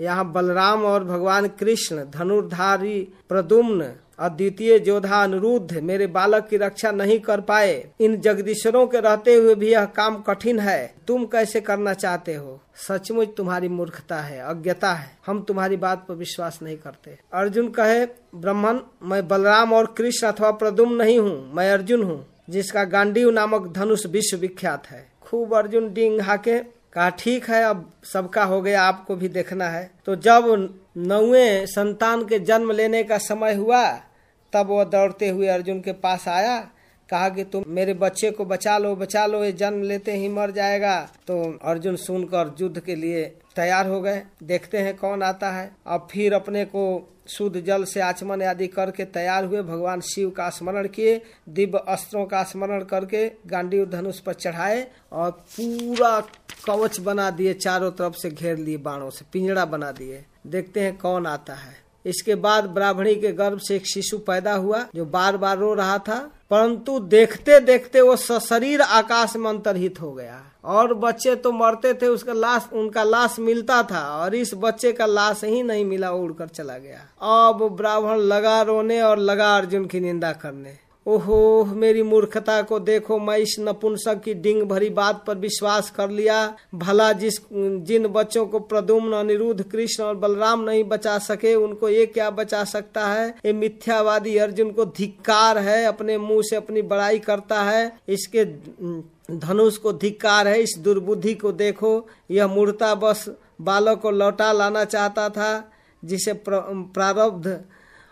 यहाँ बलराम और भगवान कृष्ण, धनुर्धारी प्रदुम्न अद्वितीय जोधा अनुरुद्ध मेरे बालक की रक्षा नहीं कर पाए। इन जगदीश्वरों के रहते हुए भी यह काम कठिन है। तुम कैसे करना चाहते हो? सचमुच तुम्हारी मूर्खता है, अज्ञता है। हम तुम्हारी बात पर विश्वास नहीं करते। अर्जुन कहे, ब्रह्मन, मैं बलराम और कृष्ण अथवा प्रदुम नहीं हूँ, मैं अर्जुन हूँ, जिसका गांडीव नामक धनुष विश्व विख्यात है। खूब अर्जुन डिंग हाके कहा, ठीक है, अब सबका हो गया, आपको भी देखना है। तो जब नौवे संतान के जन्म लेने का समय हुआ, तब वह दौड़ते हुए अर्जुन के पास आया, कहा कि, तुम मेरे बच्चे को बचा लो बचा लो, ये जन्म लेते ही मर जाएगा। तो अर्जुन सुनकर युद्ध के लिए तैयार हो गए। देखते हैं कौन आता है। अब फिर अपने को शुद्ध जल से आचमन आदि करके तैयार हुए भगवान शिव का स्मरण किए। दिव्य अस्त्रों का स्मरण करके गांडी धनुष पर चढ़ाए और पूरा कवच बना दिए, चारों तरफ़ से घेर लिए, बाणों से पिंजड़ा बना दिए। देखते हैं कौन आता है। इसके बाद ब्राह्मणी के गर्भ से एक शिशु पैदा हुआ, जो बार बार रो रहा था, परंतु देखते देखते वो सशरीर आकाश में अंतरहित हो गया। और बच्चे तो मरते थे, उसका लाश, उनका लाश मिलता था और इस बच्चे का लाश ही नहीं मिला, उड़कर चला गया। अब ब्राह्मण लगा रोने और लगा अर्जुन की निंदा करने। ओहो, मेरी मूर्खता को देखो, मैं इस नपुंसक की डिंग भरी बात पर विश्वास कर लिया। भला जिस, जिन बच्चों को प्रदुम्न अनिरुद्ध, कृष्ण और बलराम नहीं बचा सके, उनको ये क्या बचा सकता है? ये मिथ्यावादी अर्जुन को धिक्कार है, अपने मुँह से अपनी बड़ाई करता है। इसके धनुष को धिक्कार है, इस दुर्बुद्धि को देखो। यह मूर्ता बस बालक को लौटा लाना चाहता था, जिसे प्रारब्ध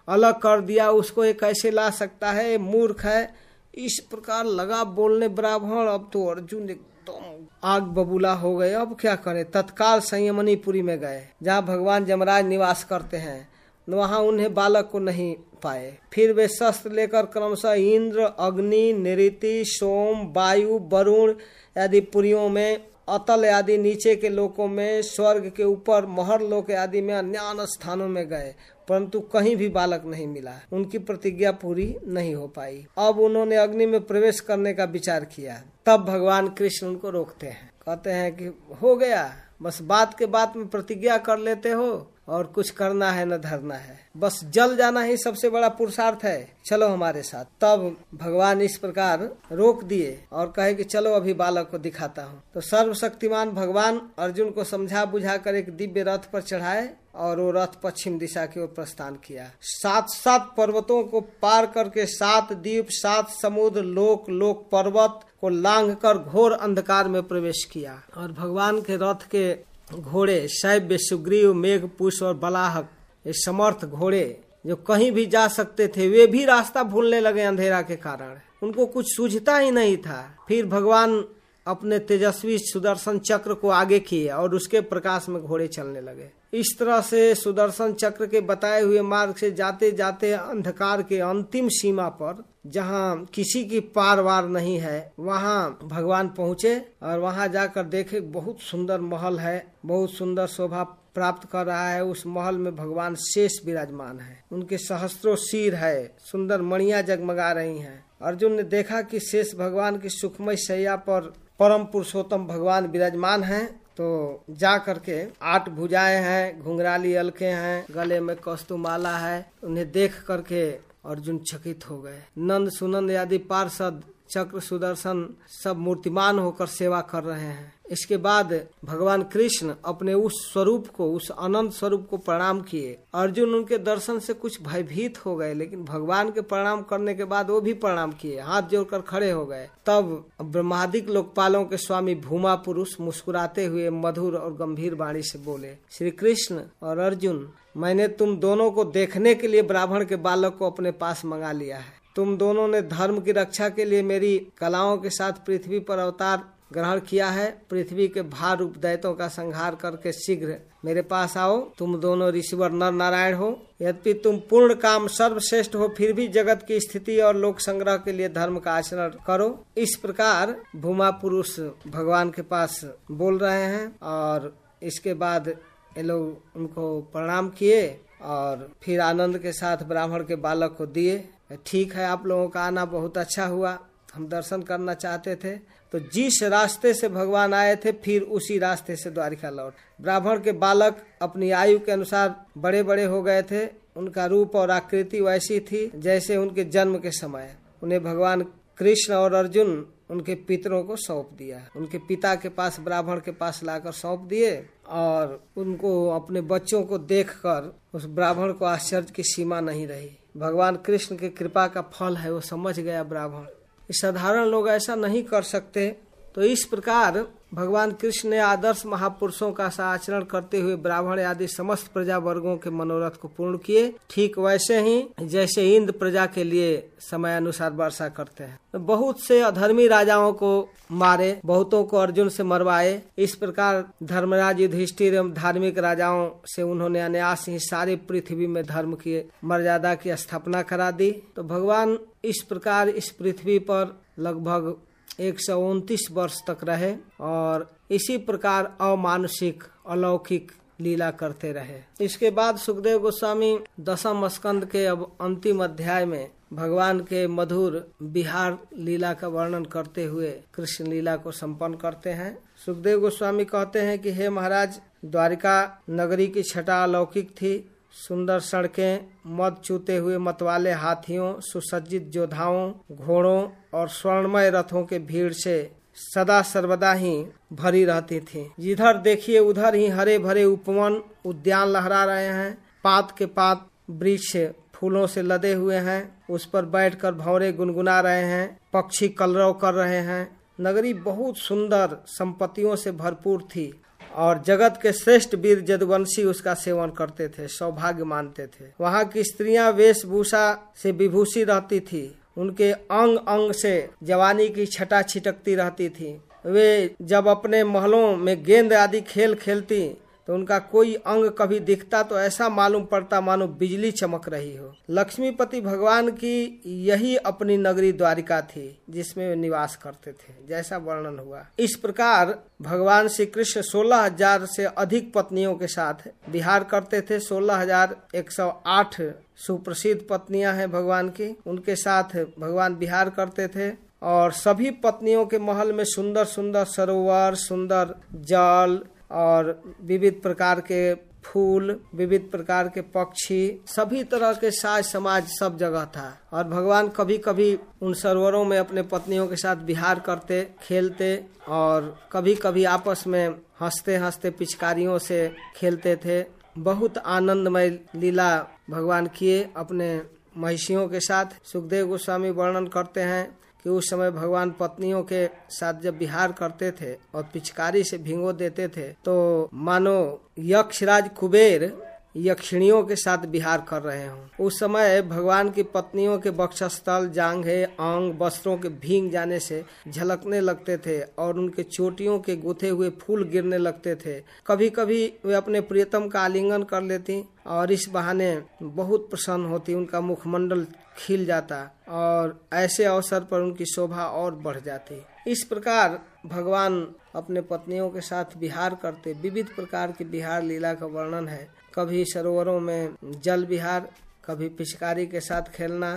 अलग कर दिया, उसको ये कैसे ला सकता है? मूर्ख है। इस प्रकार लगा बोलने ब्राह्मण। अब तो अर्जुन एकदम आग बबूला हो गए। अब क्या करे? तत्काल संयमनीपुरी में गए, जहाँ भगवान जमराज निवास करते हैं। वहाँ उन्हें बालक को नहीं पाए। फिर वे शस्त्र लेकर क्रमशः इंद्र, अग्नि निरिति सोम, वायु, वरुण आदि पुरियों में, अतल आदि नीचे के लोकों में, स्वर्ग के ऊपर, महर लोक आदि में अन्य स्थानों में गए, परंतु कहीं भी बालक नहीं मिला। उनकी प्रतिज्ञा पूरी नहीं हो पाई। अब उन्होंने अग्नि में प्रवेश करने का विचार किया। तब भगवान कृष्ण उनको रोकते हैं। कहते हैं कि, हो गया। बस बात के बात में प्रतिज्ञा कर लेते हो। और कुछ करना है, न धरना है। बस जल जाना ही सबसे बड़ा पुरुषार्थ है। चलो हमारे साथ। तब भगवान इस प्रकार रोक दिए और कहे कि चलो अभी बालक को दिखाता हूँ। तो सर्वशक्तिमान भगवान अर्जुन को समझा बुझा कर एक दिव्य रथ पर चढ़ाए और वो रथ पश्चिम दिशा की ओर प्रस्थान किया। सात सात पर्वतों को पार करके सात द्वीप, सात समुद्र, लोक लोक पर्वत को लांघ कर घोर अंधकार में प्रवेश किया। और भगवान के रथ के घोड़े, शैव्य, सुग्रीव, मेघ, पुष और बलाहक, ये समर्थ घोड़े, जो कहीं भी जा सकते थे, वे भी रास्ता भूलने लगे अंधेरा के कारण। उनको कुछ सूझता ही नहीं था। फिर भगवान अपने तेजस्वी सुदर्शन चक्र को आगे किए और उसके प्रकाश में घोड़े चलने लगे। इस तरह से सुदर्शन चक्र के बताए हुए मार्ग से जाते जाते अंधकार के अंतिम सीमा पर, जहाँ किसी की पार वार नहीं है, वहाँ भगवान पहुँचे और वहाँ जाकर देखे बहुत सुंदर महल है, बहुत सुंदर शोभा प्राप्त कर रहा है। उस महल में भगवान शेष विराजमान है। उनके सहस्त्रों सिर है, सुंदर मणिया जगमगा रही हैं। अर्जुन ने देखा कि शेष भगवान की सुखमय सैया पर परम पुरुषोत्तम भगवान विराजमान हैं तो जा करके आठ भुजाएँ हैं, घुंघराली अलके हैं, गले में कस्तुमाला है, उन्हें देख करके अर्जुन चकित हो गए। नंद सुनंद आदि पार्षद, चक्र सुदर्शन सब मूर्तिमान होकर सेवा कर रहे हैं। इसके बाद भगवान कृष्ण अपने उस स्वरूप को, उस अनंत स्वरूप को प्रणाम किए। अर्जुन उनके दर्शन से कुछ भयभीत हो गए, लेकिन भगवान के प्रणाम करने के बाद वो भी प्रणाम किए, हाथ जोड़कर खड़े हो गए। तब ब्रह्मादिक लोकपालों के स्वामी भूमा पुरुष मुस्कुराते हुए मधुर और गंभीर वाणी से बोले, श्री कृष्ण और अर्जुन, मैंने तुम दोनों को देखने के लिए ब्राह्मण के बालक को अपने पास मंगा लिया है। तुम दोनों ने धर्म की रक्षा के लिए मेरी कलाओं के साथ पृथ्वी पर अवतार ग्रहण किया है, पृथ्वी के भार रूप दैतों का संहार करके शीघ्र मेरे पास आओ। तुम दोनों ऋषिवर नर नारायण हो। यद्यपि तुम पूर्ण काम सर्वश्रेष्ठ हो, फिर भी जगत की स्थिति और लोक संग्रह के लिए धर्म का आचरण करो। इस प्रकार भूमा पुरुष भगवान के पास बोल रहे हैं और इसके बाद ये लोग उनको प्रणाम किए और फिर आनंद के साथ ब्राह्मण के बालक को दिए। ठीक है, आप लोगों का आना बहुत अच्छा हुआ। हम दर्शन करना चाहते थे। तो जिस रास्ते से भगवान आए थे, फिर उसी रास्ते से द्वारिका लौट। ब्राह्मण के बालक अपनी आयु के अनुसार बड़े बड़े हो गए थे। उनका रूप और आकृति वैसी थी जैसे उनके जन्म के समय। उन्हें भगवान कृष्ण और अर्जुन उनके पितरों को सौंप दिया। उनके पिता के पास, ब्राह्मण के पास लाकर सौंप दिए और उनको, अपने बच्चों को देखकर उस ब्राह्मण को आश्चर्य की सीमा नहीं रही। भगवान कृष्ण की कृपा का फल है, वो समझ गया ब्राह्मण। साधारण लोग ऐसा नहीं कर सकते। तो इस प्रकार भगवान कृष्ण ने आदर्श महापुरुषों का आचरण करते हुए ब्राह्मण आदि समस्त प्रजा वर्गों के मनोरथ को पूर्ण किए। ठीक वैसे ही, जैसे इंद्र प्रजा के लिए समय अनुसार वर्षा करते हैं। बहुत से अधर्मी राजाओं को मारे, बहुतों को अर्जुन से मरवाए। इस प्रकार धर्मराज युधिष्ठिर एवं धार्मिक राजाओं से उन्होंने अन्यास ही सारी पृथ्वी में धर्म की मर्यादा की स्थापना करा दी। तो भगवान इस प्रकार इस पृथ्वी पर लगभग एक सौ उनतीस वर्ष तक रहे और इसी प्रकार अमानुषिक अलौकिक लीला करते रहे। इसके बाद सुखदेव गोस्वामी दसम स्कंद के अब अंतिम अध्याय में भगवान के मधुर बिहार लीला का वर्णन करते हुए कृष्ण लीला को संपन्न करते हैं। सुखदेव गोस्वामी कहते हैं कि, हे महाराज, द्वारिका नगरी की छटा अलौकिक थी सुंदर सड़कें, मद चूते हुए मतवाले हाथियों, सुसज्जित योद्धाओं घोड़ों और स्वर्णमय रथों के भीड़ से सदा सर्वदा ही भरी रहती थी। जिधर देखिए, उधर ही हरे भरे उपवन उद्यान लहरा रहे हैं। पात के पात वृक्ष फूलों से लदे हुए हैं। उस पर बैठकर भौरे गुनगुना रहे हैं। पक्षी कलरव कर रहे हैं। नगरी बहुत सुंदर संपत्तियों से भरपूर थी। और जगत के श्रेष्ठ वीर जदुवंशी उसका सेवन करते थे, सौभाग्य मानते थे। वहाँ की स्त्रियाँ वेशभूषा से विभूषी रहती थी। उनके अंग अंग से जवानी की छटा छिटकती रहती थी। वे जब अपने महलों में गेंद आदि खेल खेलती तो उनका कोई अंग कभी दिखता तो ऐसा मालूम पड़ता मानो बिजली चमक रही हो। लक्ष्मीपति भगवान की यही अपनी नगरी द्वारिका थी, जिसमें वे निवास करते थे, जैसा वर्णन हुआ। इस प्रकार भगवान श्री कृष्ण सोलह हज़ार से अधिक पत्नियों के साथ बिहार करते थे। सोलह हज़ार एक सौ आठ सुप्रसिद्ध पत्नियाँ हैं भगवान की। उनके साथ भगवान बिहार करते थे और सभी पत्नियों के महल में सुंदर सुंदर सरोवर, सुंदर जल और विविध प्रकार के फूल, विविध प्रकार के पक्षी, सभी तरह के साज समाज सब जगह था। और भगवान कभी कभी उन सरोवरों में अपने पत्नियों के साथ बिहार करते, खेलते और कभी कभी आपस में हँसते हँसते पिचकारियों से खेलते थे। बहुत आनंदमय लीला भगवान किए अपने महिषियों के साथ। सुखदेव गोस्वामी वर्णन करते हैं कि उस समय भगवान पत्नियों के साथ जब विहार करते थे और पिचकारी से भिंगो देते थे तो मानो यक्षराज कुबेर यक्षिणियों के साथ विहार कर रहे हों। उस समय भगवान की पत्नियों के बक्षस्थल जांघे, अंग, वस्त्रों के भींग जाने से झलकने लगते थे और उनके चोटियों के गुथे हुए फूल गिरने लगते थे। कभी कभी वे अपने प्रियतम का आलिंगन कर लेती और इस बहाने बहुत प्रसन्न होती उनका मुखमंडल खिल जाता और ऐसे अवसर पर उनकी शोभा और बढ़ जाती। इस प्रकार भगवान अपने पत्नियों के साथ विहार करते। विविध प्रकार की बिहार लीला का वर्णन है। कभी सरोवरों में जल विहार, कभी पिचकारी के साथ खेलना,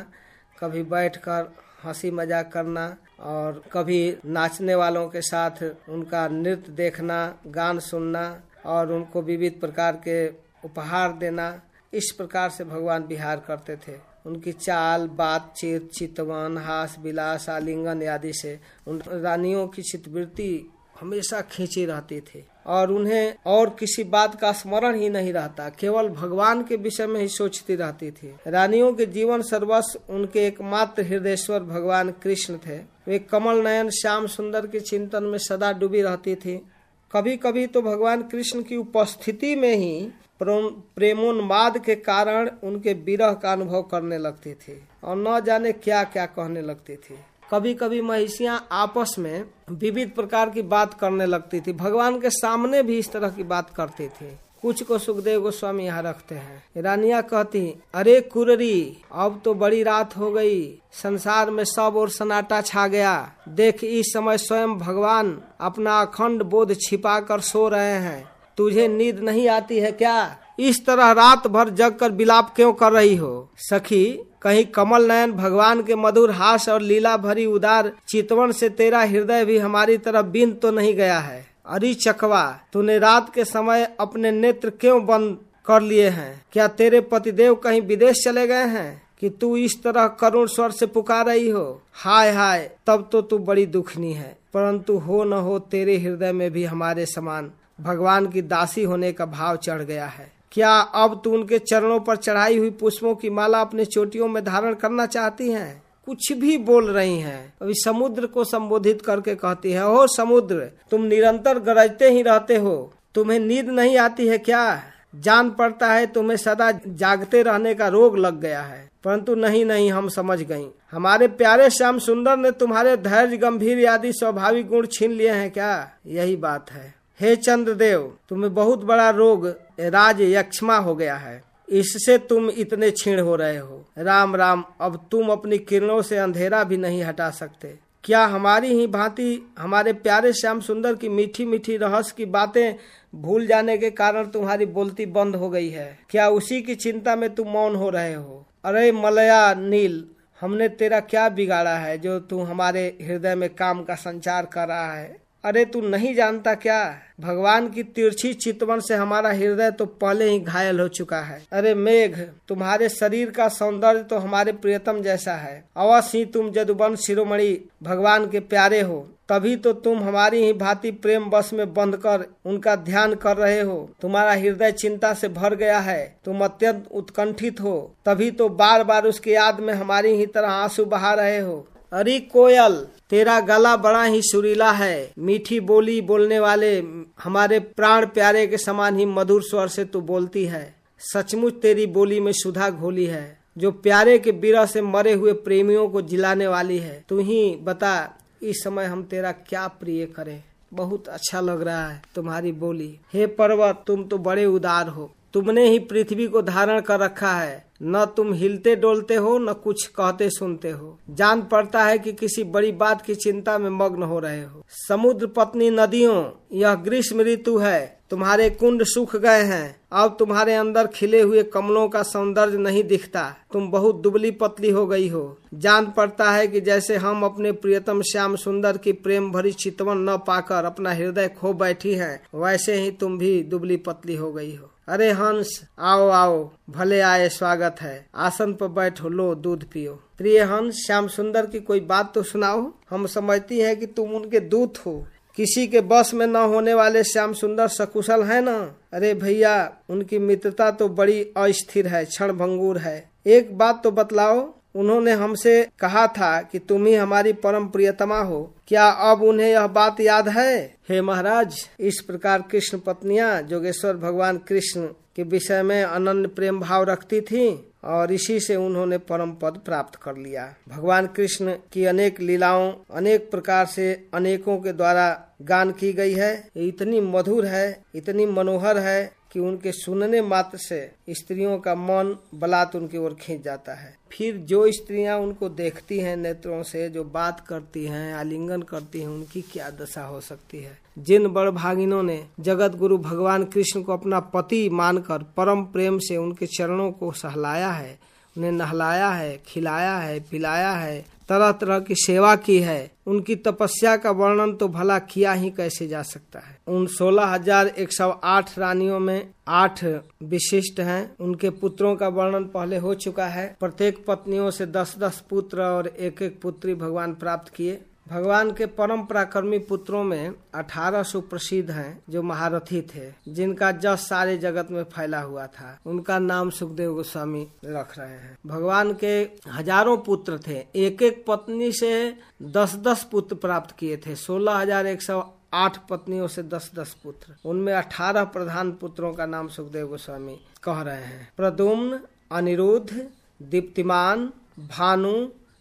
कभी बैठकर हँसी मज़ाक करना और कभी नाचने वालों के साथ उनका नृत्य देखना, गान सुनना और उनको विविध प्रकार के उपहार देना। इस प्रकार से भगवान विहार करते थे। उनकी चाल, बातचीत, चितवन, हास, विलास, आलिंगन आदि से उन रानियों की चितवृत्ति हमेशा खींची रहती थी। और उन्हें और किसी बात का स्मरण ही नहीं रहता, केवल भगवान के विषय में ही सोचती रहती थी। रानियों के जीवन सर्वस्व उनके एकमात्र हृदयश्वर भगवान कृष्ण थे। वे कमल नयन, श्याम सुंदर के चिंतन में सदा डूबी रहती थी। कभी कभी तो भगवान कृष्ण की उपस्थिति में ही प्रेमोन्माद के कारण उनके विरह का अनुभव करने लगती थी और न जाने क्या क्या कहने लगती थी। कभी कभी महिषियाँ आपस में विविध प्रकार की बात करने लगती थी। भगवान के सामने भी इस तरह की बात करती थी। कुछ को सुखदेव गोस्वामी यहाँ रखते हैं। रानिया कहती, अरे कुररी, अब तो बड़ी रात हो गई। संसार में सब और सनाटा छा गया। देख, इस समय स्वयं भगवान अपना अखंड बोध छिपा कर सो रहे हैं। तुझे नींद नहीं आती है क्या? इस तरह रात भर जग कर बिलाप क्यों कर रही हो? सखी, कहीं कमल नयन भगवान के मधुर हास और लीला भरी उदार चितवन से तेरा हृदय भी हमारी तरफ़ बिंद तो नहीं गया है। अरे चकवा, तूने रात के समय अपने नेत्र क्यों बंद कर लिए हैं? क्या तेरे पतिदेव कहीं विदेश चले गए हैं? कि तू इस तरह करुण स्वर से पुकार रही हो? हाय हाय, तब तो तू बड़ी दुखनी है, परंतु हो न हो तेरे हृदय में भी हमारे समान भगवान की दासी होने का भाव चढ़ गया है। क्या अब तू उनके चरणों पर चढ़ाई हुई पुष्पों की माला अपने चोटियों में धारण करना चाहती हैं? कुछ भी बोल रही हैं। अभी समुद्र को संबोधित करके कहती है हो समुद्र, तुम निरंतर गरजते ही रहते हो। तुम्हें नींद नहीं आती है क्या? जान पड़ता है तुम्हें सदा जागते रहने का रोग लग गया है। परंतु नहीं नहीं, हम समझ गई हमारे प्यारे श्याम सुंदर ने तुम्हारे धैर्य, गंभीर आदि स्वाभाविक गुण छीन लिए हैं क्या? यही बात है। हे चंद्रदेव, तुम्हें बहुत बड़ा रोग राज यक्षमा हो गया है। इससे तुम इतने छीण हो रहे हो। राम राम, अब तुम अपनी किरणों से अंधेरा भी नहीं हटा सकते। क्या हमारी ही भांति, हमारे प्यारे श्याम सुंदर की मीठी मीठी रहस्य की बातें भूल जाने के कारण तुम्हारी बोलती बंद हो गई है? क्या उसी की चिंता में तुम मौन हो रहे हो? अरे मलया, नील, हमने तेरा क्या बिगाड़ा है जो तू हमारे हृदय में काम का संचार कर रहा है? अरे तू नहीं जानता क्या? भगवान की तिरछी चितवन से हमारा हृदय तो पहले ही घायल हो चुका है। अरे मेघ, तुम्हारे शरीर का सौंदर्य तो हमारे प्रियतम जैसा है। अवश्य ही तुम जदुबन शिरोमणि भगवान के प्यारे हो। तभी तो तुम हमारी ही भांति प्रेम बस में बंद कर उनका ध्यान कर रहे हो। तुम्हारा हृदय चिंता से भर गया है। तुम अत्यंत उत्कंठित हो। तभी तो बार बार उसकी याद में हमारी ही तरह आँसू बहा रहे हो। अरे कोयल तेरा गला बड़ा ही सुरीला है। मीठी बोली बोलने वाले हमारे प्राण प्यारे के समान ही मधुर स्वर से तू बोलती है। सचमुच तेरी बोली में सुधा घोली है, जो प्यारे के बिरह से मरे हुए प्रेमियों को जिलाने वाली है। तू ही बता, इस समय हम तेरा क्या प्रिय करें। बहुत अच्छा लग रहा है तुम्हारी बोली। हे पर्वत, तुम तो बड़े उदार हो। तुमने ही पृथ्वी को धारण कर रखा है। न तुम हिलते डोलते हो, न कुछ कहते सुनते हो। जान पड़ता है कि किसी बड़ी बात की चिंता में मग्न हो रहे हो। समुद्र पत्नी नदियों, यह ग्रीष्म ऋतु है। तुम्हारे कुंड सूख गए हैं। अब तुम्हारे अंदर खिले हुए कमलों का सौंदर्य नहीं दिखता। तुम बहुत दुबली पतली हो गई हो। जान पड़ता है कि जैसे हम अपने प्रियतम श्याम सुंदर की प्रेम भरी चितवन न पाकर अपना हृदय खो बैठी हैं, वैसे ही तुम भी दुबली पतली हो गई हो। अरे हंस, आओ आओ, भले आए, स्वागत है। आसन पर बैठो, लो, दूध पियो। प्रिय हंस, श्याम सुंदर की कोई बात तो सुनाओ। हम समझती है कि तुम उनके दूत हो। किसी के बस में न होने वाले श्याम सुंदर सकुशल है ना? अरे भैया, उनकी मित्रता तो बड़ी अस्थिर है क्षण है। एक बात तो बतलाओ उन्होंने हमसे कहा था कि तुम ही हमारी परम प्रियतमा हो। क्या अब उन्हें यह बात याद है? हे महाराज, इस प्रकार कृष्ण पत्नियाँ जोगेश्वर भगवान कृष्ण के विषय में अनन्य प्रेम भाव रखती थी और इसी से उन्होंने परम पद प्राप्त कर लिया। भगवान कृष्ण की अनेक लीलाओं, अनेक प्रकार से अनेकों के द्वारा गान की गई है। इतनी मधुर है, इतनी मनोहर है कि उनके सुनने मात्र से स्त्रियों का मन बलात् उनकी ओर खींच जाता है। फिर जो स्त्रियाँ उनको देखती हैं नेत्रों से, जो बात करती हैं, आलिंगन करती हैं, उनकी क्या दशा हो सकती है? जिन बड़ भागिनों ने जगत गुरु भगवान कृष्ण को अपना पति मानकर परम प्रेम से उनके चरणों को सहलाया है, उन्हें नहलाया है, खिलाया है, पिलाया है तरह तरह की सेवा की है। उनकी तपस्या का वर्णन तो भला किया ही कैसे जा सकता है? उन सोलह हज़ार एक सौ आठ रानियों में आठ विशिष्ट हैं। उनके पुत्रों का वर्णन पहले हो चुका है। प्रत्येक पत्नियों से दस दस पुत्र और एक एक पुत्री भगवान प्राप्त किए। भगवान के परम पराक्रमी पुत्रों में अठारह सुप्रसिद्ध हैं, जो महारथी थे, जिनका जस सारे जगत में फैला हुआ था। उनका नाम सुखदेव गोस्वामी रख रहे हैं। भगवान के हज़ारों पुत्र थे। एक एक पत्नी से दस दस पुत्र प्राप्त किए थे। सोलह हज़ार एक सौ आठ पत्नियों से दस दस पुत्र। उनमें अठारह प्रधान पुत्रों का नाम सुखदेव गोस्वामी कह रहे हैं। प्रदुम्न अनिरुद्ध, दीप्तिमान, भानु,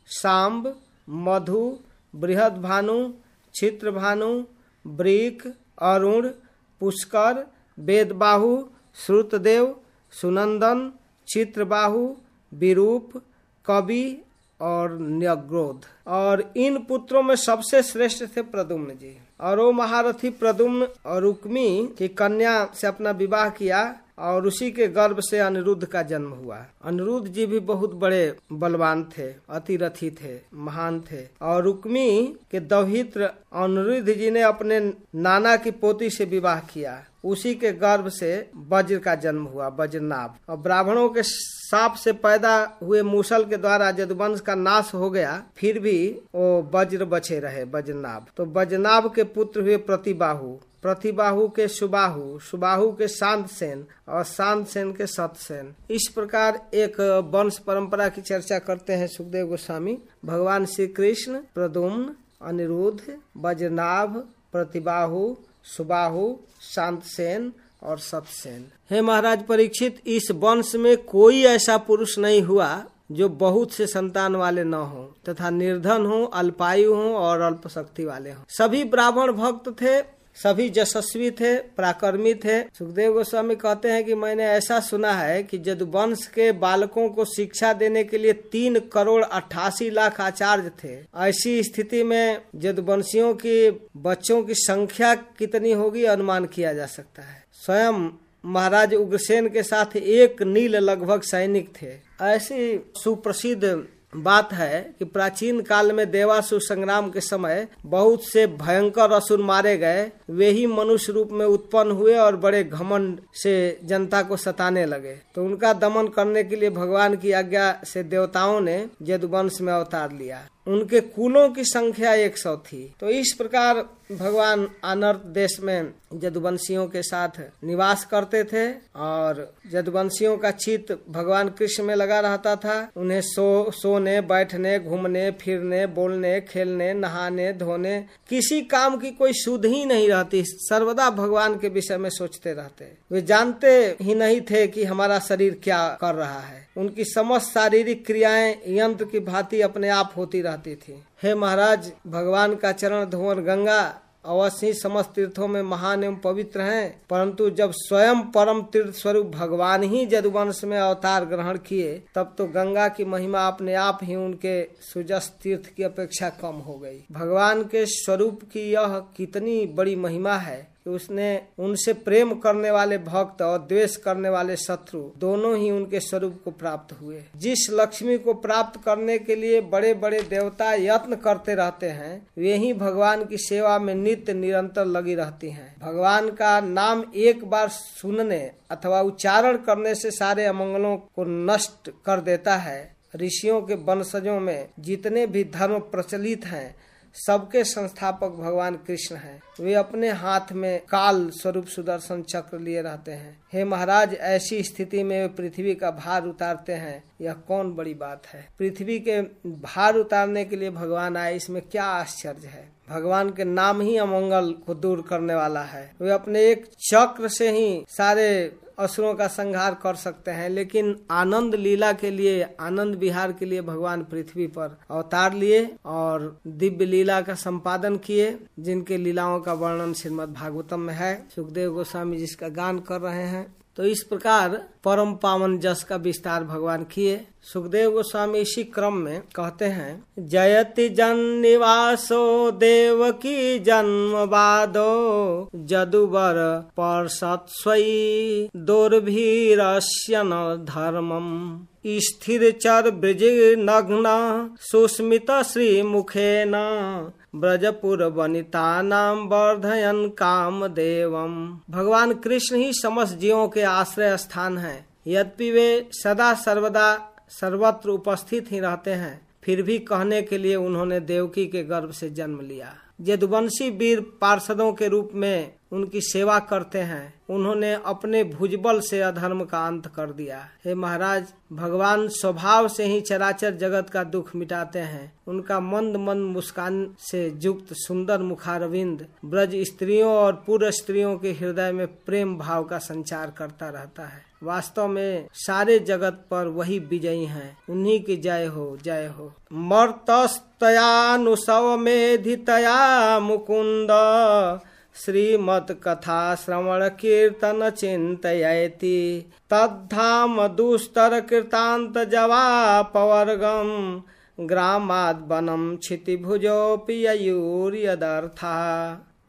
सांब, मधु बृहद भानु चित्र भानु, ब्रिक, अरुण, पुष्कर, वेदबाहु, श्रुतदेव, सुनंदन, चित्रबाहु, विरूप, कवि और न्यग्रोध। और इन पुत्रों में सबसे श्रेष्ठ थे प्रदुम्न जी। और वो महारथी प्रदुम्न और रुक्मी की कन्या से अपना विवाह किया। और उसी के गर्भ से अनिरुद्ध का जन्म हुआ। अनिरुद्ध जी भी बहुत बड़े बलवान थे, अतिरथी थे, महान थे। और रुक्मी के दौहित्र अनिरुद्ध जी ने अपने नाना की पोती से विवाह किया। उसी के गर्भ से वज्र का जन्म हुआ, वज्रनाभ। और ब्राह्मणों के साप से पैदा हुए मूसल के द्वारा जदवंश का नाश हो गया, फिर भी वो वज्र बचे रहे, वज्रनाभ। तो वज्रनाभ के पुत्र हुए प्रतिबाहु। प्रतिबाहु के सुबाहु सुबाहु के शांत सेन और शांत सेन के सतसेन इस प्रकार एक वंश परंपरा की चर्चा करते हैं सुखदेव गोस्वामी। भगवान श्री कृष्ण प्रदुम्न अनिरुद्ध, वज्रनाभ, प्रतिबाहु, सुबाहु शांत सेन और सतसेन हे महाराज, परीक्षित, इस वंश में कोई ऐसा पुरुष नहीं हुआ जो बहुत से संतान वाले न हो, तथा निर्धन हो, अल्पायु हो और अल्प शक्ति वाले हो। सभी ब्राह्मण भक्त थे सभी यशस्वी थे पराक्रमी थे सुखदेव गोस्वामी कहते हैं कि मैंने ऐसा सुना है कि जदुवंश के बालकों को शिक्षा देने के लिए तीन करोड़ अट्ठासी लाख आचार्य थे। ऐसी स्थिति में जदुवंशियों की बच्चों की संख्या कितनी होगी अनुमान किया जा सकता है। स्वयं महाराज उग्रसेन के साथ एक नील लगभग सैनिक थे। ऐसी सुप्रसिद्ध बात है कि प्राचीन काल में देवासुर संग्राम के समय बहुत से भयंकर असुर मारे गए। वे ही मनुष्य रूप में उत्पन्न हुए और बड़े घमंड से जनता को सताने लगे। तो उनका दमन करने के लिए भगवान की आज्ञा से देवताओं ने यदुवंश में अवतार लिया। उनके कुलों की संख्या एक सौ थी। तो इस प्रकार भगवान अनर्थ देश में जदुवंशियों के साथ निवास करते थे और जदुवंशियों का चित भगवान कृष्ण में लगा रहता था। उन्हें सो, सोने, बैठने, घूमने, फिरने, बोलने, खेलने, नहाने, धोने किसी काम की कोई सुध ही नहीं रहती, सर्वदा भगवान के विषय में सोचते रहते। वे जानते ही नहीं थे कि हमारा शरीर क्या कर रहा है। उनकी समस्त शारीरिक क्रियाएँ यंत्र की भांति अपने आप होती रहती थी। हे महाराज, भगवान का चरण धुवन गंगा अवश्य समस्त तीर्थों में महान एवं पवित्र हैं, परंतु जब स्वयं परम तीर्थ स्वरूप भगवान ही जदुवंश में अवतार ग्रहण किए, तब तो गंगा की महिमा अपने आप ही उनके सुजस तीर्थ की अपेक्षा कम हो गई। भगवान के स्वरूप की यह कितनी बड़ी महिमा है। कि उसने उनसे प्रेम करने वाले भक्त और द्वेष करने वाले शत्रु दोनों ही उनके स्वरूप को प्राप्त हुए। जिस लक्ष्मी को प्राप्त करने के लिए बड़े बड़े देवता यत्न करते रहते हैं, वे ही भगवान की सेवा में नित्य निरंतर लगी रहती हैं। भगवान का नाम एक बार सुनने अथवा उच्चारण करने से सारे अमंगलों को नष्ट कर देता है। ऋषियों के वंशजों में जितने भी धर्म प्रचलित हैं सबके संस्थापक भगवान कृष्ण हैं। वे अपने हाथ में काल स्वरूप सुदर्शन चक्र लिए रहते हैं। हे महाराज, ऐसी स्थिति में वे पृथ्वी का भार उतारते हैं। यह कौन बड़ी बात है? पृथ्वी के भार उतारने के लिए भगवान आए, इसमें क्या आश्चर्य है? भगवान के नाम ही अमंगल को दूर करने वाला है। वे अपने एक चक्र से ही सारे असुरों का संहार कर सकते हैं, लेकिन आनंद लीला के लिए, आनंद विहार के लिए भगवान पृथ्वी पर अवतार लिए और दिव्य लीला का संपादन किए, जिनके लीलाओं का वर्णन श्रीमद भागवतम में है। सुखदेव गोस्वामी जिसका गान कर रहे हैं। तो इस प्रकार परम पावन जस का विस्तार भगवान किए। सुखदेव गोस्वामी इसी क्रम में कहते हैं, जयति जन निवासो देव की जन्म बादो जदुबर परसत्स्वई दुर्भीरस्यन धर्मम। स्थिर चर ब्रज नग्न, सुस्मित श्री मुखे न ब्रजपुर वनिता नाम वर्धयन काम देवम भगवान कृष्ण ही समस्त जीवों के आश्रय स्थान है। यद्यपि वे सदा सर्वदा सर्वत्र उपस्थित ही रहते हैं, फिर भी कहने के लिए उन्होंने देवकी के गर्भ से जन्म लिया। यदुवंशी वीर पार्षदों के रूप में उनकी सेवा करते हैं। उन्होंने अपने भुजबल से अधर्म का अंत कर दिया। हे महाराज, भगवान स्वभाव से ही चराचर जगत का दुख मिटाते हैं। उनका मंद मंद मुस्कान से युक्त सुंदर मुखारविंद ब्रज स्त्रियों और पूर्व स्त्रियों के हृदय में प्रेम भाव का संचार करता रहता है। वास्तव में सारे जगत पर वही विजयी हैं। उन्हीं की जय हो जय हो। मर्तस्तयानुसव मेधितया मुकुंद। श्रीमत कथा श्रवण कीर्तन चिंतयति तद्धाम दुस्तर कृतांत जवा पवर्गम। ग्रामाद वनम क्षितिभुजोपि यदर्था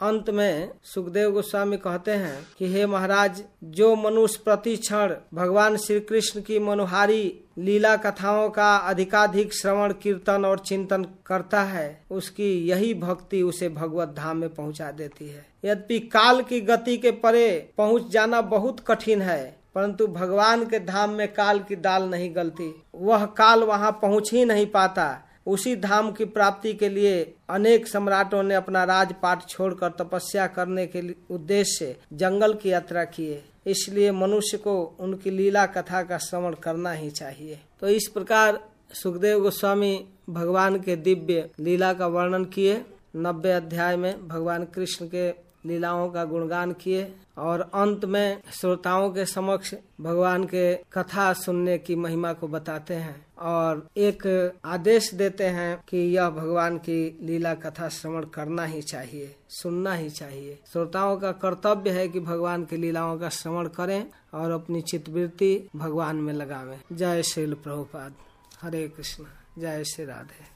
अंत में सुखदेव गोस्वामी कहते हैं कि हे महाराज, जो मनुष्य प्रति क्षण भगवान श्री कृष्ण की मनोहारी लीला कथाओं का अधिकाधिक श्रवण, कीर्तन और चिंतन करता है, उसकी यही भक्ति उसे भगवत धाम में पहुँचा देती है। यद्यपि काल की गति के परे पहुँच जाना बहुत कठिन है, परंतु भगवान के धाम में काल की दाल नहीं गलती। वह काल वहाँ पहुँच ही नहीं पाता। उसी धाम की प्राप्ति के लिए अनेक सम्राटों ने अपना राजपाट छोड़कर तपस्या करने के उद्देश्य से जंगल की यात्रा किए। इसलिए मनुष्य को उनकी लीला कथा का श्रवण करना ही चाहिए। तो इस प्रकार सुखदेव गोस्वामी भगवान के दिव्य लीला का वर्णन किए। नब्बे अध्याय में भगवान कृष्ण के लीलाओं का गुणगान किए और अंत में श्रोताओं के समक्ष भगवान के कथा सुनने की महिमा को बताते हैं और एक आदेश देते हैं कि यह भगवान की लीला कथा श्रवण करना ही चाहिए, सुनना ही चाहिए। श्रोताओं का कर्तव्य है कि भगवान की लीलाओं का श्रवण करें और अपनी चित्तवृत्ति भगवान में लगावें। जय श्री प्रभुपाद। हरे कृष्ण। जय श्री राधे।